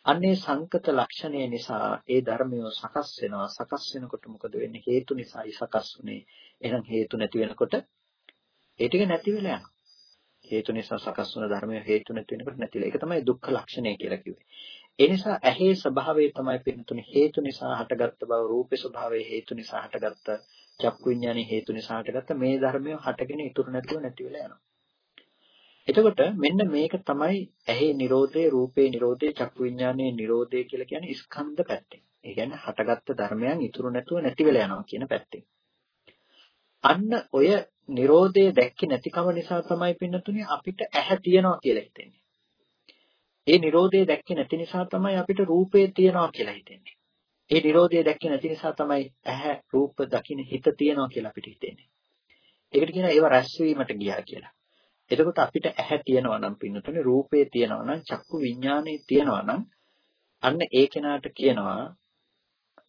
අන්නේ සංකත ලක්ෂණය නිසා ඒ ධර්මය සකස් වෙනවා. සකස් වෙනකොට මොකද වෙන්නේ? හේතු නිසායි සකස් වුනේ. එහෙනම් හේතු නැති වෙනකොට ඒ ටික නැති වෙලා යනවා. හේතු නිසා සකස් වුණ ධර්මය හේතු නැති වෙනකොට නැතිලා. ඒක තමයි දුක්ඛ ලක්ෂණය කියලා කිව්වේ. ඒ නිසා ඇහි ස්වභාවය තමයි පින්තුනේ හේතු නිසා හටගත්ත බව රූපේ ස්වභාවය හේතු නිසා හටගත්ත චක්කු විඥානේ හේතු නිසා හටගත්ත මේ ධර්මය හටගෙන ඉතුරු නැතුව නැති වෙලා යනවා. එතකොට මෙන්න මේක තමයි ඇහි Nirodhe රූපේ Nirodhe චක්කු විඥානයේ Nirodhe කියලා කියන්නේ ස්කන්ධ පැත්තෙන්. ඒ කියන්නේ හටගත්තු ධර්මයන් ඉතුරු නැතුව නැති වෙලා යනවා කියන පැත්තෙන්. අන්න ඔය Nirodhe දැක්කේ නැතිකම නිසා තමයි පින්නතුනේ අපිට ඇහැ තියනවා කියලා හිතෙන්නේ. ඒ Nirodhe දැක්කේ නැති නිසා තමයි අපිට රූපේ තියනවා කියලා හිතෙන්නේ. ඒ Nirodhe දැක්කේ නැති නිසා තමයි ඇහැ රූප දකින්න හිත තියනවා කියලා අපිට හිතෙන්නේ. ඒකට කියනවා ඒව රැස්වීමට ගියා කියලා. එතකොට අපිට ඇහැ තියෙනවා නම් පින්නතුනේ රූපේ තියෙනවා නම් චක්කු විඥානේ තියෙනවා නම් අන්න ඒ කෙනාට කියනවා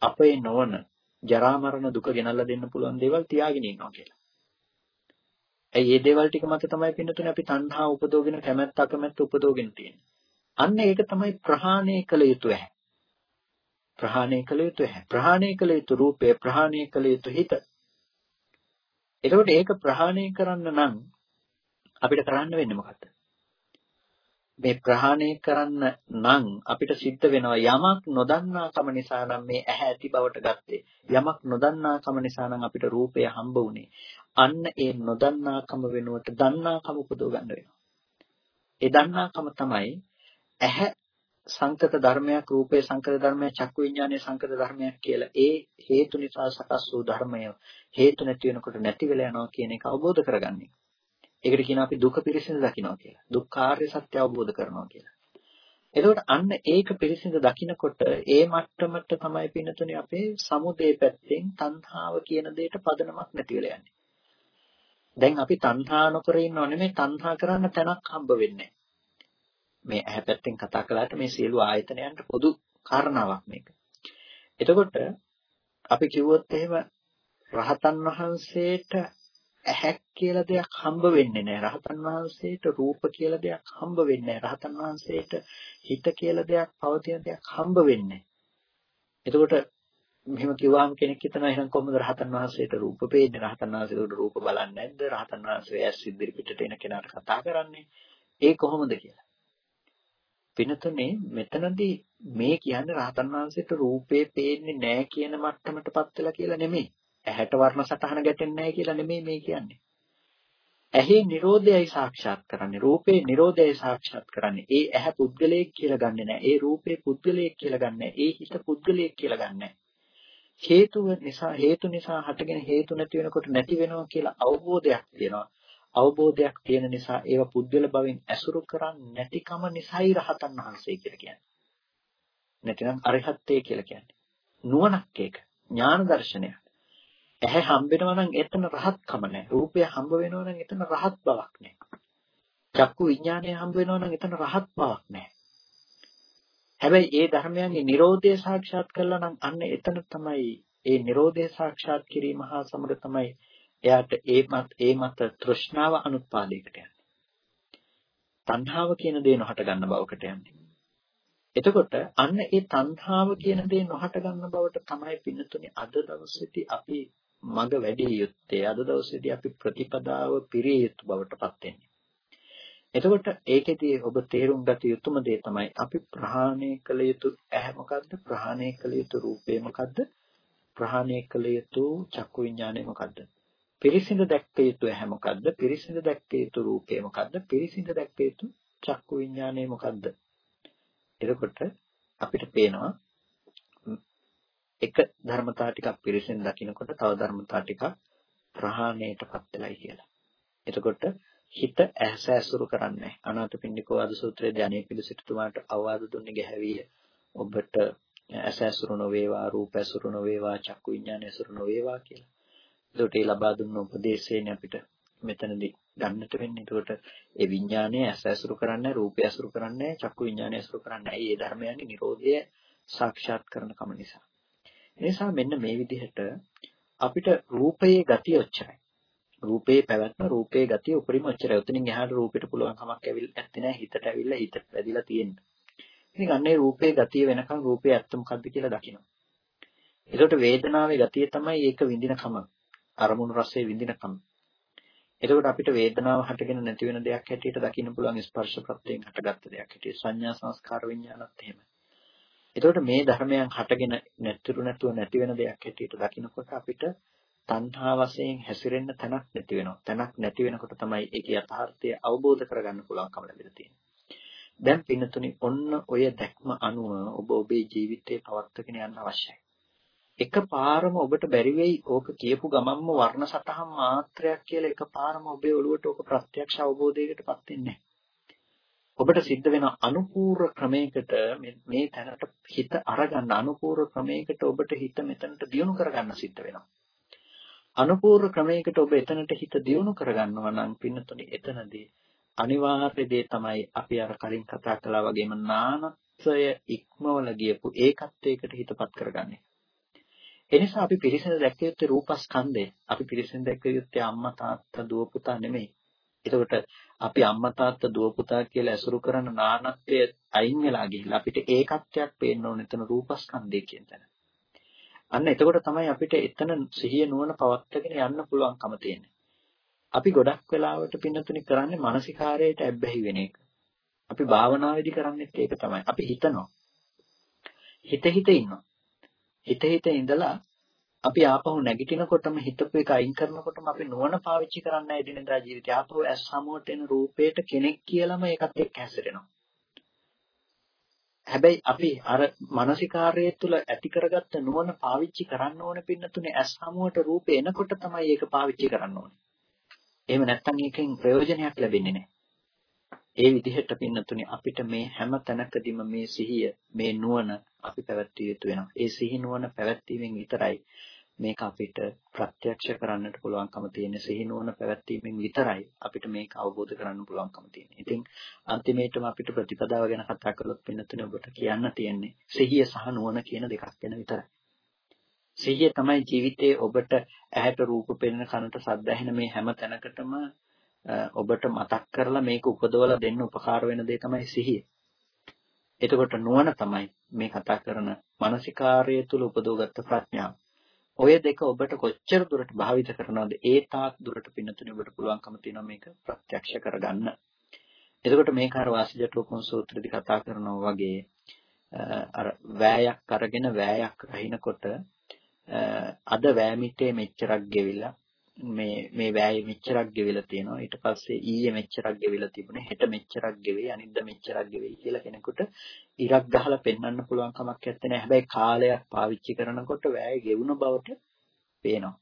අපේ නොවන ජරා මරණ දුක ගෙනල්ලා දෙන්න පුළුවන් දේවල් තියාගෙන ඉන්නවා කියලා. ඇයි මේ දේවල් ටික මත තමයි පින්නතුනේ අපි තණ්හා උපදෝගෙන කැමැත්ත අකමැත්ත උපදෝගෙන තියෙන්නේ. අන්න ඒක තමයි ප්‍රහාණය කළ යුතු ඇහැ. ප්‍රහාණය කළ යුතු ඇහැ. ප්‍රහාණය කළ යුතු රූපය, ප්‍රහාණය කළ යුතු හිත. එතකොට ඒක ප්‍රහාණය කරන්න නම් අපිට කරන්න වෙන්නේ මොකද්ද? මේ ප්‍රහාණය කරන්න නම් අපිට සිද්ධ වෙනවා යමක් නොදන්නාකම නිසා නම් මේ ඇහැ ඇති බවට ගත්තේ. යමක් නොදන්නාකම නිසා නම් අපිට රූපය හම්බ වුනේ අන්න ඒ නොදන්නාකම වෙනුවට දන්නාකම උපදව ගන්න වෙනවා. ඒ දන්නාකම තමයි ඇහැ සංකත ධර්මයක් රූපේ සංකත ධර්මයක් චක්කු විඥානයේ සංකත ධර්මයක් කියලා ඒ හේතු නිසා සකස් වූ ධර්මය හේතු නැති වෙනකොට නැති වෙලා යනවා කියන එක අවබෝධ කරගන්නේ. ඒකට කියනවා අපි දුක පිරිසිදු දකින්නවා කියලා. දුක්ඛාර්ය සත්‍ය අවබෝධ කරනවා කියලා. එතකොට අන්න ඒක පිරිසිදු දකිනකොට ඒ මට්ටමට තමයි පින්නතුනේ අපේ සමුදේ පැත්තෙන් තණ්හාව කියන දෙයට පදනමක් නැති වෙලා යන්නේ. දැන් අපි තණ්හා නොකර ඉන්නව නෙමෙයි තණ්හා කරන්න තැනක් හම්බ වෙන්නේ මේ ඇහැ පැත්තෙන් කතා කළාට මේ සියලු ආයතනයන්ට පොදු කාරණාවක් මේක. එතකොට අපි කිව්වොත් එහෙම රහතන් වහන්සේට ඇහැක් කියලා දෙයක් හම්බ වෙන්නේ නැහැ. රහතන් වහන්සේට රූප කියලා දෙයක් හම්බ වෙන්නේ නැහැ. රහතන් වහන්සේට හිත කියලා දෙයක් පවතින දෙයක් හම්බ වෙන්නේ එතකොට මෙහෙම කිව්වම කෙනෙක් හිතනවා එහෙනම් කොහොමද රහතන් වහන්සේට රූප පේන්නේ? රහතන් වහන්සේට රූප බලන්නේ නැද්ද? රහතන් වහන්සේ ඇස් ඉදිරි පිටට එන කෙනාට කතා කරන්නේ. ඒ කොහොමද කියලා. පිනතුනේ මෙතනදී මේ කියන්නේ රහතන් වහන්සේට රූපේ පේන්නේ නැහැ කියන මට්ටමටපත් වෙලා කියලා නෙමෙයි. ඇහැට වර්ණ සටහන ගැටෙන්නේ නැහැ කියලා නෙමෙයි මේ කියන්නේ. ඇහි Nirodhayai සාක්ෂාත් කරන්නේ රූපේ Nirodhayai සාක්ෂාත් කරන්නේ. ඒ ඇහැ පුද්ගලයෙක් කියලා ගන්නෙ නැහැ. ඒ රූපේ පුද්ගලයෙක් කියලා ගන්නෙ ඒ හිත පුද්ගලයෙක් කියලා ගන්නෙ හේතුව නිසා හේතු නිසා හටගෙන හේතු නැති වෙනකොට නැති වෙනවා කියලා අවබෝධයක් තියෙනවා. අවබෝධයක් තියෙන නිසා ඒව පුද්ගල භවෙන් ඇසුරු කරන්නේ නැතිකම නිසායි රහතන් වහන්සේ කියලා කියන්නේ. නැතිනම් අරිහත්ත්වය කියලා කියන්නේ. නුවණක් ඒක. ඥාන දර්ශනයක්. ඇහැ හම්බ වෙනවා නම් එතන රහත්කම නැහැ. රූපය හම්බ වෙනවා නම් එතන රහත් බවක් නැහැ. චක්කු විඥානය හම්බ වෙනවා නම් එතන රහත් බවක් නැහැ. හැබැයි ඒ ධර්මයන්ගේ Nirodha සාක්ෂාත් කළා නම් අන්න එතන තමයි ඒ Nirodha සාක්ෂාත් කිරීම හා සමග තමයි එයාට ඒ මත ඒ මත තෘෂ්ණාව අනුත්පාදයකට යන්නේ. තණ්හාව කියන දේ නොහට ගන්න බවකට යන්නේ. එතකොට අන්න ඒ තණ්හාව කියන දේ නොහට ගන්න බවට තමයි පින්නතුනේ අද දවසේදී අපි මග වැඩි යුත්තේ අද දවසේදී අපි ප්‍රතිපදාව පිරිය යුතු බවට පත් වෙන්නේ. එතකොට ඒකෙදී ඔබ තේරුම් ගත යුතුම දේ තමයි අපි ප්‍රහාණය කළ යුතු ඇහැ මොකද්ද? ප්‍රහාණය කළ යුතු රූපේ මොකද්ද? ප්‍රහාණය කළ යුතු චක්කු විඥානය මොකද්ද? පිරිසිඳ දැක්ක යුතු ඇහැ මොකද්ද? පිරිසිඳ දැක්ක යුතු රූපේ මොකද්ද? පිරිසිඳ දැක්ක යුතු චක්කු විඥානය මොකද්ද? එතකොට අපිට පේනවා එක ධර්මතා ටිකක් පිරිසින් දකිනකොට තව ධර්මතා ටිකක් ප්‍රහාණයටපත් වෙලයි කියලා. එතකොට හිත ඇස ඇසුරු කරන්නේ අනාථපිණ්ඩිකෝ ආද සූත්‍රයේ ධානයේ පිළිසිටුමාට අවවාද දුන්නේ ගැහැවිය. ඔබට ඇස ඇසුරු නොවේවා රූප ඇසුරු නොවේවා චක්කු විඥාන ඇසුරු නොවේවා කියලා. ඒකට ඒ ලබා දුන්න උපදේශයෙන් අපිට මෙතනදී ගන්නට වෙන්නේ. ඒකට ඒ විඥානය ඇස ඇසුරු කරන්නේ රූපය ඇසුරු කරන්නේ චක්කු විඥානය ඇසුරු කරන්නේ. ඒ ධර්මයන්ගේ Nirodhaය සාක්ෂාත් කරන කම නිසා. එනිසා මෙන්න මේ විදිහට අපිට රූපයේ ගතිය ඔච්චරයි. රූපේ පැවැත්ම රූපේ ගතිය උපරිම ඔච්චරයි. උතනින් එහාට රූපෙට පුළුවන් කමක් ඇවිල්ලා නැත්තේ නෑ හිතට ඇවිල්ලා හිත වැදිලා තියෙන්න. ඉතින් අන්නේ රූපේ ගතිය වෙනකන් රූපේ ඇත්ත මොකද්ද කියලා දකිනවා. ඒකට වේදනාවේ ගතිය තමයි ඒක විඳිනකම. අරමුණු රසයේ විඳිනකම. එතකොට අපිට වේදනාව හටගෙන නැති වෙන දෙයක් හැටියට දකින්න පුළුවන් ස්පර්ශ ප්‍රත්‍යයෙන් හටගත්ත දෙයක් හැටියට සංඥා සංස්කාර විඥානත් එහෙමයි. එතකොට මේ ධර්මයන් හටගෙන නැතිරු නැතුව නැති වෙන දෙයක් හැටියට දකිනකොට අපිට තණ්හා වශයෙන් හැසිරෙන්න තැනක් නැති වෙනවා. තැනක් නැති වෙනකොට තමයි ඒකේ යථාර්ථය අවබෝධ කරගන්න පුළුවන්කම ලැබෙලා තියෙන්නේ. දැන් පින්නතුනි ඔන්න ඔය දැක්ම අනුව ඔබ ඔබේ ජීවිතේ පවත්වාගෙන යන්න අවශ්‍යයි. එකපාරම ඔබට බැරි වෙයි ඕක කියපු ගමන්ම වර්ණ සටහන් මාත්‍රයක් කියලා එකපාරම ඔබේ ඔළුවට ඕක ප්‍රත්‍යක්ෂ අවබෝධයකටපත් වෙන්නේ නැහැ. ඔබට සිද්ධ වෙන අනුපූර්ව ක්‍රමයකට මේ තැනට හිත අරගන්න අනුපූර්ව ක්‍රමයකට ඔබට හිත මෙතනට දියුණු කරගන්න සිද්ධ වෙනවා. අනුපූර්ව ක්‍රමයකට ඔබ එතනට හිත දියුණු කරගන්නවා නම් පින්නතුනි එතනදී අනිවාර්ය දේ තමයි අපි අර කලින් කතා කළා වගේම නානත්වය ඉක්මවල ගියපු ඒකත්වයකට හිතපත් කරගන්නේ. එනිසා අපි පිරිසිදු දැක්ක යුත්තේ රූපස්කන්ධය. අපි පිරිසිදු දැක්ක යුත්තේ අම්මා තාත්තා දුව පුතා නෙමෙයි. එතකොට අපි අම්මා තාත්තා දුව පුතා කියලා ඇසුරු කරන නානත්වය අයින් වෙලා ගිහිල්ලා අපිට ඒකත්වයක් පේන්න ඕන එතන රූපස්කන්ධය කියන තැන. අන්න එතකොට තමයි අපිට එතන සිහිය නුවණ පවත්වාගෙන යන්න පුළුවන්කම තියෙන්නේ. අපි ගොඩක් වෙලාවට පින්නතුනි කරන්නේ මානසිකාරයට ඇබ්බැහි වෙන එක. අපි භාවනාවේදී කරන්නේත් ඒක තමයි. අපි හිතනවා. හිත හිත ඉන්නවා. හිත හිත ඉඳලා අපි ආපහු නැගිටිනකොටම හිතපු එක අයින් කරනකොටම අපි නුවණ පාවිච්චි කරන්න එදිනෙදා ජීවිතය ආපහු ඇස් සමුවට එන රූපේට කෙනෙක් කියලාම ඒකත් එක්ක හැසිරෙනවා. හැබැයි අපි අර මානසිකාර්යය තුළ ඇති කරගත්ත නුවණ පාවිච්චි කරන්න ඕන පින්නතුනේ ඇස් සමුවට රූපේ එනකොට තමයි ඒක පාවිච්චි කරන්න ඕනේ. එහෙම නැත්නම් ඒකෙන් ප්‍රයෝජනයක් ලැබෙන්නේ නැහැ. ඒ විදිහට පින්නතුනේ අපිට මේ හැම තැනකදීම මේ සිහිය මේ නුවණ අපි පැවැත්විය යුතු වෙනවා. ඒ සිහි නුවණ පැවැත්වීමෙන් විතරයි මේක අපිට ප්‍රත්‍යක්ෂ කරන්නට පුළුවන්කම තියෙන සිහිනුවන පැවැත්වීමෙන් විතරයි අපිට මේක අවබෝධ කරගන්න පුළුවන්කම තියෙන්නේ. ඉතින් අන්තිමේටම අපිට ප්‍රතිපදාව ගැන කතා කළොත් වෙනතුනේ ඔබට කියන්න තියෙන්නේ සිහිය සහ නුවණ කියන දෙකක් ගැන විතරයි. සිහිය තමයි ජීවිතයේ ඔබට ඇහැට රූප පෙනෙන කනට ශබ්ද ඇහෙන මේ හැම තැනකටම ඔබට මතක් කරලා මේක උපදවලා දෙන්න උපකාර වෙන දේ තමයි සිහිය. එතකොට නුවණ තමයි මේ කතා කරන මානසිකාර්යය තුල උපදවගත්ත ප්‍රඥාව. ඔය දෙක ඔබට කොච්චර දුරට භාවිත කරනවද ඒ තාක් දුරට පින්නතුනේ ඔබට පුළුවන්කම තියෙනවා මේක ප්‍රත්‍යක්ෂ කරගන්න. එතකොට මේක අර වාසිජටෝපන සූත්‍රෙදි කතා කරනවා වගේ අර වෑයක් අරගෙන වෑයක් රහිනකොට අද වෑමිටේ මෙච්චරක් ගෙවිලා මේ මේ වෑය මෙච්චරක් ගෙවිලා තියෙනවා. ඊට පස්සේ ඊයේ මෙච්චරක් ගෙවිලා තිබුණේ හෙට මෙච්චරක් ගෙවෙයි අනිද්දා මෙච්චරක් ගෙවෙයි කියලා කෙනෙකුට ඉරක් ගහලා පෙන්වන්න පුළුවන් කමක් නැත්තේ හැබැයි කාලයක් පාවිච්චි කරනකොට වෑය ගෙවුන බවට පේනවා.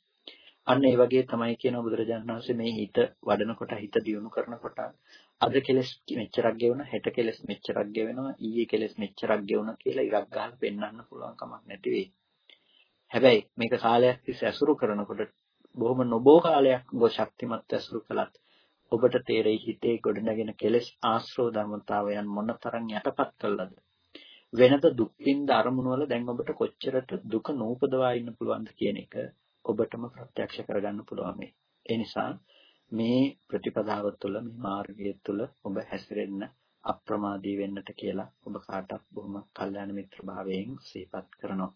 අන්න ඒ වගේ තමයි කියන බුදුරජාණන් වහන්සේ මේ හිත වඩනකොට හිත දියුණු කරනකොට. අද කෙලස් මෙච්චරක් ගෙවුණා හෙට කෙලස් මෙච්චරක් ගෙවෙනවා ඊයේ කෙලස් මෙච්චරක් ගෙවුණා කියලා ඉරක් ගහලා පෙන්වන්න පුළුවන් කමක් නැති වෙයි. හැබැයි මේක කාලයක් තිස්සේ ඇසුරු කරනකොට බොහොම නොබෝ කාලයක් ඔබ ශක්තිමත් ඇසුරු කළත් ඔබට තේරෙයි හිතේ ගොඩනගෙන කෙලෙස් ආශ්‍රව ධර්මතාවයන් මොනතරම් යටපත් කළාද වෙනද දුක් විඳ අරමුණු වල දැන් ඔබට කොච්චරට දුක නූපදවා ඉන්න පුළුවන්ද කියන එක ඔබටම ප්‍රත්‍යක්ෂ කරගන්න පුළුවන් මේ. ඒ නිසා මේ ප්‍රතිපදාව තුළ මේ මාර්ගය තුළ ඔබ හැසිරෙන්න අප්‍රමාදී වෙන්නට කියලා ඔබ කාටත් බොහොම කල්යාණ මිත්‍ර භාවයෙන් සිහිපත් කරනවා.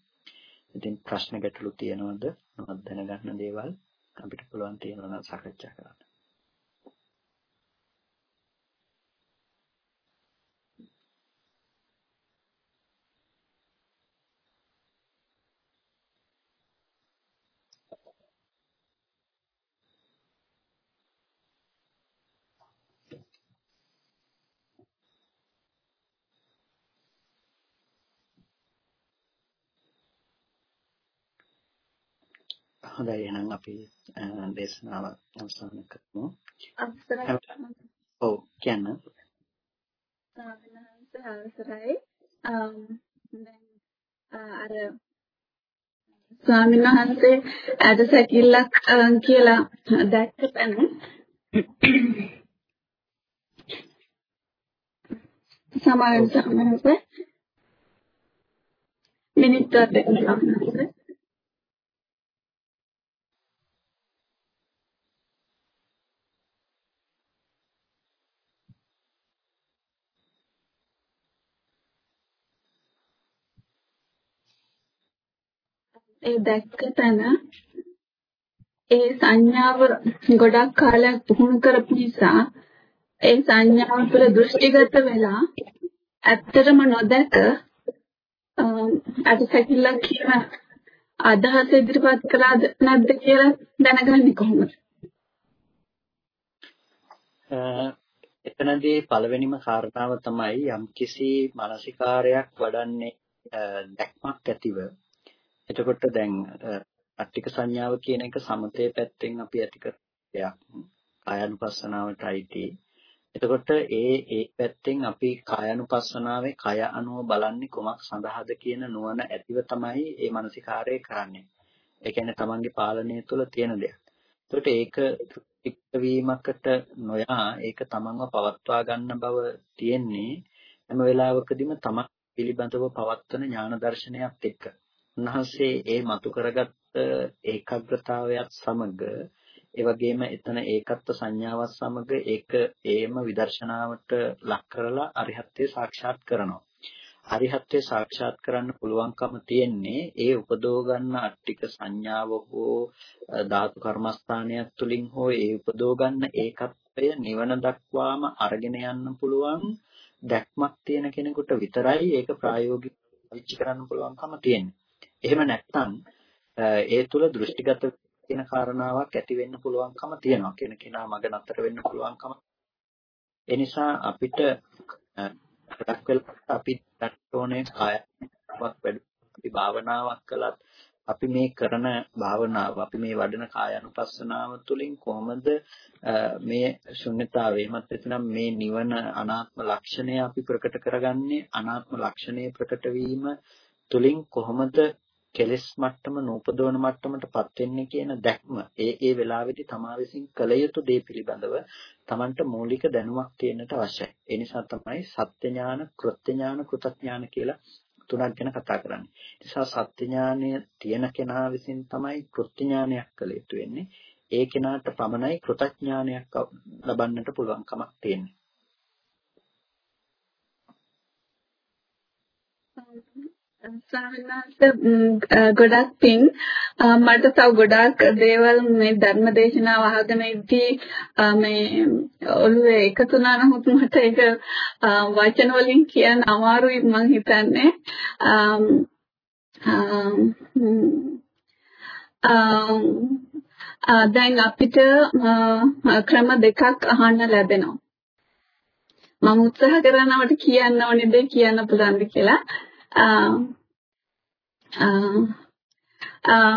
ඉතින් ප්‍රශ්න ගැටලු තියෙනවද? මොනවද දැනගන්න දේවල් අපිට පුළුවන් තියෙනවා නම් සාකච්ඡා කරන්න. හොඳයි එහෙනම් අපි දේශනාව අවසන් කරමු. අවසරයි. ඔව් කියන්න. අවසරයි. අර ස්වාමීන් වහන්සේ ඇද සැකිල්ලක් කියලා දැක්ක තැන සමාවෙන් ස්වාමීන් වහන්සේ මිනිත්තුවක් දෙන්න ස්වාමීන් ඒ දැක්ක තැන ඒ සංඥාව ගොඩක් කාලයක් පුහුණු කරපු නිසා ඒ සංඥාව තුළ දෘෂ්ටිගත වෙලා ඇත්තටම නොදැක අද සැකිල්ලක් කියන අදහස ඉදිරිපත් කළාද නැද්ද කියලා දැනගන්නේ කොහොමද? එතනදී පළවෙනිම කාරණාව තමයි යම්කිසි මානසිකාරයක් වඩන්නේ දැක්මක් ඇතිව එතකොට දැන් අට්ටික සංඥාව කියන එක සමතේ පැත්තෙන් අපි ඇති කර දෙයක්. කායानुපස්සනාවට අයිති. එතකොට ඒ ඒ පැත්තෙන් අපි කායानुපස්සනාවේ කය අනුව බලන්නේ කොමක් සඳහාද කියන නුවණ ඇතිව තමයි මේ මානසිකාරය කරන්නේ. ඒ කියන්නේ තමන්ගේ පාලනය තුළ තියෙන දෙයක්. එතකොට ඒක එක්වීමකට නොයා ඒක තමන්ව පවත්වා ගන්න බව තියෙන්නේ හැම වෙලාවකදීම තමන් පිළිබඳව පවත්වන ඥාන දර්ශනයත් එක්ක. උන්වහන්සේ ඒ මතු කරගත්ත ඒකාග්‍රතාවයත් සමග ඒ වගේම එතන ඒකත්ව සංඥාවත් සමග ඒක ඒම විදර්ශනාවට ලක් කරලා අරිහත්ත්වයේ සාක්ෂාත් කරනවා. අරිහත්ත්වයේ සාක්ෂාත් කරන්න පුළුවන්කම තියෙන්නේ ඒ උපදෝ ගන්න අට්ටික සංඥාව හෝ ධාතු කර්මස්ථානයක් තුලින් හෝ ඒ උපදෝ ගන්න ඒකත්වය නිවන දක්වාම අරගෙන යන්න පුළුවන් දැක්මක් තියෙන කෙනෙකුට විතරයි ඒක ප්‍රායෝගිකව විචි කරන්න පුළුවන්කම තියෙන්නේ. එහෙම නැත්නම් ඒ තුල දෘෂ්ටිගත කියන කාරණාවක් ඇති වෙන්න පුළුවන්කම තියෙනවා. කියන කෙනා මග නතර වෙන්න පුළුවන්කම. ඒ නිසා අපිට ගොඩක් වෙලාවට අපි දක්ෝනේ කායක් වැඩ අපි භාවනාවක් කළත් අපි මේ කරන භාවනාව අපි මේ වඩන කායानुපස්සනාව තුළින් කොහොමද මේ ශුන්්‍යතාවේමත් එතනම් මේ නිවන අනාත්ම ලක්ෂණය අපි ප්‍රකට කරගන්නේ අනාත්ම ලක්ෂණය ප්‍රකට වීම තුළින් කොහොමද කෙලෙස් මට්ටම නූපදවන මට්ටමටපත් වෙන්නේ කියන දැක්ම ඒ ඒ වෙලාවේදී තමා විසින් කළ යුතු දේ පිළිබඳව Tamanට මූලික දැනුමක් තියෙන්නට අවශ්‍යයි. ඒ නිසා තමයි සත්‍ය ඥාන, කෘත්‍ය ඥාන, කෘතඥාන කියලා තුනක් ගැන කතා කරන්නේ. ඒ නිසා සත්‍ය ඥානය තියෙන කෙනා විසින් තමයි කෘත්‍ය ඥානයක් කළ යුතු වෙන්නේ. ඒ කෙනාට පමණයි කෘතඥානයක් ලබන්නට පුළුවන්කමක් තියෙන්නේ. සාහනාත් ගොඩක් පිං මට තව ගොඩාක් දේවල් මේ ධර්ම දේශනාව අහගෙන ඉද්දී මේ ඔළුවේ එකතු වුණා නමුත් මට ඒක වචන වලින් කියන්න අමාරුයි මං හිතන්නේ. දැන් අපිට ක්‍රම දෙකක් අහන්න ලැබෙනවා. මම උත්සාහ කරනවට කියන්න ඕනේ දේ කියන්න පුළුවන්ද කියලා.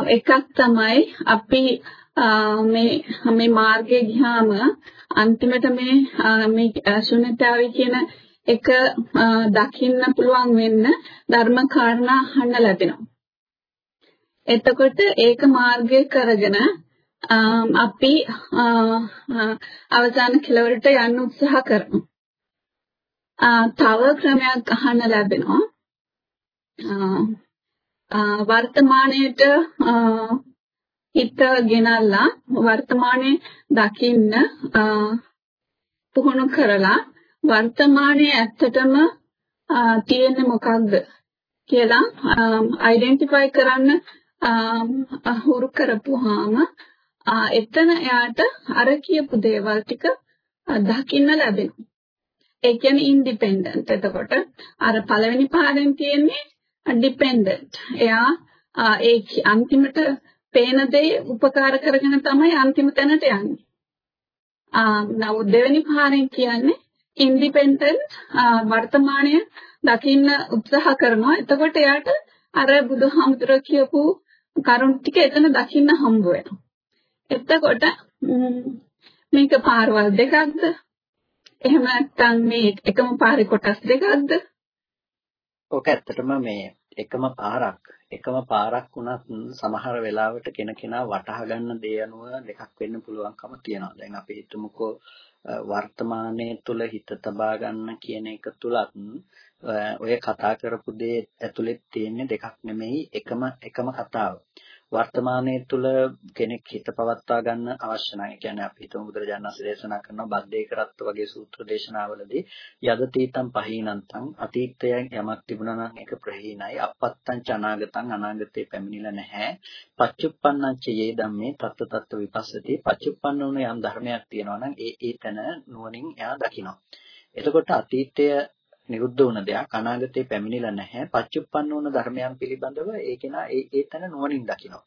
එකක් තමයි අපි මේ මේ මාර්ගයේ ගියාම අන්තිමට මේ මේ ශුන්‍යතාවය කියන එක දකින්න පුළුවන් වෙන්න ධර්ම කාරණා අහන්න ලැබෙනවා. එතකොට ඒක මාර්ගය කරගෙන අපි අවසාන කෙලවරට යන්න උත්සාහ කරනවා. තව ක්‍රමයක් අහන්න ලැබෙනවා. වර්තමානයේට හිත ගෙනල්ලා වර්තමානයේ දකින්න පුහුණු කරලා වර්තමානයේ ඇත්තටම තියෙන්නේ මොකක්ද කියලා අයිඩෙන්ටිෆයි කරන්න හුරු කරපුවාම එතන එයාට අර කියපු දේවල් ටික දකින්න ලැබෙනවා. ඒ කියන්නේ ඉන්ඩිපෙන්ඩන්ට්. එතකොට අර පළවෙනි පාඩම් තියෙන්නේ ඩිපෙන්ඩන්ට්. එයා ඒ අන්තිමට පේන දේ උපකාර කරගෙන තමයි අන්තිම තැනට යන්නේ. ආ නමුත් දෙවෙනි පාඩම් කියන්නේ ඉන්ඩිපෙන්ඩන්ට් වර්තමානයේ දකින්න උත්සාහ කරනවා. එතකොට එයාට අර බුදුහාමුදුර කියපු කරුණ ටික එතන දකින්න හම්බ වෙනවා. එතකොට මේක පාරවල් දෙකක්ද? එහෙම නැත්නම් මේ එකම පාරේ කොටස් දෙකක්ද? ඔක ඇත්තටම මේ එකම පාරක් එකම පාරක් වුණත් සමහර වෙලාවට කෙනකෙනා වටහා ගන්න දේ අනුව දෙකක් වෙන්න පුළුවන්කම තියෙනවා. දැන් අපි හිතමුකෝ වර්තමානයේ තුල හිත තබා ගන්න කියන එක තුලත් ඔය කතා කරපු දේ ඇතුලේ තියෙන්නේ දෙකක් නෙමෙයි එකම එකම කතාව. වර්තමානයේ තුල කෙනෙක් හිත පවත්වා ගන්න අවශ්‍ය නැහැ. ඒ කියන්නේ අපි හිතමු බුදුරජාණන් වහන්සේ දේශනා කරන බද්දේ කරත්ත වගේ සූත්‍ර දේශනාවලදී යදතීතම් පහීනන්තං අතීතයෙන් යමක් තිබුණා නම් ඒක ප්‍රහීනයි. අපත්තං ච අනාගතං අනාගතේ පැමිණිලා නැහැ. පච්චුප්පන්නං ච යේ ධම්මේ තත්ත තත්ත විපස්සති. පච්චුප්පන්න වුණ යම් ධර්මයක් තියෙනවා නම් ඒ ඒ තැන නුවණින් එයා දකිනවා. එතකොට අතීතය නිරුද්ධ වුණ දෙයක් අනාගතේ පැමිණිලා නැහැ. පච්චුප්පන්න වුණ ධර්මයන් පිළිබඳව ඒකේන ඒ ඒතන නුවණින් දකිනවා.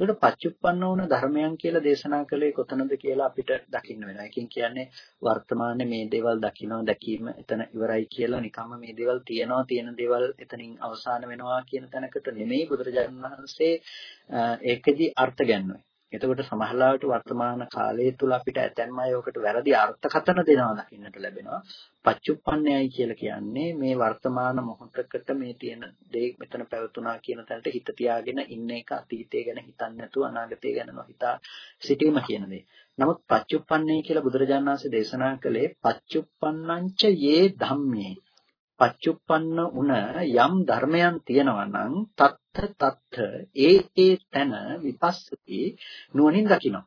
ඒකට පච්චුප්පන්න වුණ ධර්මයන් කියලා දේශනා කළේ කොතනද කියලා අපිට දකින්න වෙනවා. ඒකෙන් කියන්නේ වර්තමානයේ මේ දේවල් දකිනවා දැකීම එතන ඉවරයි කියලා නිකම්ම මේ දේවල් තියෙනවා තියෙන දේවල් එතනින් අවසාන වෙනවා කියන තැනකට නෙමෙයි බුදුරජාණන් වහන්සේ ඒකෙදි අර්ථ ගන්නවා. එතකොට සමහරවිට වර්තමාන කාලය තුල අපිට ඇතැම් අය ඔකට වැරදි අර්ථකථන දෙනවා දකින්නට ලැබෙනවා. පච්චුප්පන්නයයි කියලා කියන්නේ මේ වර්තමාන මොහොතකට මේ තියෙන දේ මෙතන පැවතුනා කියන තැනට හිත තියාගෙන ඉන්න එක අතීතය ගැන හිතන්නේ නැතුව අනාගතය ගැන නොහිතා සිටීම කියන දේ. නමුත් පච්චුප්පන්නේ කියලා බුදුරජාණන් වහන්සේ දේශනා කළේ පච්චුප්පන්නංච යේ ධම්මේ පච්චුප්පන්න උන යම් ධර්මයන් තියෙනවා නම් තත්ත තත්ත ඒ ඒ තන විපස්සති නුවණින් දකිනවා.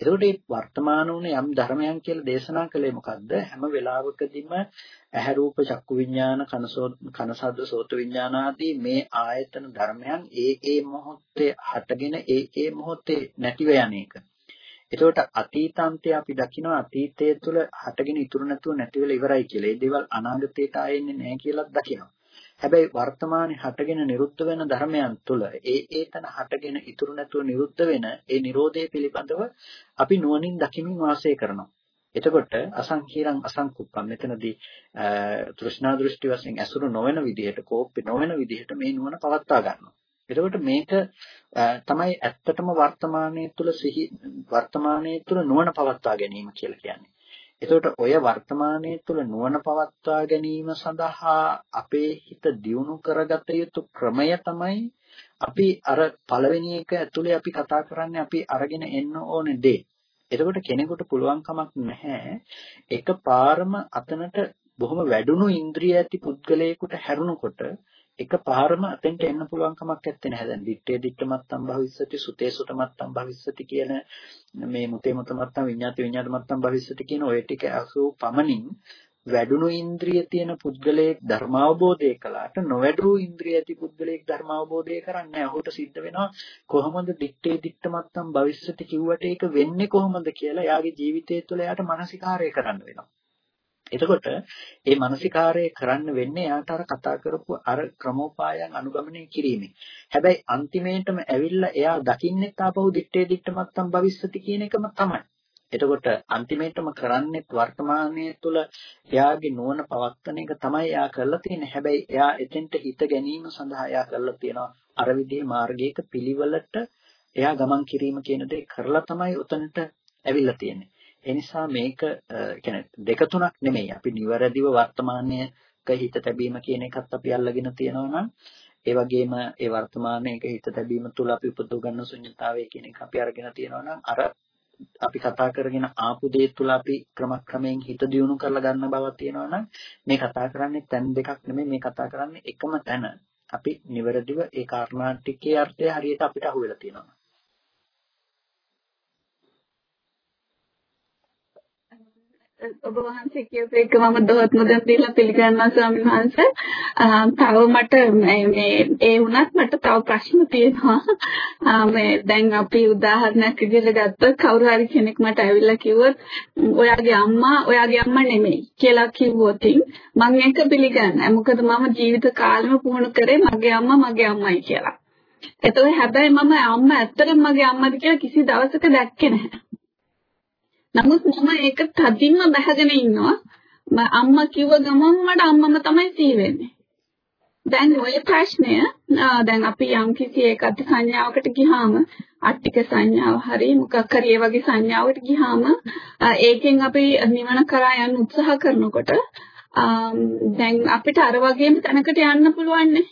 එතකොට මේ වර්තමාන වුණ යම් ධර්මයන් කියලා දේශනා කළේ මොකද්ද? හැම වෙලාවකදීම ඇහැ රූප චක්කු විඥාන කන සද්ද සෝත විඥාන ආදී මේ ආයතන ධර්මයන් ඒ ඒ මොහොතේ හටගෙන ඒ ඒ මොහොතේ නැතිව යන එක. එතකොට අතීතාන්තය අපි දකිනවා අතීතයේ තුල හටගෙන ඉතුරු නැතුව නැති වෙලා ඉවරයි කියලා. ඒ දේවල් අනාගතයට ආයෙන්නේ නැහැ කියලා දකිනවා. හැබැයි වර්තමානයේ හටගෙන නිරුද්ධ වෙන ධර්මයන් තුල ඒ ඒතන හටගෙන ඉතුරු නැතුව නිරුද්ධ වෙන ඒ Nirodhe පිළිබඳව අපි නුවණින් දකිමින් වාසය කරනවා. එතකොට අසංකීරං අසංකුප්පම් මෙතනදී තෘෂ්ණා දෘෂ්ටි වශයෙන් ඇසුරු නොවන විදිහට කෝප්පේ නොවන විදිහට මේ නුවණ පවත්වා ගන්නවා. එතකොට මේක තමයි ඇත්තටම වර්තමානයේ තුල සිහි වර්තමානයේ තුල නුවණ පවත්වා ගැනීම කියලා කියන්නේ. එතකොට ඔය වර්තමානයේ තුල නුවණ පවත්වා ගැනීම සඳහා අපේ හිත දියුණු කරගත යුතු ක්‍රමය තමයි අපි අර පළවෙනි එක ඇතුලේ අපි කතා කරන්නේ අපි අරගෙන එන්න ඕනේ දේ. එතකොට කෙනෙකුට පුළුවන් කමක් නැහැ එකපාරම අතනට බොහොම වැඩුණු ඉන්ද්‍රිය ඇති පුද්ගලයෙකුට හැරුණකොට එක පාරම අතෙන්ට එන්න පුළුවන් කමක් නැත්තේ නෑ දැන් දිත්තේ දිත්ත මත්තම් භවිස්සති සුතේ සුත මත්තම් භවිස්සති කියන මේ මුතේ මුත මත්තම් විඤ්ඤාති විඤ්ඤාත මත්තම් භවිස්සති කියන ওই ටික අසූ පමණින් වැඩුණු ඉන්ද්‍රිය තියෙන පුද්ගලයෙක් ධර්මාවබෝධය කළාට නොවැඩුණු ඉන්ද්‍රිය ඇති පුද්ගලයෙක් ධර්මාවබෝධය කරන්නේ නැහැ. ඔහුට සිද්ධ වෙනවා කොහොමද දිත්තේ දිත්ත මත්තම් භවිස්සති කිව්වට ඒක වෙන්නේ කොහොමද කියලා එයාගේ ජීවිතය තුළ එයාට මානසිකාරය කරන්න වෙනවා. එතකොට මේ මානසිකාරය කරන්න වෙන්නේ එයාට අර කතා කරපු අර ක්‍රමෝපායන් අනුගමනය කිරීමෙන්. හැබැයි අන්තිමේටම ඇවිල්ලා එයා දකින්නේ තාපහු දිත්තේ දිත්තමත්තම් භවිස්සති කියන එකම තමයි. එතකොට අන්තිමේටම කරන්නේ වර්තමානයේ තුල එයාගේ නුවණ පවත්වන එක තමයි එයා කරලා තියෙන්නේ. හැබැයි එයා එතෙන්ට හිත ගැනීම සඳහා එයා කරලා තියෙනවා අර විදිහේ මාර්ගයක පිළිවෙලට එයා ගමන් කිරීම කියන දේ කරලා තමයි උතනට ඇවිල්ලා තියෙන්නේ. ඒ නිසා මේක කියන්නේ දෙක තුනක් නෙමෙයි. අපි නිවැරදිව වර්තමානයේක හිත තැබීම කියන එකත් අපි අල්ලගෙන තියෙනවා නම් ඒ වගේම ඒ වර්තමානයේක හිත තැබීම තුළ අපි උපදව ගන්න ශුන්‍යතාවය කියන එක අපි අරගෙන තියෙනවා නම් අර අපි කතා කරගෙන ආපු දේ තුළ අපි ක්‍රමක්‍රමයෙන් හිත දියුණු කරලා ගන්න බවක් තියෙනවා නම් මේ කතා කරන්නේ තැන් දෙකක් නෙමෙයි මේ කතා කරන්නේ එකම තැන. අපි නිවැරදිව ඒ කාරණා ටිකේ අර්ථය හරියට අපිට අහුවෙලා තියෙනවා. ඔබ වහන්සේ කියපු එක මම දොහත් මුදන් දීලා පිළිගන්නවා ස්වාමීන් වහන්සේ. තව මට මේ ඒ වුණත් මට තව ප්‍රශ්න තියෙනවා. මේ දැන් අපි උදාහරණයක් විදිහට ගත්තොත් කවුරු හරි කෙනෙක් මට ඇවිල්ලා කිව්වොත් ඔයාගේ අම්මා ඔයාගේ අම්මා නෙමෙයි කියලා කිව්වොත් මම ඒක පිළිගන්නේ. මොකද මම ජීවිත කාලෙම පුහුණු කරේ මගේ අම්මා මගේ අම්මයි කියලා. එතකොට හැබැයි මම අම්මා ඇත්තටම මගේ අම්මද කියලා කිසි දවසක දැක්කේ නැහැ. නමුත් මම ඒක තදින්ම බහගෙන ඉන්නවා. අම්මා කිව්ව ගමන් මට අම්මම තමයි සිහි වෙන්නේ. දැන් ඔය ප්‍රශ්නය දැන් අපි යම් කිසි ඒකත් සංඥාවකට ගියාම අට්ටික සංඥාව හරි මොකක් හරි ඒ වගේ සංඥාවකට ගියාම ඒකෙන් අපි නිවන කරා යන්න උත්සාහ කරනකොට දැන් අපිට අර වගේම තැනකට යන්න පුළුවන් නේ.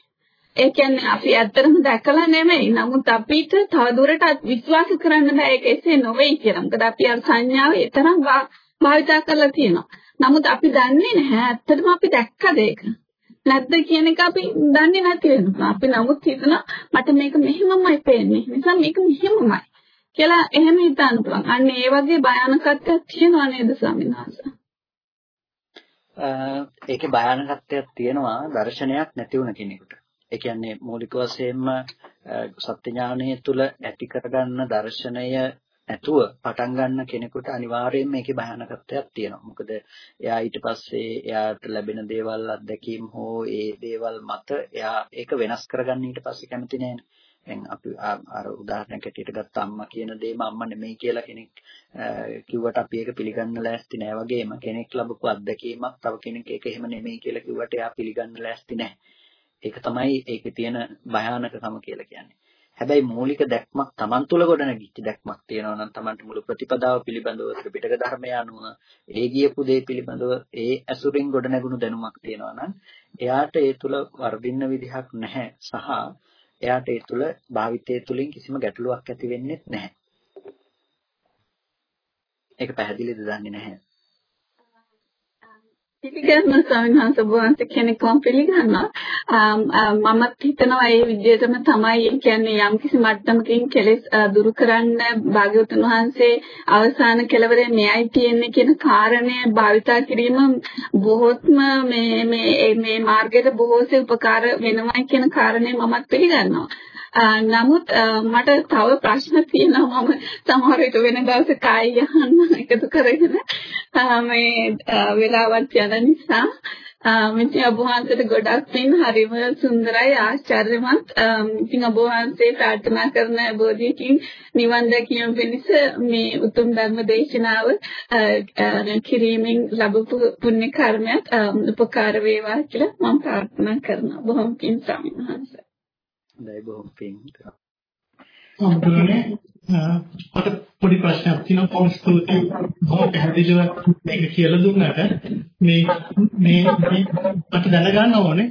ඒ කියන්නේ අපි ඇත්තටම දැකලා නෙමෙයි. නමුත් අපිට තවදුරටත් විශ්වාස කරන්න බෑ ඒක එසේ නොවේයි කියලා. මොකද අපි අර සංඥාව ඒ තරම් භාවිතා කරලා තියෙනවා. නමුත් අපි දන්නේ නැහැ ඇත්තටම අපි දැක්කද ඒක. නැද්ද කියන එක අපි දන්නේ නැති වෙනවා. අපි නමුත් හිතනවා මට මේක මෙහෙමමයි පේන්නේ. නිසා මේක මෙහෙමමයි කියලා එහෙම හිතන්න පුළුවන්. අන්න ඒ වගේ භයානකත්වයක් තියෙනවා නේද ස්වාමීන් වහන්සේ? ඒකේ භයානකත්වයක් තියෙනවා දර්ශනයක් නැති වුණ කෙනෙකුට. ඒ කියන්නේ මූලික වශයෙන්ම සත්‍ය ඥානය තුළ ඇති කරගන්න දර්ශනය නැතුව පටන් ගන්න කෙනෙකුට අනිවාර්යයෙන්ම මේකේ භයානකත්වයක් තියෙනවා. මොකද එයා ඊට පස්සේ එයාට ලැබෙන දේවල් අත්දැකීම් හෝ ඒ දේවල් මත එයා ඒක වෙනස් කරගන්න ඊට පස්සේ කැමති නෑනේ. දැන් අපි අර උදාහරණයක් ඇටියට ගත්ත අම්මා කියන දේම අම්මා නෙමෙයි කියලා කෙනෙක් කිව්වට අපි ඒක පිළිගන්න ලෑස්ති නෑ වගේම කෙනෙක් ලැබපු අත්දැකීමක් තව කෙනෙක් ඒක එහෙම නෙමෙයි කියලා කිව්වට එයා පිළිගන්න ලෑස්ති නෑ. ඒක තමයි ඒකේ තියෙන භයානකකම කියලා කියන්නේ. හැබැයි මූලික දැක්මක් Taman තුල ගොඩනැගිච්ච දැක්මක් තියෙනවා නම් Tamanට මුළු ප්‍රතිපදාව පිළිබඳව ත්‍රිපිටක ධර්මය අනුව ඒ ගියපු දේ පිළිබඳව ඒ ඇසුරින් ගොඩනැගුණු දැනුමක් තියෙනවා නම් එයාට ඒ තුල වර්ධින්න විදිහක් නැහැ සහ එයාට ඒ තුල භාවිතය තුලින් කිසිම ගැටලුවක් ඇති වෙන්නේ නැහැ. ඒක පැහැදිලිද දන්නේ නැහැ. පිළිගන්න ස්වාමීන් වහන්සේ වහන්සේ කෙනෙක් මම පිළිගන්නවා. මමත් හිතනවා ඒ විදිහටම තමයි කියන්නේ යම්කිසි මට්ටමකින් කෙලෙස් දුරු කරන්න භාග්‍යවතුන් වහන්සේ අවසාන කෙලවරේ මෙයයි තියෙන්නේ කියන කාරණය භාවිතා කිරීම බොහෝත්ම මේ මේ මේ මාර්ගයට බොහෝසේ උපකාර වෙනවා කියන කාරණය මමත් පිළිගන්නවා. නමුත් මට තව ප්‍රශ්න තියෙනවා. මම සමහර විට වෙන දවසේ කායි යහන්න එකතු කරගෙන මේ වෙලාවත් යන නිසා මෙතන ඔබ වහන්සේට ගොඩක් පින් හරිම සුන්දරයි ආශ්චර්යමත්. ඉතින් ඔබ වහන්සේ ප්‍රාර්ථනා කරන බෝධියකින් නිවන් දැකීම පිණිස මේ උතුම් ධර්ම දේශනාව කිරීමෙන් ලැබපු පුණ්‍ය කර්මයක් උපකාර වේවා කියලා මම ප්‍රාර්ථනා කරනවා. බොහොම පින් ස්වාමීන් වහන්සේ. හොඳයි බොහොම පිං. අමුතුනේ මට පොඩි ප්‍රශ්නයක් තියෙනවා. කොහොමද ස්තුතියි බොහොම පැහැදිලිව මේක කියලා දුන්නාට මේ මේ මට දැනගන්න ඕනේ.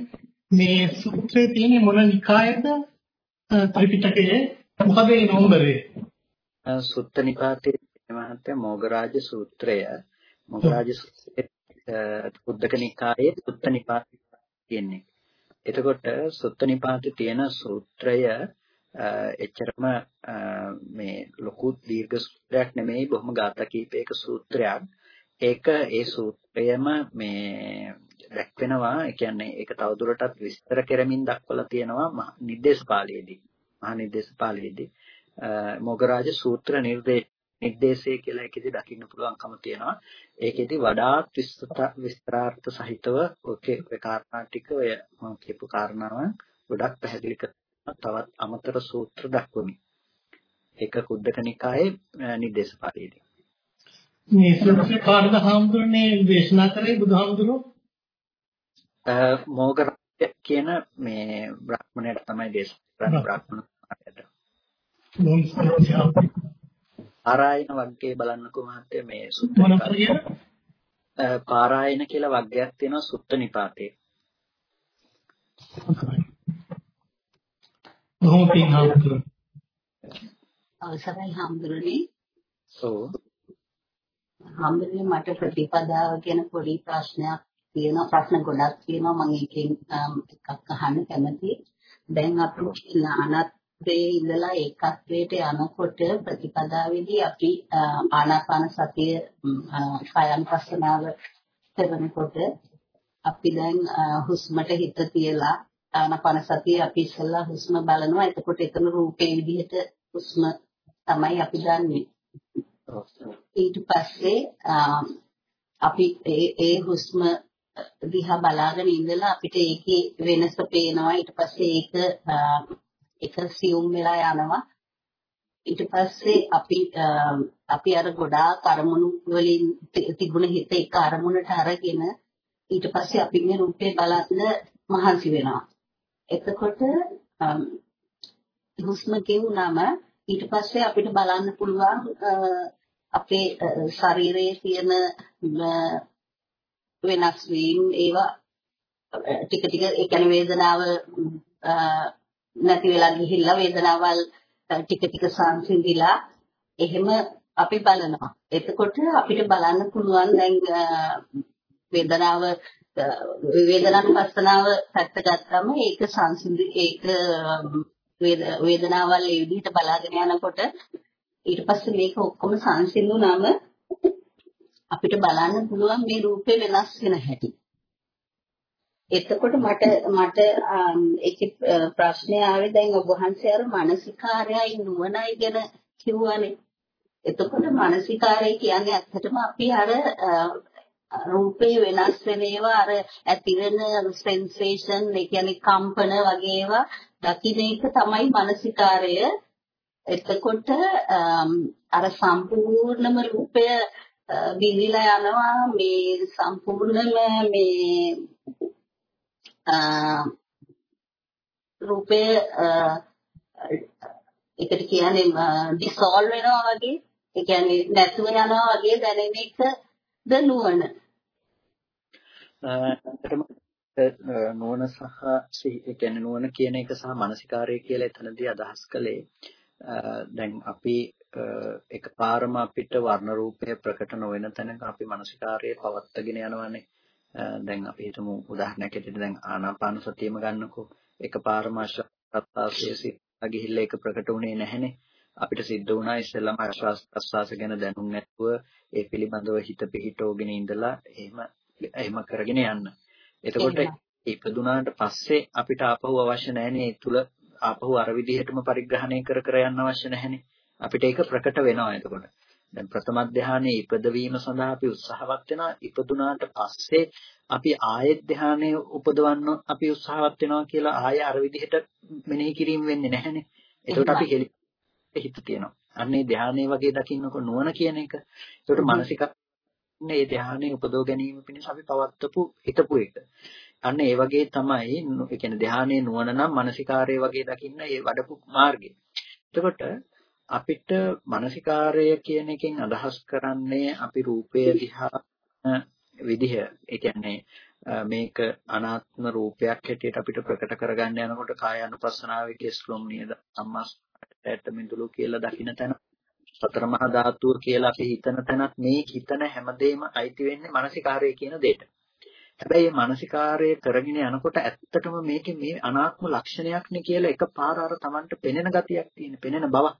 මේ සූත්‍රයේ තියෙන මොන නිකායද ත්‍රිපිටකයේ මොකද ඒ නම්බරේ සුත්ත නිපාතයේ මහත්ය මොගරාජ සූත්‍රය. මොගරාජ සූත්‍රයේ උද්දක නිකායේ සුත්ත නිපාතය තියෙන්නේ එතකොට සුත්ත නිපාතේ තියෙන සූත්‍රය එච්චරම මේ ලොකු දීර්ඝ සූත්‍රයක් නෙමෙයි බොහොම ગાථා කීපයක සූත්‍රයක්. ඒක ඒ සූත්‍රයම මේ දැක්වෙනවා. ඒ කියන්නේ ඒක තවදුරටත් විස්තර කරමින් දක්වලා තියෙනවා නිදේශපාලයේදී. මහා නිදේශපාලයේදී මොගරාජ සූත්‍ර නිර්දේශ නිर्देशය කියලා එකෙදි දකින්න පුළුවන්කම තියෙනවා. ඒකෙදි වඩාත් විස්තරාර්ථ සහිතව ඔකේ ඔය කාරණා ටික ඔය මම කියපු කාරණාව ගොඩක් පැහැදිලි කරන තවත් අමතර සූත්‍ර දක්වමි. එක කුද්දක නිකායේ නිर्देश පාළියේදී. මේ සූත්‍රය කාටද හාමුදුරනේ දේශනා කරේ බුදුහාමුදුරුවෝ? මෝගර කියන මේ බ්‍රාහ්මණයට තමයි දේශනා කරන්නේ බ්‍රාහ්මණ කාටද. පාරායන වර්ගයේ බලන්නකෝ මහත්තයා මේ සුත්ත නිපාතේ. පාරායන කියලා වර්ගයක් තියෙනවා සුත්ත නිපාතේ. බොහොම පින් හාමුදුරුවෝ. අවසරයි හාමුදුරනේ. ඔව්. හාමුදුරනේ මට ප්‍රතිපදාව ගැන පොඩි ප්‍රශ්නයක් තියෙනවා. ප්‍රශ්න ගොඩක් තියෙනවා. මම එකෙන් එකක් අහන්න කැමතියි. දැන් අපි නානත් දේ ඉඳලා ඒකත්වයට යනකොට ප්‍රතිපදාවේදී අපි ආනාපාන සතිය කායanusasanaව කරනකොට අපි දැන් හුස්මට හිත තියලා ආනාපාන සතිය අපි ඉස්සෙල්ලා හුස්ම බලනවා. එතකොට එතන රූපේ විදිහට හුස්ම තමයි අපි දන්නේ. ඊට පස්සේ අපි ඒ ඒ හුස්ම දිහා බලාගෙන ඉඳලා අපිට ඒකේ වෙනස පේනවා. ඊට පස්සේ ඒක එක සියුම් වෙලා යනවා. ඊට පස්සේ අපි අපි අර ගොඩාක් අරමුණු වලින් තිබුණ හිත එක අරමුණට අරගෙන ඊට පස්සේ අපි මේ රූපේ බලන්න මහන්සි වෙනවා. එතකොට හුස්ම ගෙවුනම ඊට පස්සේ අපිට බලන්න පුළුවන් අපේ ශරීරයේ තියෙන වෙනස් වීම ඒවා ටික ටික ඒ කියන්නේ වේදනාව නැති වෙලා ගිහිල්ලා වේදනාවල් ටික ටික සංසිඳිලා එහෙම අපි බලනවා. එතකොට අපිට බලන්න පුළුවන් දැන් වේදනාව වේදනානුපස්සනාව පැත්ත ගත්තම ඒක සංසිඳි ඒක වේදනාවල් ඒ විදිහට බලාගෙන යනකොට ඊට පස්සේ මේක ඔක්කොම සංසිඳුනම අපිට බලන්න පුළුවන් මේ රූපේ වෙනස් වෙන හැටි. එතකොට මට මට ඒකේ ප්‍රශ්නය ආවේ දැන් ඔබ වහන්සේ අර මානසිකාරයයි නුවණයි ගැන කිව්වනේ. එතකොට මානසිකාරය කියන්නේ ඇත්තටම අපි අර රූපේ වෙනස් වෙන ඒවා අර ඇති වෙන සෙන්සේෂන් ඒ කියන්නේ කම්පන වගේ ඒවා දකින්න එක තමයි මානසිකාරය. එතකොට අර සම්පූර්ණම රූපය බිඳිලා යනවා මේ සම්පූර්ණම මේ රූපය එකට කියන්නේ ඩිසෝල්ව් වෙනවා වගේ ඒ කියන්නේ නැතුව යනවා වගේ දැනෙන එක ද නුවණ ඇත්තටම නුවණ සහ ඒ කියන්නේ නුවණ කියන එක සහ මානසිකාරය කියලා එතනදී අදහස් කළේ දැන් අපි එකපාරම අපිට වර්ණ රූපය ප්‍රකට නොවන තැනක අපි මානසිකාරයේ පවත්වාගෙන යනවානේ. දැන් අපි හිතමු උදාහරණයක් ඇටියට දැන් ආනාපාන සතියම ගන්නකෝ එකපාරම ආශ්වාසයේ ගිහිල්ලා ඒක ප්‍රකට වුණේ නැහනේ අපිට සිද්ධ වුණා ඉස්සෙල්ලාම ආශ්වාස ප්‍රශ්වාස ගැන දැනුම් නැතුව ඒ පිළිබඳව හිත පිහිටෝගෙන ඉඳලා එහෙම එහෙම කරගෙන යන්න. එතකොට ඉපදුනාට පස්සේ අපිට ආපහු අවශ්‍ය නැහැනේ ඒ තුල ආපහු අර විදිහටම පරිග්‍රහණය කර කර යන්න අවශ්‍ය නැහැනේ. අපිට ඒක ප්‍රකට වෙනවා එතකොට. දැන් ප්‍රථම ධානයේ ඉපදවීම සඳහා අපි උත්සාහවත් වෙනවා. ඉපදුනාට පස්සේ අපි ආයෙත් ධානයේ උපදවන්න අපි උත්සාහවත් වෙනවා කියලා ආයෙ අර විදිහට මෙනෙහි කිරීම වෙන්නේ නැහැනේ. එතකොට අපි හෙලි හිත තියෙනවා. අන්න ඒ ධානයේ වගේ දකින්නකො නුවණ කියන එක. ඒකට මානසික මේ ධානයේ උපදව ගැනීම පිණිස අපි පවත්වපු හිතපු එක. අන්න ඒ වගේ තමයි ඒ කියන්නේ ධානයේ නුවණ නම් මානසිකාරය වගේ දකින්න ඒ වඩපු මාර්ගය. එතකොට අපිට මානසිකාරය කියන එකෙන් අදහස් කරන්නේ අපි රූපය දිහා විදිහ ඒ කියන්නේ මේක අනාත්ම රූපයක් හැටියට අපිට ප්‍රකට කරගන්න යනකොට කාය අනුපස්සනාවේ කෙස්ලොම් නේද සම්මාස්ට මිදුළු කියලා දකින්න තැන සතර මහා ධාතුව කියලා අපි හිතන තැනත් මේ හිතන හැමදේම අයිති වෙන්නේ මානසිකාරය කියන දෙයට. හැබැයි මේ මානසිකාරය කරගෙන යනකොට ඇත්තටම මේකේ මේ අනාත්ම ලක්ෂණයක් නේ කියලා එකපාර අර Tamanට පෙනෙන ගතියක් තියෙන, පෙනෙන බවක්.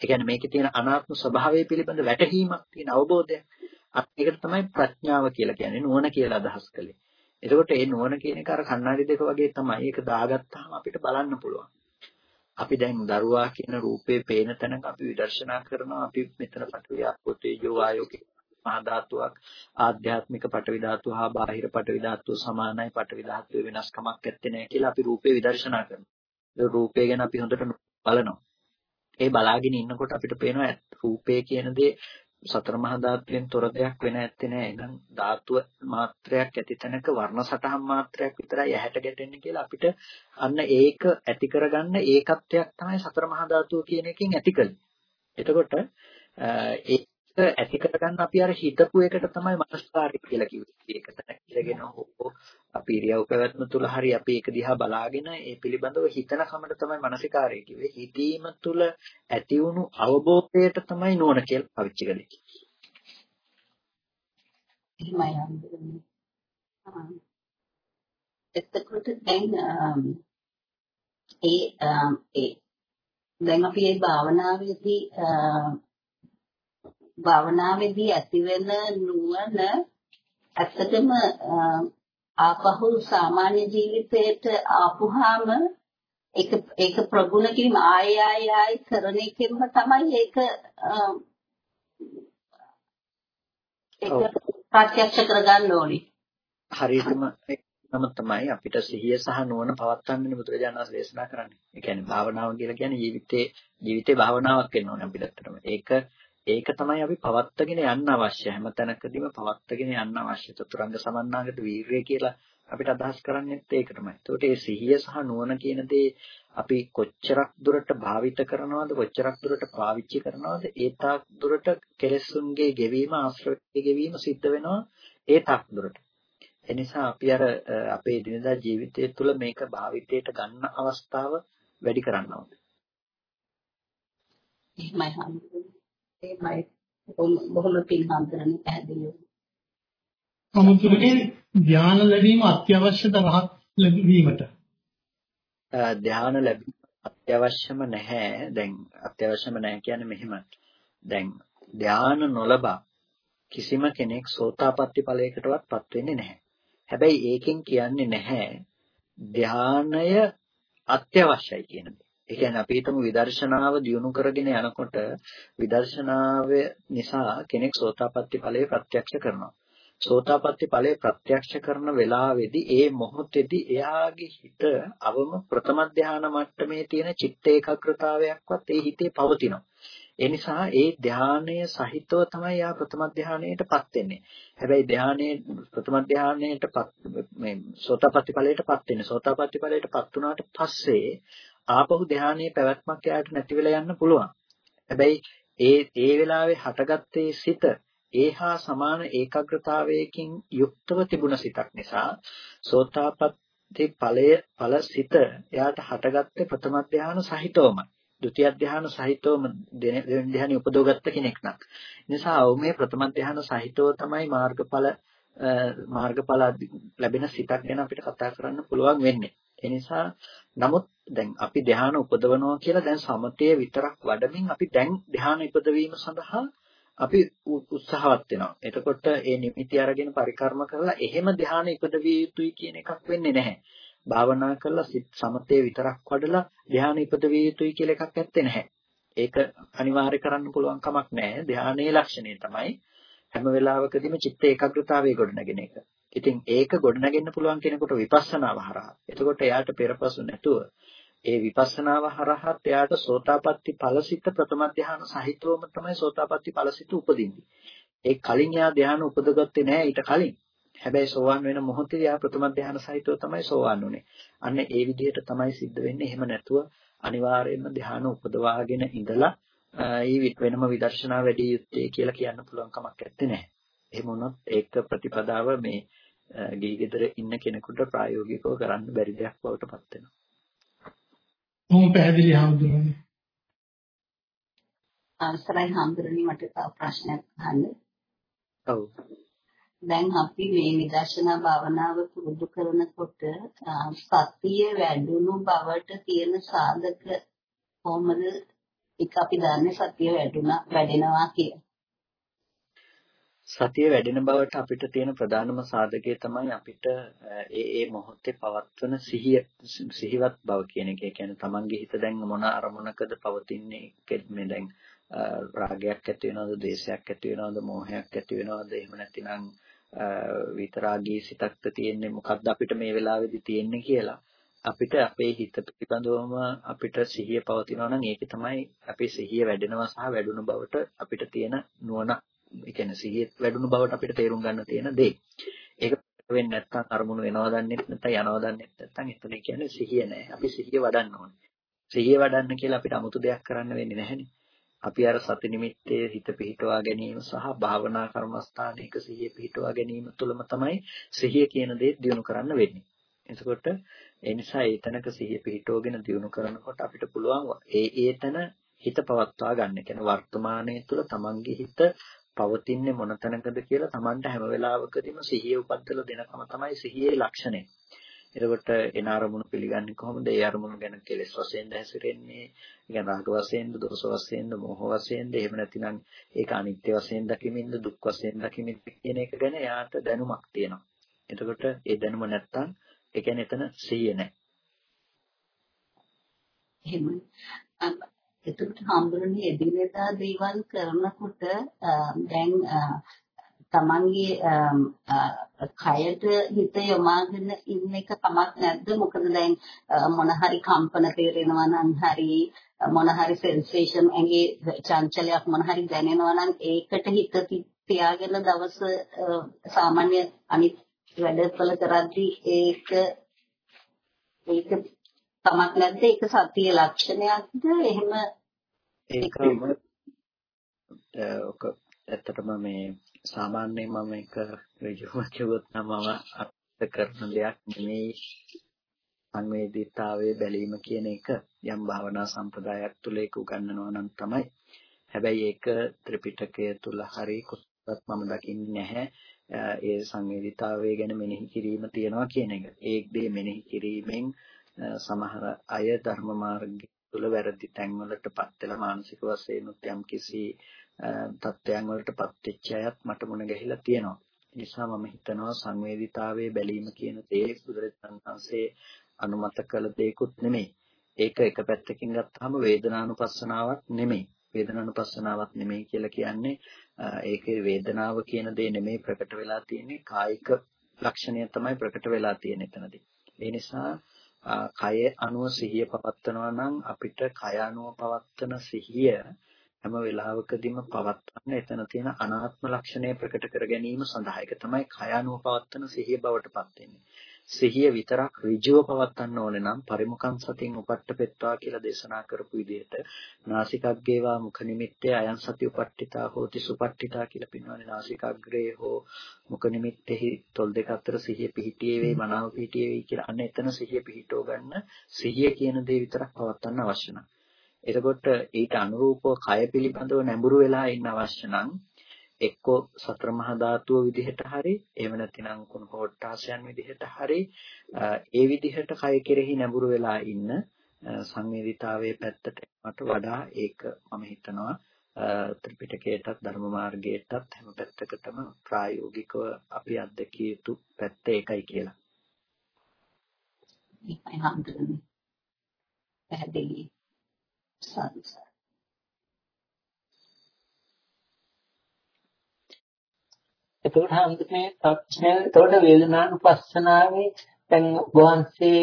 ඒ කියන්නේ මේකේ තියෙන අනාත්ම ස්වභාවය පිළිබඳ වැටහීමක් තියෙන අවබෝධයක්. ඒකට තමයි ප්‍රඥාව කියලා කියන්නේ නුවණ කියලා අදහස් කළේ. එතකොට මේ නුවණ කියන එක අර කණ්ණාඩි දෙක වගේ තමයි. ඒක දාගත්තාම අපිට බලන්න පුළුවන්. අපි දැන් දරුවා කියන රූපේ පේන තැනක අපි විදර්ශනා කරනවා. අපි මෙතන පටවිය ආපෝතේජෝ වායෝ මහා ධාතුවක් ආධ්‍යාත්මික පටවි ධාතුව හා බාහිර පටවි ධාතුව සමානයි පටවි ධාතුවේ වෙනස්කමක් නැත්තේ නෑ කියලා අපි රූපේ විදර්ශනා කරනවා. ඒ රූපය ගැන අපි හොඳට බලනවා. ඒ බලාගෙන ඉන්නකොට අපිට පේනවා රූපය කියන දේ සතර මහා ධාතුවෙන් තොර දෙයක් වෙන ඇත්තේ නෑ. එහෙනම් ධාතුව මාත්‍රයක් ඇති තැනක වර්ණ සටහන් මාත්‍රයක් විතරයි ඇහැට ගැටෙන්නේ කියලා අපිට අන්න ඒක ඇති කරගන්න ඒකත්වයක් තමයි සතර මහා ධාතුව කියන එකෙන් ඇති කළේ. එතකොට ඒක ඇති කරගන්න අපි අර හිතපු එකට තමයි මනස්කාරය කියලා කිව්වේ. ඒකට ඉඳගෙන හෝ අපි ඉරියව් පැවැත්ම තුල හරි අපි ඒක දිහා බලාගෙන ඒ පිළිබඳව හිතන කමට තමයි මානසිකාරය කිව්වේ. හිතීම තුල ඇති වුණු අවබෝධයට තමයි නුවණ කියලා පාවිච්චි කළේ. එහෙමයි හම්බුනේ. එතකොට දැන් ඒ ඒ දැන් අපි මේ භාවනාවේදී භාවනාවේදී ඇතිවෙන නුවණ ඇත්තටම ආපහු සාමාන්‍ය ජීවිතයට ආපුහාම ඒක ඒක ප්‍රගුණ කිරීම ආය ආය ආය කරන එකෙන්ම තමයි ඒක ඒක ප්‍රත්‍යක්ෂ කරගන්න ඕනේ. හරියටම නම තමයි අපිට සිහිය සහ නුවණ පවත්වන්න බුදුරජාණන් වහන්සේ දේශනා කරන්නේ. ඒ කියන්නේ භාවනාව කියලා කියන්නේ ජීවිතේ ජීවිතේ භාවනාවක් වෙන්න ඕනේ අපිට ඇත්තටම. ඒක ඒක තමයි අපි පවත්වාගෙන යන්න අවශ්‍ය. හැම තැනකදීම පවත්වාගෙන යන්න අවශ්‍ය. චතුරංග සමන්නාගත වීර්යය කියලා අපිට අදහස් කරන්නේත් ඒක තමයි. ඒකට මේ සිහිය සහ නුවණ කියන දේ අපි කොච්චරක් දුරට භාවිත කරනවද කොච්චරක් දුරට පාවිච්චි කරනවද ඒ තාක් දුරට කෙලෙසුන්ගේ ගෙවීම ආශ්‍රවයේ ගෙවීම සිද්ධ වෙනවා ඒ තාක් දුරට. එනිසා අපි අර අපේ දිනදා ජීවිතය තුළ මේක භාවිතයට ගන්න අවස්ථාව වැඩි කරන්න ඕනේ. එහෙමයි එහෙමයි බොහොම පින් හම්බුනේ පැහැදිලිව. අමුතුවෙන් ධ්‍යාන ලැබීම අත්‍යවශ්‍යද රහත් ලැබීමට? ධ්‍යාන ලැබීම අත්‍යවශ්‍යම නැහැ. දැන් අත්‍යවශ්‍යම නැහැ කියන්නේ මෙහෙම. දැන් ධ්‍යාන නොලබා කිසිම කෙනෙක් සෝතාපට්ටි ඵලයකටවත්පත් වෙන්නේ නැහැ. හැබැයි ඒකෙන් කියන්නේ නැහැ ධානය අත්‍යවශ්‍යයි කියන දේ. ඒ කියන්නේ අපි හිතමු විදර්ශනාව දියුණු කරගෙන යනකොට විදර්ශනාව නිසා කෙනෙක් සෝතාපට්ටි ඵලය ප්‍රත්‍යක්ෂ කරනවා. සෝතාපට්ටි ඵලය ප්‍රත්‍යක්ෂ කරන වෙලාවේදී ඒ මොහොතේදී එයාගේ හිත අවම ප්‍රථම ධානය මට්ටමේ තියෙන චිත්ත ඒකාග්‍රතාවයක්වත් ඒ හිතේ පවතිනවා. ඒ නිසා ඒ ධානය සහිතව තමයි යා ප්‍රථම ධානයටපත් වෙන්නේ. හැබැයි ධානයේ ප්‍රථම ධානයටපත් මේ සෝතාපට්ටි ඵලයටපත් වෙන්නේ. සෝතාපට්ටි ඵලයටපත් වුණාට පස්සේ ආපහු ධානයේ පැවැත්මක් යාට නැති වෙලා යන්න පුළුවන්. හැබැයි ඒ ඒ වෙලාවේ හටගත්තේ සිත ඒහා සමාන ඒකාග්‍රතාවයකින් යුක්තව තිබුණ සිතක් නිසා සෝතාපට්ටි ඵලය ඵල සිත එයාට හටගත්තේ ප්‍රථම ධානය සහිතවමයි. ဒုတိ ය ධ්‍යාන සහිතවම දෙවෙනි ධ්‍යානෙ උපදවගත්ත කෙනෙක් නම්. නිසා මේ ප්‍රථම ධ්‍යාන සහිතව තමයි මාර්ගඵල මාර්ගඵල ලැබෙන සිතක් ගැන අපිට කතා කරන්න පුළුවන් වෙන්නේ. ඒ නිසා නමුත් දැන් අපි ධ්‍යාන උපදවනවා කියලා දැන් සමතය විතරක් වඩමින් අපි දැන් ධ්‍යාන ඉපදවීම සඳහා අපි උත්සාහවත් වෙනවා. එතකොට ඒ නිමිති අරගෙන පරිකර්ම කරලා එහෙම ධ්‍යාන ඉපදවිය යුතුයි කියන එකක් වෙන්නේ නැහැ. භාවනා කරලා සිත් සමතේ විතරක් වඩලා ධ්‍යාන ඉපදවිය යුතුයි කියලා එකක් ඇත්තේ නැහැ. ඒක අනිවාර්ය කරන්න පුළුවන් කමක් නැහැ. ධ්‍යානයේ ලක්ෂණය තමයි හැම වෙලාවකදීම චිත්ත ඒකාග්‍රතාවයේ ගොඩනගෙන එක. ඉතින් ඒක ගොඩනගෙන්න පුළුවන් කෙනෙකුට විපස්සනාව හරහා. එතකොට එයාට පෙරපසු නැතුව ඒ විපස්සනාව හරහාත් එයාට සෝතාපට්ටි ඵලසිත ප්‍රථම ධ්‍යාන සහිතවම තමයි සෝතාපට්ටි ඵලසිත උපදින්නේ. ඒ කලින් එයා ධ්‍යාන උපදගත්තේ නැහැ ඊට කලින්. හැබැයි සෝවාන් වෙන මොහොතේ යා ප්‍රථම ධ්‍යාන සහිතව තමයි සෝවාන් උනේ. අන්න ඒ විදිහට තමයි සිද්ධ වෙන්නේ. එහෙම නැතුව අනිවාර්යයෙන්ම ධ්‍යාන උපදවාගෙන ඉඳලා ඊ වෙනම විදර්ශනා වැඩි යුත්තේ කියලා කියන්න පුළුවන් කමක් නැත්තේ නෑ. එහෙම වුණොත් ඒක ප්‍රතිපදාව මේ ගිහිගෙදර ඉන්න කෙනෙකුට ප්‍රායෝගිකව කරන්න බැරි දෙයක් බවට පත් වෙනවා. මොහොම පැහැදිලි හඳුනන්නේ. අවසරයි හඳුනන්නේ මට තව ප්‍රශ්නයක් අහන්න. ඔව්. දැන් අපි මේ විදර්ශනා භාවනාව පුරුදු කරනකොට සතිය වැඩුණු බවට තියෙන සාධක කොහොමද එක අපි දන්නේ සතිය වැඩුණා වැඩෙනවා කියලා. සතිය වැඩෙන බවට අපිට තියෙන ප්‍රධානම සාධකය තමයි අපිට ඒ ඒ මොහොතේ පවත්වන සිහිය සිහිවත් බව කියන එක. ඒ කියන්නේ තමන්ගේ හිත දැන් මොන අරමුණකද පවතින්නේ? මේ දැන් රාගයක් ඇති වෙනවද, ද්වේෂයක් ඇති වෙනවද, මෝහයක් ඇති වෙනවද, එහෙම නැතිනම් විතරාගී සිතක්ද තියෙන්නේ? මොකද්ද අපිට මේ වෙලාවේදී තියෙන්නේ කියලා? අපිට අපේ හිත පිළිබඳවම අපිට සිහිය පවතිනවා නම් ඒක තමයි අපේ සිහිය වැඩෙනවා සහ වැඩුණු බවට අපිට තියෙන නුවණ ඒ කියන්නේ සිහිය වැඩුණු බවට අපිට තේරුම් ගන්න තියෙන දේ. ඒක වෙන්නේ නැත්නම් අරමුණු වෙනවා දන්නේ නැත්නම් යනවා දන්නේ නැත්නම් එතන කියන්නේ සිහිය නෑ. අපි සිහිය වඩන්න ඕනේ. සිහිය වඩන්න කියලා අපිට 아무තු දෙයක් කරන්න වෙන්නේ නැහැනේ. අපි අර සති නිමිත්තේ හිත පිහිටවා ගැනීම සහ භාවනා කර්මස්ථානයක සිහිය පිහිටවා ගැනීම තුළම තමයි සිහිය කියන දේ දියුණු කරන්න වෙන්නේ. එතකොට ඒ නිසා ඒ තැනක සිහිය පිහිටවගෙන දියුණු කරනකොට අපිට පුළුවන් ඒ ඒ තැන හිත පවත්වා ගන්න. කියන්නේ වර්තමානයේ තුල තමන්ගේ හිත පවතින්නේ මොන තැනකද කියලා තමන්ට හැම වෙලාවකදීම සිහිය උපද්දලා දෙනකම තමයි සිහියේ ලක්ෂණය. එතකොට එන අරමුණු පිළිගන්නේ කොහොමද? ඒ අරමුණු ගැන කෙලෙස් වශයෙන්ද හැසිරෙන්නේ? ඒ රාග වශයෙන්ද, දෝෂ වශයෙන්ද, මෝහ වශයෙන්ද, එහෙම නැතිනම් ඒක අනිත්‍ය වශයෙන් දකිමින්ද, දුක් වශයෙන් දකිමින්ද කියන එක ගැන එයාට දැනුමක් තියෙනවා. එතකොට ඒ දැනුම නැත්තම් ඒ කියන්නේ එතන සිහිය නැහැ. එහෙමයි. එතකොට හම්බුනේ එදිනෙදා දේවල් කරනකොට දැන් තමන්ගේ කයට හිත යොමාගෙන ඉන්න එක කමක් නැද්ද? මොකද දැන් මොන හරි කම්පන තේරෙනවා නම් හරි මොන හරි සෙන්සේෂන් ඇඟේ චංචලයක් මොන හරි දැනෙනවා නම් ඒකට හිත තියාගෙන දවස සාමාන්‍ය අනිත් වැඩවල කරද්දී ඒක ඒක තමක් නැද්ද ඒක සතිය ලක්ෂණයක්ද එහෙම ඒක ඔක ඇත්තටම මේ සාමාන්‍යයෙන් මම එක ඍජුවම කිව්වොත් නම් මම අර්ථ කරන දෙයක් නෙමෙයි සංවේදීතාවයේ බැලීම කියන එක යම් භාවනා සම්ප්‍රදායක් තුල ඒක උගන්වනවා නම් තමයි. හැබැයි ඒක ත්‍රිපිටකය තුල හරි කොහොමවත් මම දකින්නේ නැහැ. ඒ සංවේදීතාවය ගැන මෙනෙහි කිරීම තියනවා කියන එක. ඒ දේ මෙනෙහි කිරීමෙන් සමහර අය ධර්ම මාර්ගය තුල වැරදි තැන්වලටපත් වෙලා මානසික වශයෙන් යම් කිසි තත්ත්වයන් වලටපත් වෙච්ච අයත් මට මුණ ගැහිලා තියෙනවා. ඒ නිසා මම හිතනවා සංවේදීතාවයේ බැලීම කියන දේ බුදුරජාණන් වහන්සේ අනුමත කළ දෙයක්ුත් නෙමෙයි. ඒක එක පැත්තකින් ගත්තාම වේදනානුපස්සනාවක් නෙමෙයි. වේදනානුපස්සනාවක් නෙමෙයි කියලා කියන්නේ ඒකේ වේදනාව කියන දේ නෙමෙයි ප්‍රකට වෙලා තියෙන්නේ කායික ලක්ෂණය තමයි ප්‍රකට වෙලා තියෙන්නේ එතනදී. ඒ නිසා කය අනුව සිහිය පවත්වනවා නම් අපිට කය අනුව පවත්වන සිහිය හැම වෙලාවකදීම පවත්වන්න එතන තියෙන අනාත්ම ලක්ෂණය ප්‍රකට කර ගැනීම සඳහා ඒක තමයි කය අනුව පවත්වන සිහිය බවට පත් වෙන්නේ. සිහිය විතරක් ඍජුව පවත්වන්න ඕනේ නම් පරිමුඛං සතින් උපට්ඨපෙත්වා කියලා දේශනා කරපු විදිහට නාසිකග්ගේවා මුඛ නිමිත්තේ අයං සති උපට්ඨිතා හෝති සුපට්ඨිතා කියලා පින්නවනේ නාසිකග්ග්‍රේ හෝ මුඛ නිමිත්තේහි තොල් දෙක අතර සිහිය පිහිටියේ වේ මනාව පිහිටියේ වේ කියලා අන්න එතන සිහිය පිහිටව ගන්න සිහිය කියන දේ විතරක් පවත්වන්න අවශ්‍ය නැහැ. එතකොට ඊට අනුරූපව කය පිළිබඳව නැඹුරු වෙලා ඉන්න අවශ්‍ය නම් එක්කෝ සතර මහා ධාතුව විදිහට හරි එහෙම නැතිනම් කුණු හොට්ටාසයන් විදිහට හරි ඒ විදිහට කය කෙරෙහි නැඹුරු වෙලා ඉන්න සංවේදීතාවයේ පැත්තට මට වඩා ඒක මම හිතනවා ත්‍රිපිටකයටත් ධර්ම මාර්ගයටත් හැම පැත්තකටම ප්‍රායෝගිකව අපි අත්දැකිය යුතු පැත්ත ඒකයි කියලා. ඒකයි හම්බුනේ. පැහැදිලි. සංසාර එතකොට හම්දුනේ ප්‍රශ්නය එතකොට වේදනානුපස්සනාවේ දැන් වහන්සේ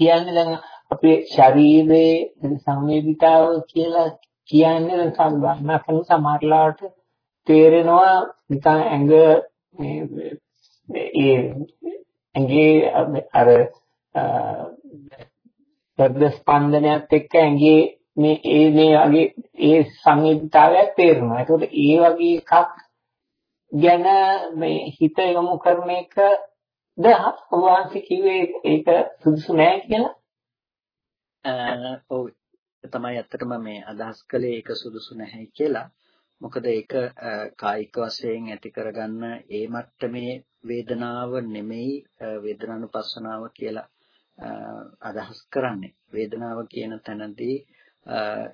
කියන්නේ දැන් අපේ ශරීරයේ සංවේදිතාව කියලා කියන්නේ දැන් සම්බන්ධ කරන සමහරලාට තේරෙනවා නිකන් ඇඟ මේ ඒ ඇඟේ අර හෘද ස්පන්දනයත් එක්ක ඇඟේ මේ ඒ මේ වගේ ඒ සංවේදිතාවයක් තේරෙනවා. ඒකට ඒ වගේ එකක් ගැන මේ හිත යොමු කරන එකද වහන්සේ කිව්වේ ඒක සුදුසු නෑ කියලා? ඔව් තමයි ඇත්තටම මේ අදහස් කළේ ඒක සුදුසු නැහැ කියලා. මොකද ඒක කායික වශයෙන් ඇති කරගන්න ඒ මට්ටමේ වේදනාව නෙමෙයි වේදනානුපස්සනාව කියලා අදහස් කරන්නේ. වේදනාව කියන තැනදී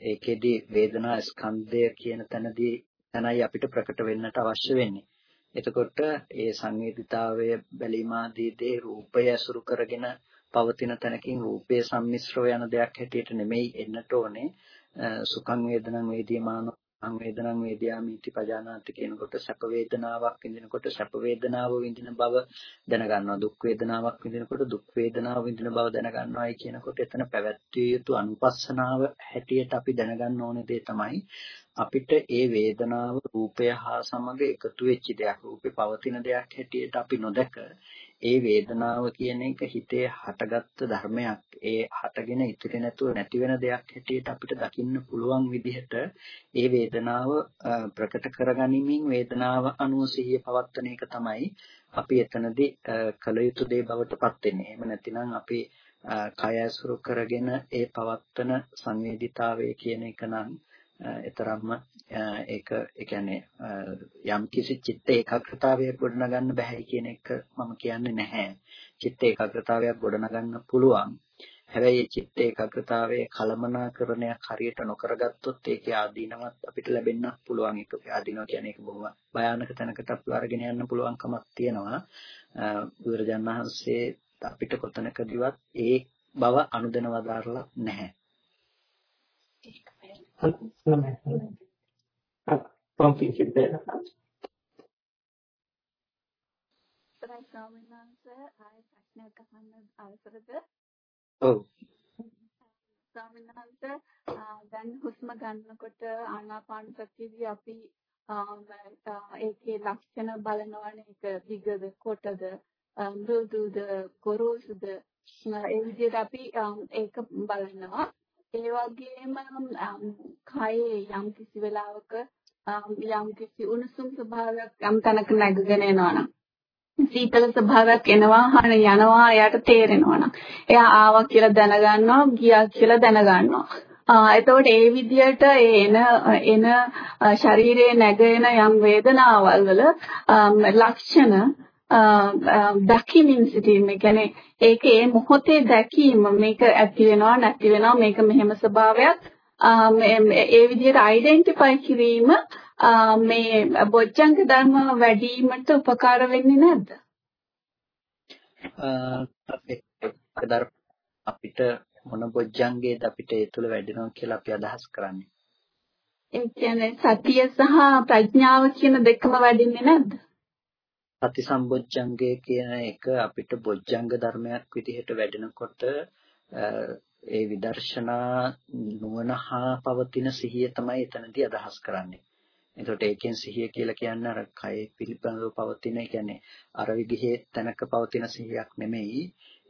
ඒකෙදි වේදනා ස්කන්ධය කියන තැනදී තැනයි අපිට ප්‍රකට වෙන්නට අවශ්‍ය වෙන්නේ. එතකොට ඒ සංවේදිතාවය බැලීම ආදී දේ රූපය අසුරු කරගෙන පවතින තැනකින් රූපය සම්මිශ්‍රව යන දෙයක් හැටියට නෙමෙයි එන්නට ඕනේ. සුඛං වේදනං වේදියමාන සංවේදනං වේදියාමිති පජානාති කියනකොට සැප වේදනාවක් විඳිනකොට සැප වේදනාව විඳින බව දැනගන්නවා දුක් වේදනාවක් විඳිනකොට දුක් වේදනාව විඳින බව දැනගන්නවායි කියනකොට එතන පැවැත්විය යුතු අනුපස්සනාව හැටියට අපි දැනගන්න ඕනේ දේ තමයි අපිට ඒ වේදනාව රූපය හා සමග එකතු වෙච්ච දෙයක් රූපේ පවතින දෙයක් හැටියට අපි නොදක ඒ වේදනාව කියන එක හිතේ හටගත්ත ධර්මයක් ඒ හටගෙන ඉතිරි නැතුව නැති වෙන දෙයක් හැටියට අපිට දකින්න පුළුවන් විදිහට ඒ වේදනාව ප්‍රකට කරගනිමින් වේදනාව අනුව සිහිය පවත්වන එක තමයි අපි එතනදී කළ යුතු දේ බවට පත් වෙන්නේ. එහෙම නැතිනම් අපි කය ඇසුරු කරගෙන ඒ පවත්වන සංවේදීතාවය කියන එක නම් ඒතරම්ම ඒක ඒ කියන්නේ යම් කිසි චිත්ත ඒකාග්‍රතාවයක් ගොඩනගන්න බෑ කියන එක මම කියන්නේ නැහැ. චිත්ත ඒකාග්‍රතාවයක් ගොඩනගන්න පුළුවන්. හැබැයි මේ චිත්ත ඒකාග්‍රතාවයේ කලමනාකරණයක් හරියට නොකරගත්තොත් ඒකේ ආදීනවත් අපිට ලැබෙන්න පුළුවන්. ඒක ආදීනව කියන්නේ ඒක බොහොම භයානක තැනකට අපිව අරගෙන යන්න පුළුවන්කමක් තියෙනවා. බුදුරජාණන් වහන්සේ අපිට කොතනකදීවත් ඒ බව අනුදැන වදාරලා නැහැ. ස්වාමීන් වහන්සේ ආයෙ ප්‍රශ්නයක් අහන්න අවසරද? ඔව්. ස්වාමීන් වහන්සේ දැන් හුස්ම ගන්නකොට uh, ආනාපාන සතියදී අපි ඒකේ ලක්ෂණ බලනවනේ ඒක දිගද කොටද uh, මෘදුද ගොරෝසුද ඒ විදිහට අපි um, ඒක බලනවා ඒ වගේම කයේ යම් කිසි වෙලාවක යම් කිසි උණුසුම් ස්වභාවයක් යම් තැනක නැගගෙන එනවනම් සීතල ස්වභාවයක් එනවා හන යනවා එයාට තේරෙනවා නම් එයා ආවා කියලා දැනගන්නවා ගියා කියලා දැනගන්නවා. එතකොට ඒ විදිහට එන එන ශරීරයේ නැගෙන යම් වේදනාවල් වල ලක්ෂණ දකිමින් සිටීම කියන්නේ ඒක ඒ මොහොතේ දැකීම මේක ඇති වෙනවා නැති වෙනවා මේක මෙහෙම ස්වභාවයක් ඒ විදිහට අයිඩෙන්ටිෆයි කිරීම මේ බොජ්ජංග ධර්ම වැඩිවීමට උපකාර වෙන්නේ නැද්ද? අපිට මොන බොජ්ජංගේද අපිට ඒ තුල වැඩෙනවා කියලා අපි අදහස් කරන්නේ. ඒ කියන්නේ සතිය සහ ප්‍රඥාව කියන දෙකම වැඩින්නේ නැද්ද? සති සම්බොජ්ජංගය කියන එක අපිට බොජ්ජංග ධර්මයක් විදිහට වැඩෙනකොට ඒ විදර්ශනා නුවණ හා පවතින සිහිය තමයි එතනදී අදහස් කරන්නේ. එතකොට ඒකෙන් සිහිය කියලා කියන්නේ අර කය පිළිබඳව පවතින, කියන්නේ අර විදිහේ තැනක පවතින සිහියක් නෙමෙයි.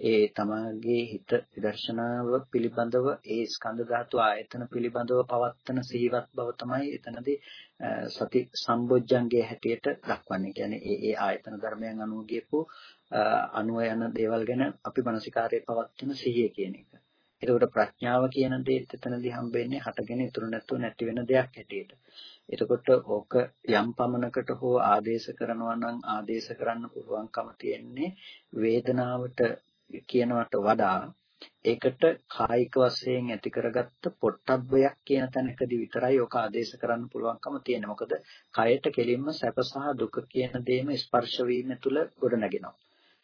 ඒ තමාගේ හිත විදර්ශනාව පිළිබඳව ඒ ස්කන්ධ ධාතු ආයතන පිළිබඳව පවත්තන සිහිවත් බව තමයි එතනදී සති සම්බොජ්ජංගයේ හැටියට දක්වන්නේ. කියන්නේ ඒ ඒ ආයතන ධර්මයන් අනුව ගියපු අනුව යන දේවල් ගැන අපි මානසිකාරයේ පවත්වන සිහිය කියන එක. එතකොට ප්‍රඥාව කියන දේත් එතනදී හම්බෙන්නේ හටගෙන ඉතුරු නැතුව නැති වෙන දෙයක් හැටියට. එතකොට ඕක යම් පමණකට හෝ ආදේශ කරනවා නම් ආදේශ කරන්න පුළුවන්කම තියෙන්නේ වේදනාවට කියනවට වඩා ඒකට කායික වශයෙන් ඇති කරගත්ත පොට්ටබ්බයක් කියන තැනකදී විතරයි ඔක ආදේශ කරන්න පුළුවන්කම තියෙන්නේ. මොකද කයට කෙලින්ම සැප සහ දුක කියන දේම ස්පර්ශ වීම තුළ ගොඩනගෙනවා.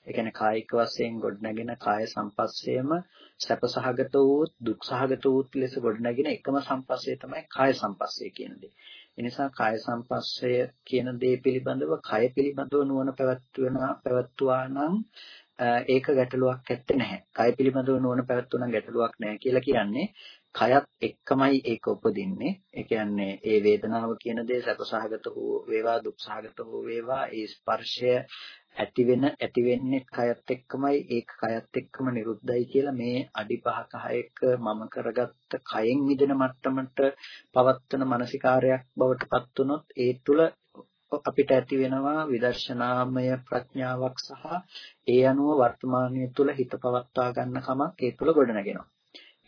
ඒ කියන්නේ කායික වශයෙන් ගොඩනගෙන කාය සංපස්සයම සැපසහගත වූ දුක් සහගත වූ ලෙස ගොඩනගෙන එකම සංපස්සය තමයි කාය සංපස්සය කියන දේ. එනිසා කාය සංපස්සය කියන දේ පිළිබඳව කය පිළිබඳව නුවණ පැවැත්වෙනවා පැවැත්වුවා නම් ඒක ගැටලුවක් ඇත්තේ නැහැ. කය පිළිබඳව නුවණ පැවැත්වුවා නම් ගැටලුවක් නැහැ කියලා කියන්නේ කයත් එක්කමයි ඒක උපදින්නේ. ඒ කියන්නේ ඒ වේදනාව කියන දේ සැපසහගත වූ වේවා දුක්සහගත වූ වේවා ඒ ස්පර්ශය ඇති වෙන ඇති වෙන්නේ කයත් එක්කමයි ඒක කයත් එක්කම නිරුද්ධයි කියලා මේ අඩි පහක හයක මම කරගත්ත කයෙන් මිදෙන මට්ටමට පවත්වන මානසිකාරයක් බවට පත් වුනොත් ඒ තුල අපිට ඇති වෙනවා විදර්ශනාමය ප්‍රඥාවක් සහ ඒ අනුව වර්තමානයේ තුල හිත පවත්වා ගන්න කමක් ඒ තුල ගොඩනගෙනවා.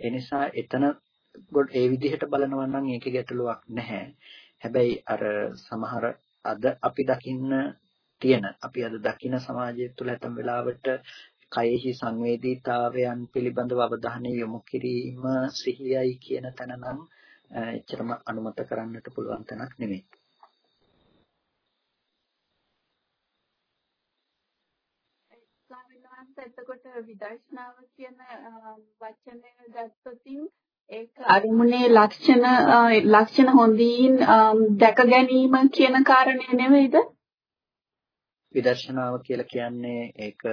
ඒ නිසා එතන ඒ විදිහට බලනවා නම් ඒකේ ගැටලුවක් නැහැ. හැබැයි අර සමහර අද අපි දකින්න තියෙන අපි අද දකින සමාජය තුළ ඇතම් වෙලාවට කයෙහි සංවේදීතාවයන් පිළිබඳව අවධානය යොමු කිරීම සිහියයි කියන තැන නම් එච්චරම අනුමත කරන්නට පුළුවන් තැනක් නෙමෙයි. එතකොට විදර්ශනාව කියන වචනය ගත්තොතින් ඒක අරමුණේ ලක්ෂණ ලක්ෂණ හොඳින් දැක ගැනීම කියන කාරණේ නෙවෙයිද? විදර්ශනාව කියලා කියන්නේ ඒක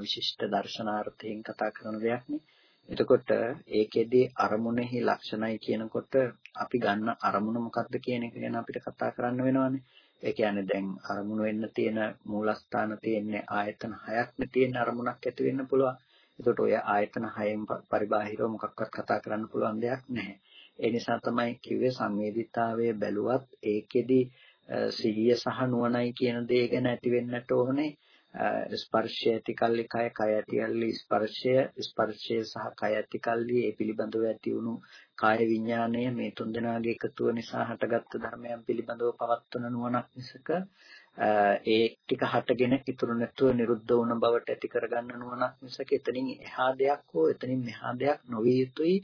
විශිෂ්ට දර්ශනාර්ථයෙන් කතා කරන දෙයක්නේ. එතකොට ඒකෙදී අරමුණෙහි ලක්ෂණයි කියනකොට අපි ගන්න අරමුණ මොකක්ද කියන එක ගැන අපිට කතා කරන්න වෙනවානේ. ඒ කියන්නේ දැන් අරමුණ වෙන්න තියෙන මූලස්ථාන තියෙන්නේ ආයතන හයක් නේ තියෙන අරමුණක් ඇති වෙන්න පුළුවන්. එතකොට ඔය ආයතන හයෙන් පරිබාහිරව මොකක්වත් කතා කරන්න පුළුවන් දෙයක් නැහැ. ඒ නිසා තමයි කිව්වේ සංවේදීතාවයේ බැලුවත් ඒකෙදී සිහිය සහ නුවණයි කියන දේ ගැන ඇති වෙන්නට ඕනේ ස්පර්ශය ඇති කල්ලි කය කය ඇති කල්ලි ස්පර්ශය ස්පර්ශය සහ කය ඇති කල්ලි ඒ පිළිබඳව ඇති වුණු කාය විඥාණය මේ තුන් දෙනාගේ එකතුව නිසා හටගත්තු ධර්මයන් පිළිබඳව පවත්වන නුවණක් මිසක ඒ ටික හටගෙන ඉතුරු නැතුව නිරුද්ධ වුණ බවට ඇති කරගන්න නුවණක් මිසක එතනින් එහා දෙයක් හෝ එතනින් මෙහා දෙයක් නොවිය යුතුයි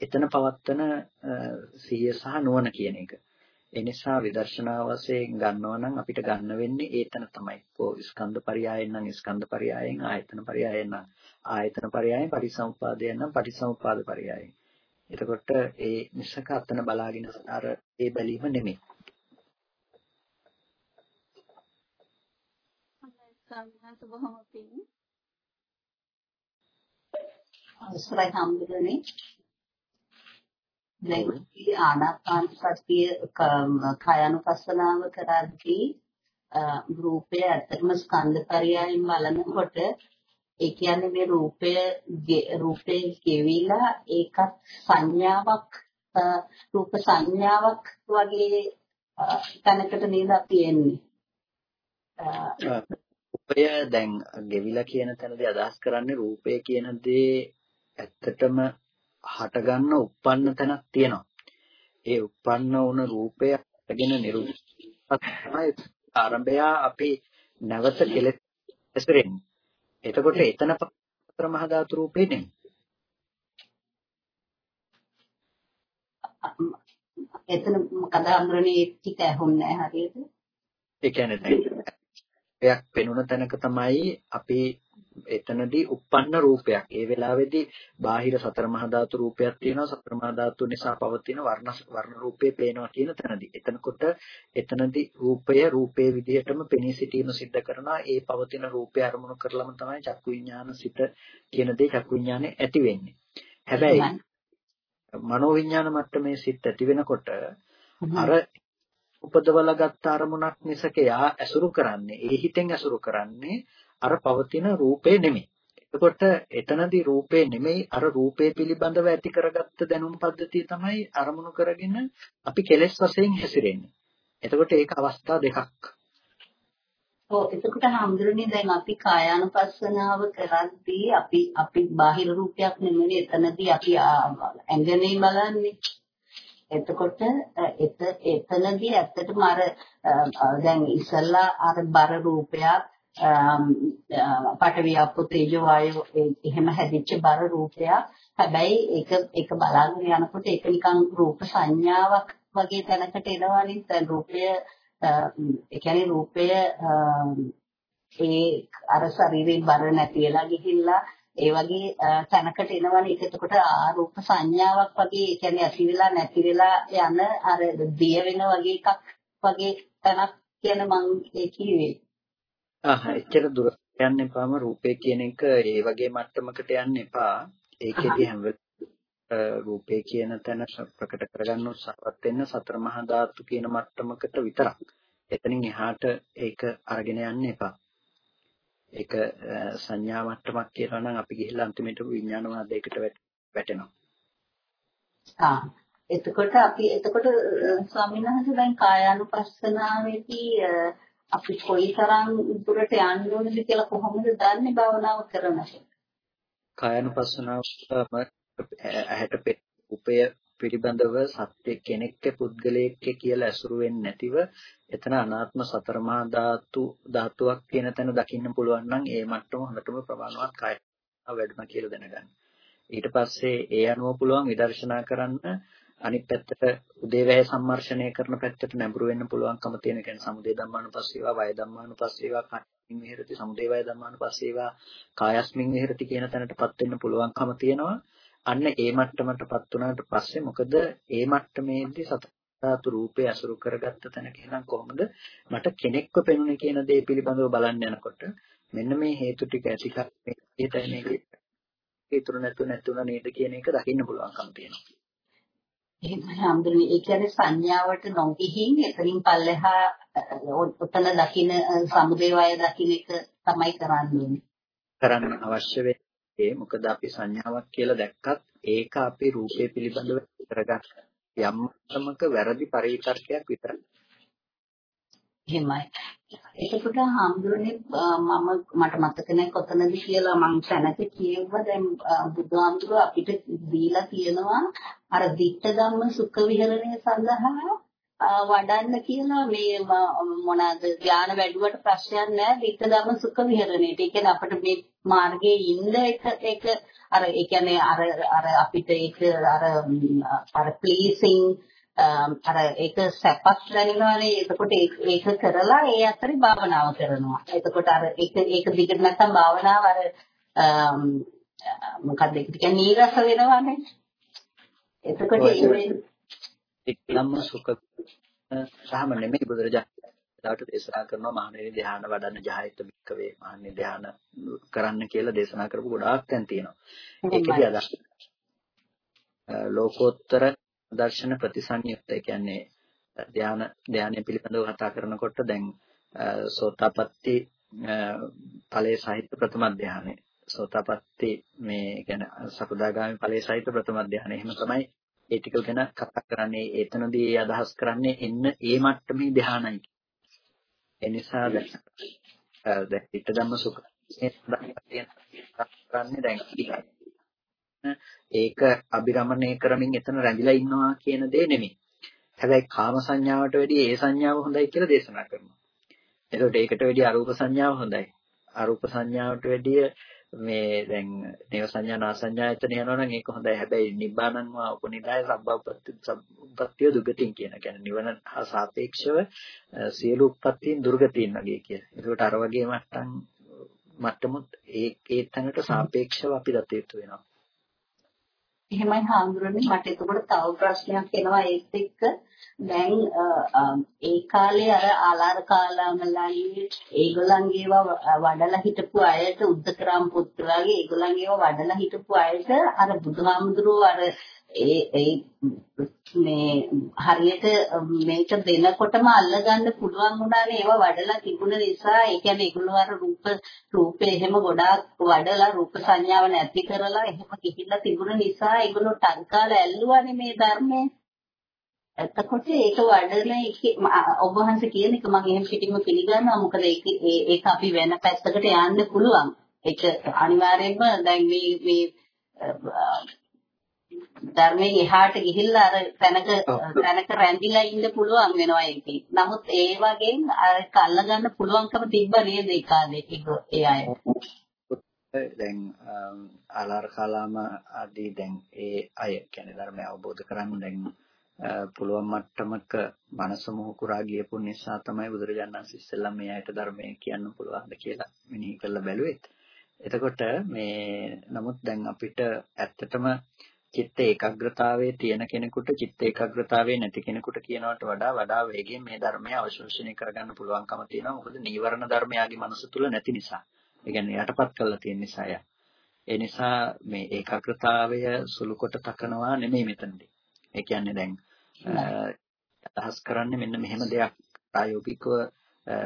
එතන පවත්වන සිහිය සහ නුවණ කියන එක. ඒ නිසා විදර්ශනා වශයෙන් ගන්නවා නම් අපිට ගන්න වෙන්නේ ඒතන තමයි. කො ස්කන්ධ පරයයන් නම් ස්කන්ධ පරයයන් ආයතන පරයයන් නම් ආයතන පරයයන් පරිසම්පාදයන් නම් පරිසම්පාද පරයයන්. එතකොට ඒ මිසක අතන බලාගෙන අර ඒ බැලීම නෙමෙයි. සම්හස බොහොම පිං. අවසරයි හම්බුනේ. දැන් ආනාපාන සතිය කයනුපස්සනාව කරද්දී රූපය ඇත්තටම ස්කන්ධ පරයයන් බලනකොට ඒ කියන්නේ මේ රූපය රූපේ ගෙවිලා ඒකත් සංඥාවක් රූප සංඥාවක් වගේ තැනකට නේද අපි එන්නේ. රූපය දැන් ගෙවිලා කියන තැනදී අදහස් කරන්නේ රූපය කියන දේ ඇත්තටම හටගන්න උප්පන්න තැනක් තියෙනවා. ඒ උප්පන්න වුණ රූපය හටගෙන නිරුද්ධ තමයි ආරම්භය අපි නැවත කෙලෙස් ඇසුරෙන්නේ. එතකොට එතන පතර මහ ධාතු රූපේ නෙමෙයි. එතන අඳුරනේ ටික ඇහුන්නේ හරියට? ඒ කියන්නේ දැන් පෙනුන තැනක තමයි අපි එතනදී uppන්න රූපයක්. ඒ වෙලාවේදී බාහිර සතර මහා ධාතු රූපයක් තියෙනවා. සතර මහා ධාතු නිසා පවතින වර්ණ වර්ණ රූපේ පේනවා කියන තැනදී. එතනකොට එතනදී රූපය රූපේ විදිහටම පෙනී සිටීම සිද්ධ කරනවා. ඒ පවතින රූපය අරමුණු කරලම තමයි චක්කු විඥාන සිත කියන දේ චක්කු විඥානේ ඇති වෙන්නේ. හැබැයි මනෝ විඥාන මට්ටමේ සිත් ඇති වෙනකොට අර උපදවලා ගත්ත අරමුණක් මිසක යා ඇසුරු කරන්නේ ඒ හිතෙන් ඇසුරු කරන්නේ අර පවතින රූපේ නෙමෙයි. එතකොට එතනදී රූපේ නෙමෙයි අර රූපේ පිළිබඳව ඇති කරගත්ත දැනුම් පද්ධතිය තමයි අරමුණු කරගෙන අපි කෙලෙස් වශයෙන් හැසිරෙන්නේ. එතකොට ඒක අවස්ථා දෙකක්. ඔව් එතකොට හඳුරන්නේ දැන් අපි කායානුපස්සනාව කරද්දී අපි අපි බාහිර රූපයක් නෙමෙයි එතනදී අපි ඇඟනේ බලන්නේ. එතකොට එතනදී ඇත්තටම අර දැන් ඉස්සල්ලා අර බර රූපයක් පඨවි අපෝ තේජෝ වායෝ එහෙම හැදිච්ච බර රූපයක්. හැබැයි ඒක ඒක බලාගෙන යනකොට ඒක නිකන් රූප සංඥාවක් වගේ තැනකට එනවනේ. දැන් රූපය ඒ කියන්නේ රූපය ඒ අර ශරීරේ බර නැති වෙලා ගිහිල්ලා ඒ වගේ තැනකට එනවනේ ඒක එතකොට ආරූප සංඥාවක් වගේ ඒ කියන්නේ ඇති වෙලා නැති වෙලා යන අර දිය වෙන වගේ එකක් වගේ තැනක් කියන මං ඒ කිව්වේ ආහ එච්චර දුර යන්න එපාම රූපේ කියන එක ඒ වගේ මට්ටමකට යන්න එපා. ඒකෙදි හැම රූපේ කියන තැන ප්‍රකට කරගන්න උත්සාහවත් වෙන්න සතර මහා ධාතු කියන මට්ටමකට විතරක්. එතනින් එහාට ඒක අරගෙන යන්න එපා. ඒක සංඥා මට්ටමක් කියලා නම් අපි ගිහිල්ලා අන්තිමට විඥානවාදයකට වැටෙනවා. ආ එතකොට අපි එතකොට ස්වාමීන් වහන්සේ දැන් කායානුපස්සනාවේදී අපි කොයිතරම් දුරට යන්න ඕනද කියලා කොහොමද දන්නේ භාවනාව කරනකොට? කායනුපස්සනාව ඇහැට උපය පිළිබඳව සත්‍ය කෙනෙක්ක පුද්ගලයෙක්ක කියලා ඇසුරු වෙන්නේ නැතිව එතන අනාත්ම සතර මහා ධාතු ධාතුවක් කියන තැන දකින්න පුළුවන් නම් ඒ මට්ටම හොඳටම ප්‍රමාණවත් කාය වැඩම කියලා දැනගන්න. ඊට පස්සේ ඒ අනුව පුළුවන් විදර්ශනා කරන්න අනිත් පැත්තට උදේවැය සම්මර්ෂණය කරන පැත්තට නැඹුරු වෙන්න පුළුවන්කම තියෙන. කියන්නේ සමුදේ ධම්මානුපස්සීවා වය ධම්මානුපස්සීවා කායස්මින් විහෙරති සමුදේ වය ධම්මානුපස්සීවා කායස්මින් විහෙරති කියන තැනටපත් වෙන්න පුළුවන්කම තියෙනවා. අන්න ඒ මට්ටමටපත් වුණාට පස්සේ මොකද? ඒ මට්ටමේදී සතතාතු රූපේ අසුරු කරගත්ත තැනක එහෙනම් කොහොමද? මට කෙනෙක්ව පෙනුනේ කියන දේ පිළිබඳව බලන්න යනකොට මෙන්න මේ හේතු ටික ඇති කරන්නේ මේක ඉතුරු නැතු නැතුණ නේද කියන එක දකින්න පුළුවන්කම තියෙනවා. එහෙමයි හම්දුනේ ඒ කියන්නේ සංඥාවට නොගිහින් එතනින් පල්ලෙහා උතන දකින්න සමුදේ වය දකින්න එක තමයි කරන්නේ. කරන්න අවශ්‍ය වෙන්නේ මොකද අපි සංඥාවක් කියලා දැක්කත් ඒක අපේ රූපේ පිළිබඳව කරගන්න යම් තමක වැරදි පරිවිතර්කයක් විතරයි. එහෙමයි. එතකොට හාමුදුරනේ මම මට මතක නැහැ කොතනද කියලා මම සැනක කියෙව්වා දැන් බුදුහාමුදුර අපිට දීලා තියෙනවා අර ditta ධම්ම සුඛ විහරණය සඳහා වඩන්න කියලා මේ මොනවාද ධානය වැඩුවට ප්‍රශ්නයක් නැහැ ditta ධම්ම සුඛ විහරණයට. ඒ කියන්නේ අපිට මේ මාර්ගයේ ඉන්න එක එක අර ඒ කියන්නේ අර අර අපිට ඒක අර අර ප්ලීසිං අර ඒක සැපක් දැනෙනවානේ. එතකොට ඒක කරලා ඒ අතරේ භාවනාව කරනවා. එතකොට අර ඒක ඒක දිගට නැත්තම් භාවනාව අර මොකක්ද ඒක? කියන්නේ නීරස වෙනවානේ. එතකොට ධම්ම සුඛ සාම නෙමෙයි බුදුරජාණන් දේශනා කරනවා මහණෙනි ධ්‍යාන වඩන්න ජහයත බික්කවේ මහණෙනි ධ්‍යාන කරන්න කියලා දේශනා කරපු ගොඩාක් තැන් තියෙනවා. ඒකදී අදහස් ලෝකෝත්තර දර්ශන ප්‍රතිසංයුක්ත ඒ කියන්නේ ධාන ධානය පිළිබඳව කතා කරනකොට දැන් සෝතාපට්ටි ඵලයේ සහිත ප්‍රථම ධානය සෝතාපට්ටි මේ කියන්නේ සකදාගාමි ඵලයේ සහිත ප්‍රථම ධානය එහෙම තමයි ඒ ටික ගැන කතා කරන්නේ. එතනදී ඒ අදහස් කරන්නේ එන්න ඒ මට්ටමේ ධානයයි ඒ නිසා දැන් දැන් ඊට ධම්ම සුඛ කරන්නේ දැන් ඒක අබිරමණය කරමින් එතන රැඳිලා ඉන්නවා කියන දේ නෙමෙයි. හැබැයි කාම සංඥාවට වැඩිය ඒ සංඥාව හොඳයි කියලා දේශනා කරනවා. එතකොට ඒකට වැඩිය අරූප සංඥාව හොඳයි. අරූප සංඥාවට වැඩිය මේ දැන් නේව සංඥා නා සංඥා එතන යනවා නම් ඒක හොඳයි. හැබැයි නිබ්බානං වා උපනිදාය සබ්බපත්ති සබ්බපත්තිය දුගතින් කියන. කියන්නේ නිවන හා සාපේක්ෂව සියලු උප්පත්තීන් දුර්ගතීන් වගේ කියන. ඒකට අර වගේ මට්ටම් මට්ටමුත් ඒ ඒ තැනට සාපේක්ෂව අපි දත යුතු වෙනවා. එහෙමයි හාමුදුරනේ. මට එතකොට තව ප්‍රශ්නයක් එනවා. ඒත් එක්ක දැන් ඒ කාලේ අර ආලාර කාලාමලයි ඒගොල්ලන්ගේව වඩලා හිටපු අයට උද්දකරම් පුත්‍රයාගේ ඒගොල්ලන්ගේව වඩලා හිටපු අයට අර බුදුහාමුදුරුවෝ අර ඒ ඒ මේ හරියට මේක දෙනකොටම අල්ලගන්න පුළුවන් වුණානේ ඒවා වඩලා තිබුණ නිසා. ඒ කියන්නේ ඒගොල්ලෝ අර රූප රූපේ එහෙම ගොඩාක් වඩලා රූප සංඥාව නැති කරලා එහෙම කිහිල්ලා තිබුණ නිසා ඒගොල්ලෝ ටංකාල ඇල්ලුවානේ මේ ධර්මයේ. එතකොට ඒක වඩන එක ඔබ වහන්සේ කියන එක මම එහෙම පිටින්ම පිළිගන්නවා. මොකද ඒක ඒක අපි වෙන පැත්තකට යන්න පුළුවන්. ඒක අනිවාර්යයෙන්ම දැන් මේ මේ ධර්මයෙන් එහාට ගිහිල්ලා අර තැනක තැනක රැඳිලා ඉන්න පුළුවන් වෙනවා ඒකේ. නමුත් ඒ වගේම අර කල්ල ගන්න පුළුවන්කම තිබ්බ නේද ඒ කාලේ ඒ අය. දැන් ආලාර කාලාම ආදී දැන් ඒ අය කියන්නේ ධර්මය අවබෝධ කරගන්න දැන් පුළුවන් මට්ටමක මනස මොහුකුරා ගියපු නිසා තමයි බුදුරජාණන් වහන්සේ ඉස්සෙල්ලා මේ අයට ධර්මය කියන්න පුළුවන්ද කියලා මෙනෙහි කරලා බැලුවෙත්. එතකොට මේ නමුත් දැන් අපිට ඇත්තටම චිත්ත ඒකාග්‍රතාවයේ තියෙන කෙනෙකුට චිත්ත ඒකාග්‍රතාවයේ නැති කෙනෙකුට කියනවට වඩා වඩා වේගයෙන් මේ ධර්මය අවශෝෂණය කරගන්න පුළුවන්කම තියෙනවා. මොකද නීවරණ ධර්මයාගේ මනස තුල නැති නිසා. ඒ කියන්නේ යටපත් කරලා තියෙන නිසා ය. ඒ නිසා මේ ඒකාග්‍රතාවය සුළු කොට තකනවා නෙමෙයි මෙතනදී. ඒ කියන්නේ දැන් අදහස් කරන්නේ මෙන්න මෙහෙම දෙයක් ප්‍රායෝගිකව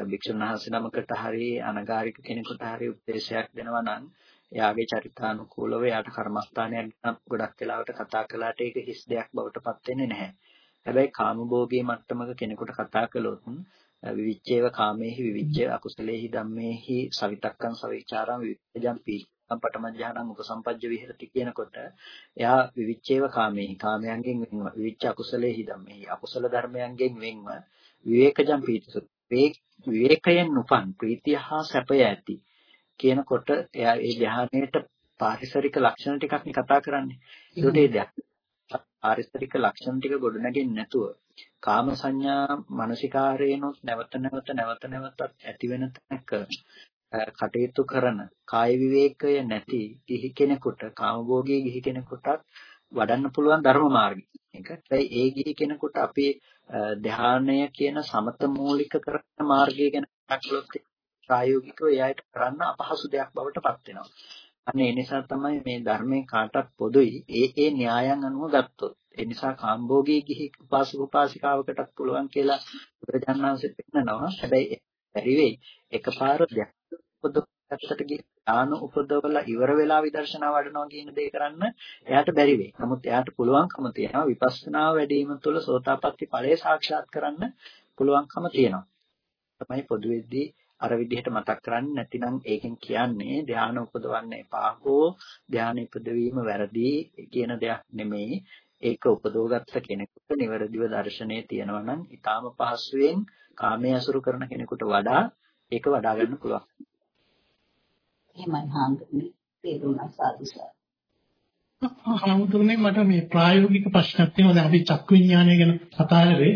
භික්ෂුන් වහන්සේ නමකට හරි අනගාരിക කෙනෙකුට හරි උපදේශයක් දෙනවා නම් එයාගේ චරිතානුකූලව එයාට කර්මස්ථානයක් ගොඩක් වෙලාවට කතා කළාට ඒක හිස් දෙයක් බවට පත් වෙන්නේ නැහැ. හැබැයි කාමභෝගී මට්ටමක කෙනෙකුට කතා කළොත් විවිච්ඡේව කාමේහි විවිච්ඡේ අකුසලේහි ධම්මේහි සවිතක්කං සවිචාරං විවිච්ඡජම් පීචං පටමඥානං උපසම්පජ්ජ විහෙරති කියනකොට එයා විවිච්ඡේව කාමේහි කාමයන්ගෙන් වෙන්ව විවිච්ඡ අකුසලේහි ධම්මේහි අකුසල ධර්මයන්ගෙන් වෙන්ව විවේකජම් පීචසු විවේකයෙන් උපන් ප්‍රීතිය හා සැපය ඇති කියනකොට එයා ඒ ධ්‍යානයේට පාරිසරික ලක්ෂණ ටිකක් නේ කතා කරන්නේ. ඒකට ඒ පාරිසරික ලක්ෂණ ටික ගොඩනගෙන්නේ නැතුව කාම සංඥා මානසිකාරේනොත් නැවත නැවත නැවත නැවතත් ඇති වෙන තැනක කටයුතු කරන කාය විවේකය නැති ගිහි කෙනෙකුට කාමභෝගී ගිහි කෙනෙකුට වඩන්න පුළුවන් ධර්ම මාර්ගය. ඒක. ඒ ගිහි කෙනෙකුට අපේ ධානය කියන සමත මූලික කරන මාර්ගය ගැන කතා කළොත් ප්‍රායෝගිකව එයාට කරන්න අපහසු දෙයක් බවට පත් වෙනවා. අන්න ඒ නිසා තමයි මේ ධර්මයේ කාටත් පොදුයි ඒ ඒ න්‍යායන් අනුව ගත්තොත්. ඒ නිසා කාම්භෝගී ගිහි උපාසක උපාසිකාවකටත් පුළුවන් කියලා බුදුරජාණන්සේ පෙන්නනවා. හැබැයි බැරි වෙයි. එකපාර උපදවකට ඥාන උපදවලා ඉවර වෙලා විදර්ශනා වඩනවා කියන දේ කරන්න එයාට බැරි වෙයි. නමුත් එයාට පුළුවන්කම තියෙනවා විපස්සනා වැඩිම තුළ සෝතාපට්ටි ඵලය සාක්ෂාත් කරන්න පුළුවන්කම තියෙනවා. තමයි පොදුවේදී අර විදිහට මතක් කරන්නේ නැතිනම් ඒකෙන් කියන්නේ ධානය උපදවන්න එපා හෝ ධානය උපදවීම වැරදි කියන දෙයක් නෙමෙයි ඒක උපදවගත්ත කෙනෙකුට නිවැරදිව දර්ශනය තියෙනවා නම් ඊටාම පහසුවෙන් කාමයේ අසුරු කරන කෙනෙකුට වඩා ඒක වඩා ගන්න පුළුවන්. එහෙමයි හාමුදුරනේ තේරුණා සාදු හාමුදුරනේ මට මේ ප්‍රායෝගික ප්‍රශ්නක් තියෙනවා දැන් අපි චක්කු විඥානය ගැන කතා කරේ.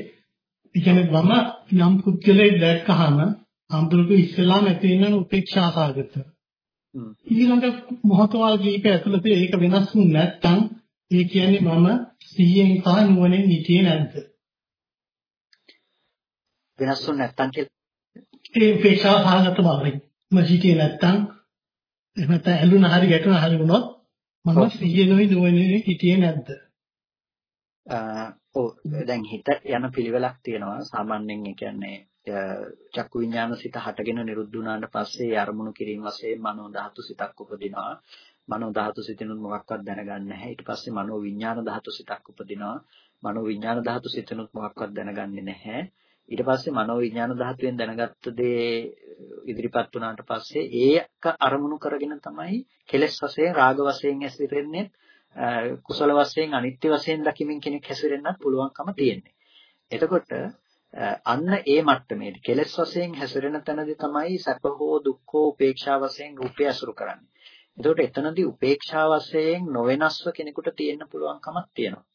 කියන්නේ වම යම් පුද්ගලයෙක් දැක්කහම හාමුදුරුවෝ ඉස්සෙල්ලාම ඇති වෙන උපේක්ෂා සාගත. ඊළඟ මොහොතවල් කීප ඇතුළත ඒක වෙනස් වුනේ නැත්නම් ඒ කියන්නේ මම සිහියෙන් සහ නුවණෙන් හිටියේ නැද්ද? වෙනස් වුනේ නැත්නම් කියලා ඒ උපේක්ෂා සාගත බවයි. මම හිටියේ නැත්නම් එහෙම නැත්නම් ඇලුන හරි ගැටුණ හරි වුණොත් මම සිහියෙනුයි නුවණෙන් හිටියේ නැද්ද? ඔව් දැන් හිත යන පිළිවෙලක් තියෙනවා සාමාන්‍යයෙන් ඒ කියන්නේ චක්කු විඥාන සිත හටගෙන නිරුද්ධ වුණාට පස්සේ අරමුණු කිරීම වශයෙන් මනෝ ධාතු සිතක් උපදිනවා. මනෝ ධාතු සිතිනුත් මොකක්වත් දැනගන්නේ නැහැ. ඊට පස්සේ මනෝ විඥාන ධාතු සිතක් උපදිනවා. මනෝ විඥාන ධාතු සිතිනුත් මොකක්වත් දැනගන්නේ නැහැ. ඊට පස්සේ මනෝ විඥාන ධාතුවෙන් දැනගත්ත දේ ඉදිරිපත් වුණාට පස්සේ ඒක අරමුණු කරගෙන තමයි කෙලෙස් වශයෙන් රාග වශයෙන් ඇසිරෙන්නේ කුසල වශයෙන් අනිත්‍ය වශයෙන් දකිමින් කෙනෙක් හැසිරෙන්නත් පුළුවන්කම තියෙන්නේ. එතකොට අන්න ඒ මට්ටමේදී කෙලෙස් වශයෙන් හැසිරෙන තැනදී තමයි සැප හෝ දුක් හෝ උපේක්ෂා වශයෙන් රූපය අසුරු කරන්නේ. එතකොට එතනදී උපේක්ෂා වශයෙන් නොවෙනස්ව කෙනෙකුට තියෙන්න පුළුවන්කමක් තියෙනවා.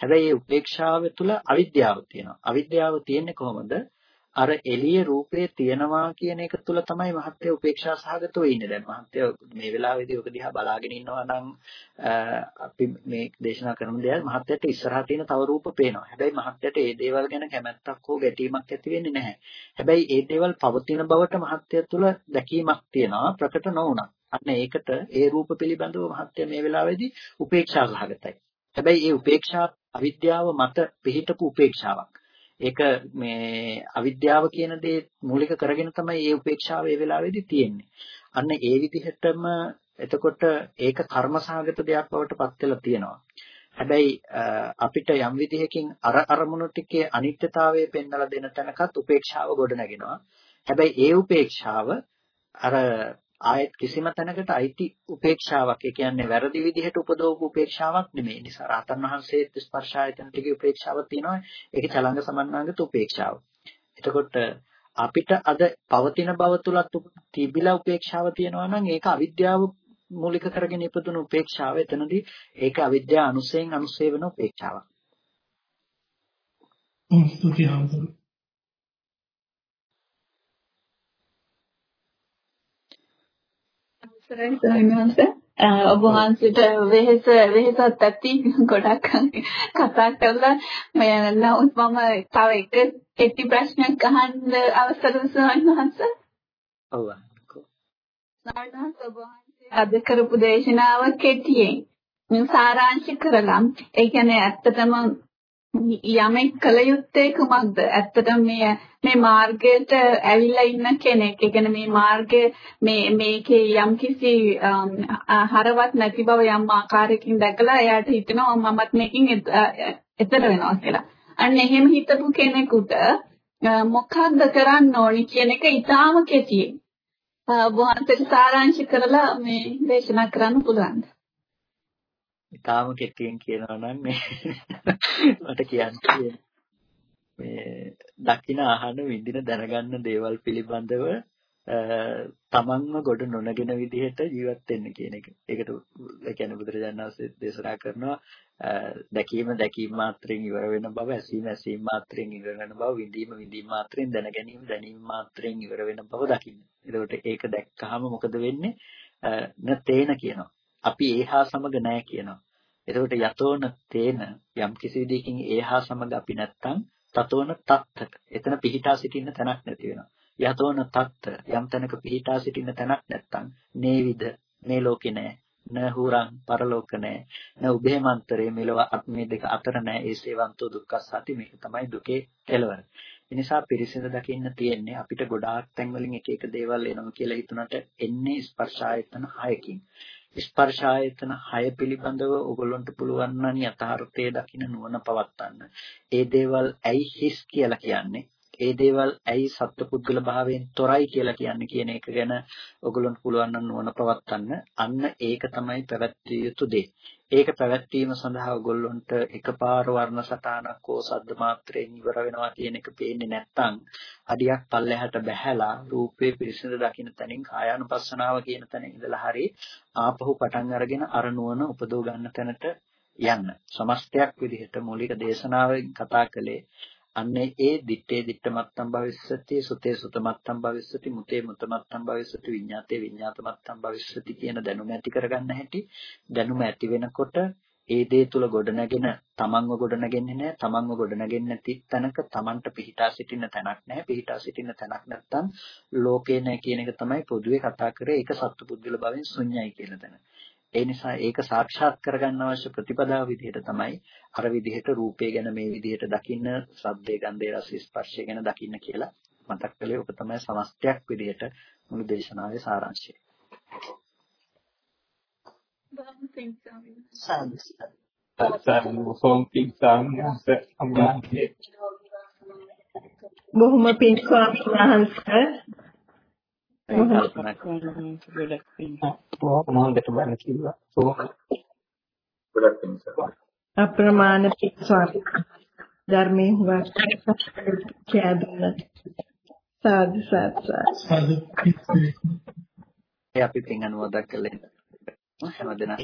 හැබැයි මේ උපේක්ෂාව තුළ අවිද්‍යාව තියෙනවා. අවිද්‍යාව තියෙන්නේ කොහොමද? අර එළිය රූපේ තියනවා කියන එක තුල තමයි මහත්ය උපේක්ෂා සහගතව ඉන්නේ. දැන් මහත්ය මේ වෙලාවේදී ඔක දිහා බලාගෙන ඉන්නවා නම් අපි මේ දේශනා කරන දේවල් මහත්යට ඉස්සරහා තියෙන තව රූප පේනවා. හැබැයි මහත්යට ඒ දේවල් ගැන කැමැත්තක් හෝ ගැටීමක් ඇති වෙන්නේ නැහැ. හැබැයි ඒ දේවල් පවතින බවට මහත්ය තුල දැකීමක් තියෙනවා ප්‍රකට නොවුණා. අන්න ඒකට ඒ රූප පිළිබඳව මහත්ය මේ වෙලාවේදී උපේක්ෂා සහගතයි. හැබැයි ඒ උපේක්ෂා අවිද්‍යාව මත පිහිටපු උපේක්ෂාවක්. ඒක මේ අවිද්‍යාව කියන දේ මූලික කරගෙන තමයි මේ උපේක්ෂාව ඒ වෙලාවේදී තියෙන්නේ. අන්න ඒ විදිහටම එතකොට ඒක කර්මසහගත දෙයක් බවට පත් වෙලා තියෙනවා. හැබැයි අපිට යම් විදිහකින් අර අරමුණු ටිකේ අනිත්‍යතාවය පෙන්වලා දෙන තැනකත් උපේක්ෂාව ගොඩ නැගෙනවා. හැබැයි ඒ උපේක්ෂාව අර ආයෙත් කිසිම තැනකට අයිති උපේක්ෂාවක් ඒ කියන්නේ වැරදි විදිහට උපදවපු උපේක්ෂාවක් නෙමෙයි. නිසා රාතන් වහන්සේත් ස්පර්ශ ආයතන ටිකේ උපේක්ෂාවක් තියෙනවා. ඒක චලංග සමන්නාගත උපේක්ෂාව. එතකොට අපිට අද පවතින බව තුලත් තිබිලා උපේක්ෂාව තියෙනවා නම් ඒක අවිද්‍යාව මූලික කරගෙන ඉපදුණු උපේක්ෂාව. එතනදී ඒක අවිද්‍යාව අනුසයෙන් අනුසේ වෙන උපේක්ෂාවක්. ඔව් ස්තුතියි අවසරයි සයන්වන්ස ඔබ වහන්සේට වෙහෙස වෙහෙසක් ඇති ගොඩක් කතා කරලා මම නමුත් මම තව එක කෙටි ප්‍රශ්නයක් අහන්න අවසර සයන්වන්ස ඔව්. සයන්වන්ස ඔබ වහන්සේ අද කරපු දේශනාව කෙටියෙන්. සාරාංශ කරලා. ඒ කියන්නේ ඇත්තටම යමෙක් කළ යුත්තේ කුමක්ද? ඇත්තටම මේ මේ මාර්ගයට ඇවිල්ලා ඉන්න කෙනෙක්. ඒ කියන්නේ මේ මාර්ගය මේ මේකේ යම්කිසි හරවත් නැති බව යම් ආකාරයකින් දැකලා එයාට හිතෙනවා මමත් මේකෙන් එතර වෙනවා කියලා. අන්න එහෙම හිතපු කෙනෙකුට මොකක්ද කරන්න ඕනි කියන එක ඊටාම කෙටියෙන්. වහන්සේට සාරාංශ කරලා මේ දේශනා කරන්න පුළුවන්ද? ඉතාලම කෙටියෙන් කියනවා නම් මේ මට කියන්න මේ දකින අහන විඳින දැනගන්න දේවල් පිළිබඳව තමන්ම ගොඩ නොනගෙන විදිහට ජීවත් වෙන්න කියන එක. ඒකට ඒ කියන්නේ බුදුරජාණන් වහන්සේ දේශනා කරනවා දැකීම දැකීම මාත්‍රෙන් ඉවර වෙන බව, ඇසීම ඇසීම මාත්‍රෙන් ඉවර වෙන බව, විඳීම විඳීම මාත්‍රෙන් දැන ගැනීම දැනීම මාත්‍රෙන් ඉවර වෙන බව දකින්න. එතකොට ඒක දැක්කහම මොකද වෙන්නේ? නතේන කියනවා. අපි ඒහා සමග නැහැ කියනවා. එතකොට යතෝන තේන යම් කිසි විදිහකින් ඒහා සමග අපි නැත්තම් තතෝන තත්ත එතන පිහිටා සිටින්න තැනක් නැති වෙනවා. යතෝන තත්ත යම් තැනක පිහිටා සිටින්න තැනක් නැත්තම් නේවිද මේ ලෝකේ නැහැ. න හුරං පරලෝක නැහැ. න උභේමන්තරේ මෙලව මේ දෙක අතර නැහැ. ඒ සේවන්තෝ දුක්ඛ සති මේක තමයි දුකේ කෙලවර. ඒ නිසා පිරිසිදු දකින්න තියෙන්නේ අපිට ගොඩාක් තැන් වලින් එක එක දේවල් එනවා කියලා හිතුණට එන්නේ ස්පර්ශ ආයතන 6කින්. ස්පර්ශ ආයතන 6 පිළිබඳව ඔයගොල්ලන්ට පුළුවන් නම් යථාර්ථයේ දකින්න නුවණ පවත්වන්න. ඒ දේවල් ඇයි හිස් කියලා කියන්නේ? ඒ දේවල් ඇයි සත්පුද්ගල භාවයෙන් තොරයි කියලා කියන්නේ කියන එක ගැන ඔයගොල්ලන්ට පුළුවන් නම් නුවණ පවත්වන්න. අන්න ඒක තමයි පැවැත්විය යුතු දේ. ඒක පැවැත්වීම සඳහා ඔයගොල්ලන්ට එකපාර වර්ණ සටහනක් හෝ සද්ද මාත්‍රයෙන් ඉවර වෙනවා කියන එක පේන්නේ නැත්නම් අඩියක් පල්ලෙහාට බැහැලා රූපේ පිරිසිදු දකින්න තැනින් කායානුපස්සනාව කියන තැන ඉඳලා හරි ආපහු පටන් අරගෙන අර නුවණ උපදව ගන්න තැනට යන්න. සමස්තයක් විදිහට මූලික දේශනාවෙන් කතා කළේ අන්නේ ඒ දිත්තේ දිත්ත මත්තම් භවිස්සති සුතේ සුත මත්තම් භවිස්සති මුතේ මුත මත්තම් භවිස්සති විඤ්ඤාතේ විඤ්ඤාත මත්තම් භවිස්සති කියන දැනුම ඇති කරගන්න හැටි. දැනුම ඇති වෙනකොට ඒ දේ තුල ගොඩනගෙන තමන්ව ගොඩනගන්නේ නැහැ. තමන්ව ගොඩනගෙන්නේ නැති තැනක තමන්ට පිහිටා සිටින්න තැනක් නැහැ. පිහිටා සිටින්න තැනක් නැත්තම් ලෝකේ නැහැ කියන එක තමයි පොදුවේ කතා කරේ. ඒක සත්පුද්ගල භවෙන් ශුන්‍යයි කියන තැන ඒ නිසා ඒක සාක්ෂාත් කරගන්න අවශ්‍ය ප්‍රතිපදාව විදිහට තමයි අර විදිහට රූපේ ගැන මේ විදිහට දකින්න, ශබ්දේ, ගන්ධේ, රස, ස්පර්ශය ගැන දකින්න කියලා මතක් කළේ ඔක තමයි සමස්තයක් විදිහට මුළු දේශනාවේ සාරාංශය. බොහොම පිං ස්වාමීන් වහන්සේ අප්‍රමාණ පිං ස්වාමීන් ධර්මයේ හුඟක් කියදුන සාදු සාදු. අපි පින් අනුමෝදන් කළේ හැමදෙනා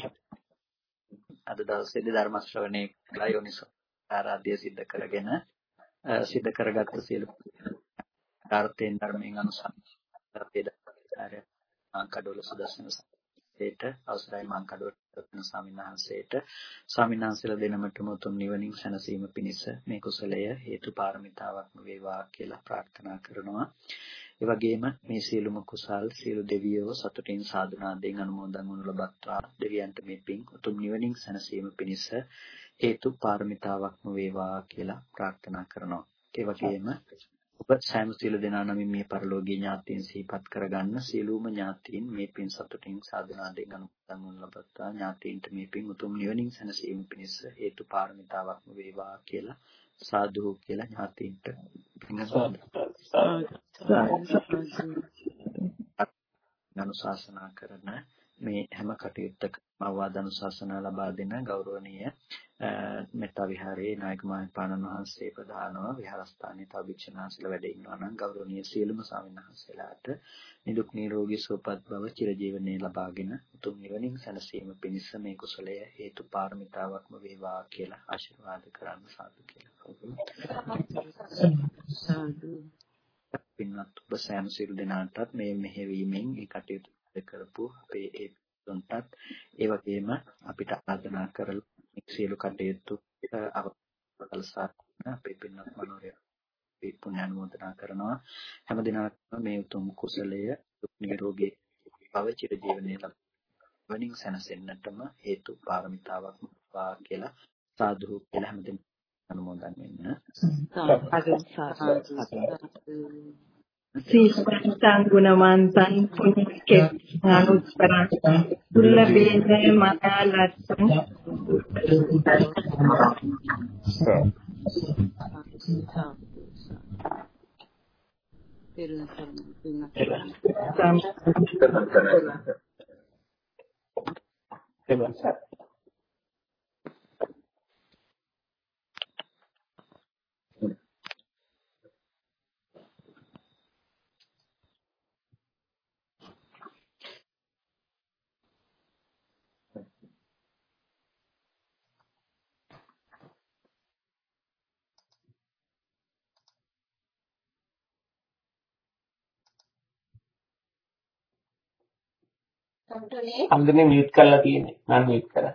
අද දවසේදී ධර්ම ශ්‍රවණය කළා යෝනිසෝ ආරාධ්‍ය සිද්ධ කරගෙන සිද්ධ කරගත්ත සියලු කාර්තෙන් ධර්මයෙන් අනුසම්පද ආචාර්ය මාංකඩොල සුදස්සන සේට අවසරයි මාංකඩොල රත්න ස්වාමීන් වහන්සේට ස්වාමීන් වහන්සේලා දෙනමටම උතුම් නිවනින් සැනසීම පිණිස මේ කුසලය හේතු පාරමිතාවක්ම වේවා කියලා ප්‍රාර්ථනා කරනවා. ඒ වගේම මේ සියලුම කුසල් සියලු දෙවියෝ සතුටින් සාදුනාදෙන් අනුමෝදන් වනු ලබත්වා දෙවියන්ට මේ පින් උතුම් නිවනින් සැනසීම පිණිස හේතු පාරමිතාවක්ම වේවා කියලා ප්‍රාර්ථනා කරනවා. ඒ වගේම ඔබ සෑම සියලු දෙනා නමින් මේ පරලෝකීය ඥාතීන් සිහිපත් කරගන්න සියලුම ඥාතීන් මේ පින් සතුටින් සාධනාවෙන් අනුමෝදන් වනු ලබත්තා ඥාතීන්ට මේ පින් උතුම් නිවනින් සැනසීම පිණිස හේතු පාරමිතාවක්ම වේවා කියලා සාදු කියලා ඥාතීන්ට අනුශාසනා කරන මේ හැම කටයුත්තකම අවවාද අනුශාසනා ලබා දෙන ගෞරවනීය මෙත්තා විහාරයේ නායක මහින්පාණන් වහන්සේ ප්‍රධානව විහාරස්ථානයේ තව භික්ෂුණාන්සලා වැඩ ඉන්නවා නම් ගෞරවනීය සියලුම ස්වාමීන් වහන්සේලාට නිදුක් නිරෝගී සුවපත් භව චිරජීවනයේ ලබාගෙන උතුම් නිවනින් සැනසීම පිණිස මේ කුසලය හේතු පාරමිතාවක්ම වේවා කියලා ආශිර්වාද කරන්න සාදු කියලා. පින්වත් ඔබ සෑම සියලු දෙනාටත් මේ මෙහෙවීමෙන් ඒ කටයුතු කරපු අපේ ඒ තුන්ටත් ඒ වගේම අපිට ආරාධනා කරලා සියලු කටයුතු අවසන් අපේ පින්වත් මනෝරය අපි පුණ්‍යානුමෝදනා කරනවා. හැම දිනකටම මේ උතුම් කුසලය දුක් නිරෝගී භව චිර ජීවනයේ ලබනින් සැනසෙන්නටම හේතු පාරමිතාවක් වා කියලා සාදු කියලා හැමදෙම අනුමෝදන් වෙන්න සීසං ගුණවන්තං පුඤ්ඤකේනානුත්තරං දුර්ලභේන මනාලත්තං තෙරුවන් හම්දුනේ මියුට් කරලා තියෙන්නේ. මම මියුට් කරා.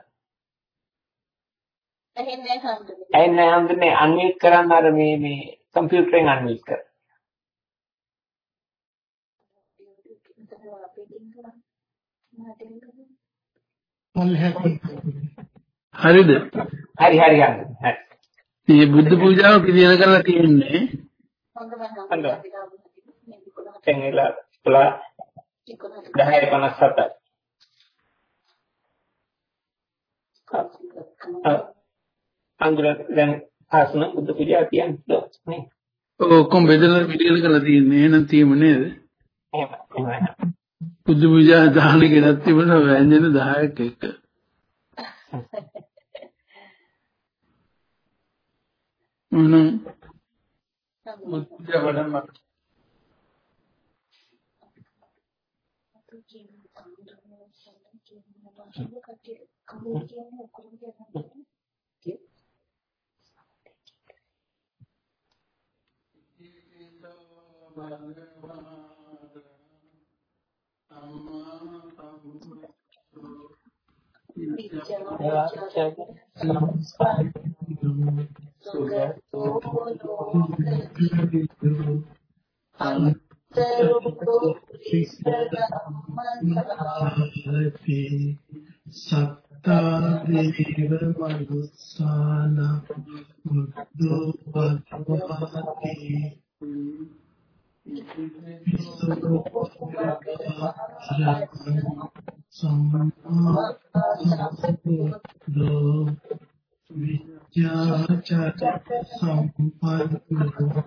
ඇහෙන්නේ නැහැ ඇහෙන්නේ හම්දුනේ අන්මියුට් කරන්න අර මේ මේ කම්පියුටරෙන් අන්මියුට් කර. හරිද? හරි හරි හරි. හරි. මේ බුද්ධ පූජාව පිළියෙල කරලා තියෙන්නේ හොඳයි. දැන් එලා 10:57යි. අංගුල දැන් ආසන බුද්ධ පූජා කියන්නේ නේ ඔය ඔක්කොම බෙදලා පිළියෙල කරලා තියෙන්නේ. එහෙනම් තියෙම නේද? එහෙම එහෙම. බුද්ධ පූජා දාන ගෙනත් තිබුණා ව්‍යංජන 10ක් එක්ක. මොනම් බුද්ධ පූජා වඩන්න සත්තා දේව මනුස්සාන බුද්ධෝ වත්වාති සම්මා විද්‍යාචර සම්පන්නෝ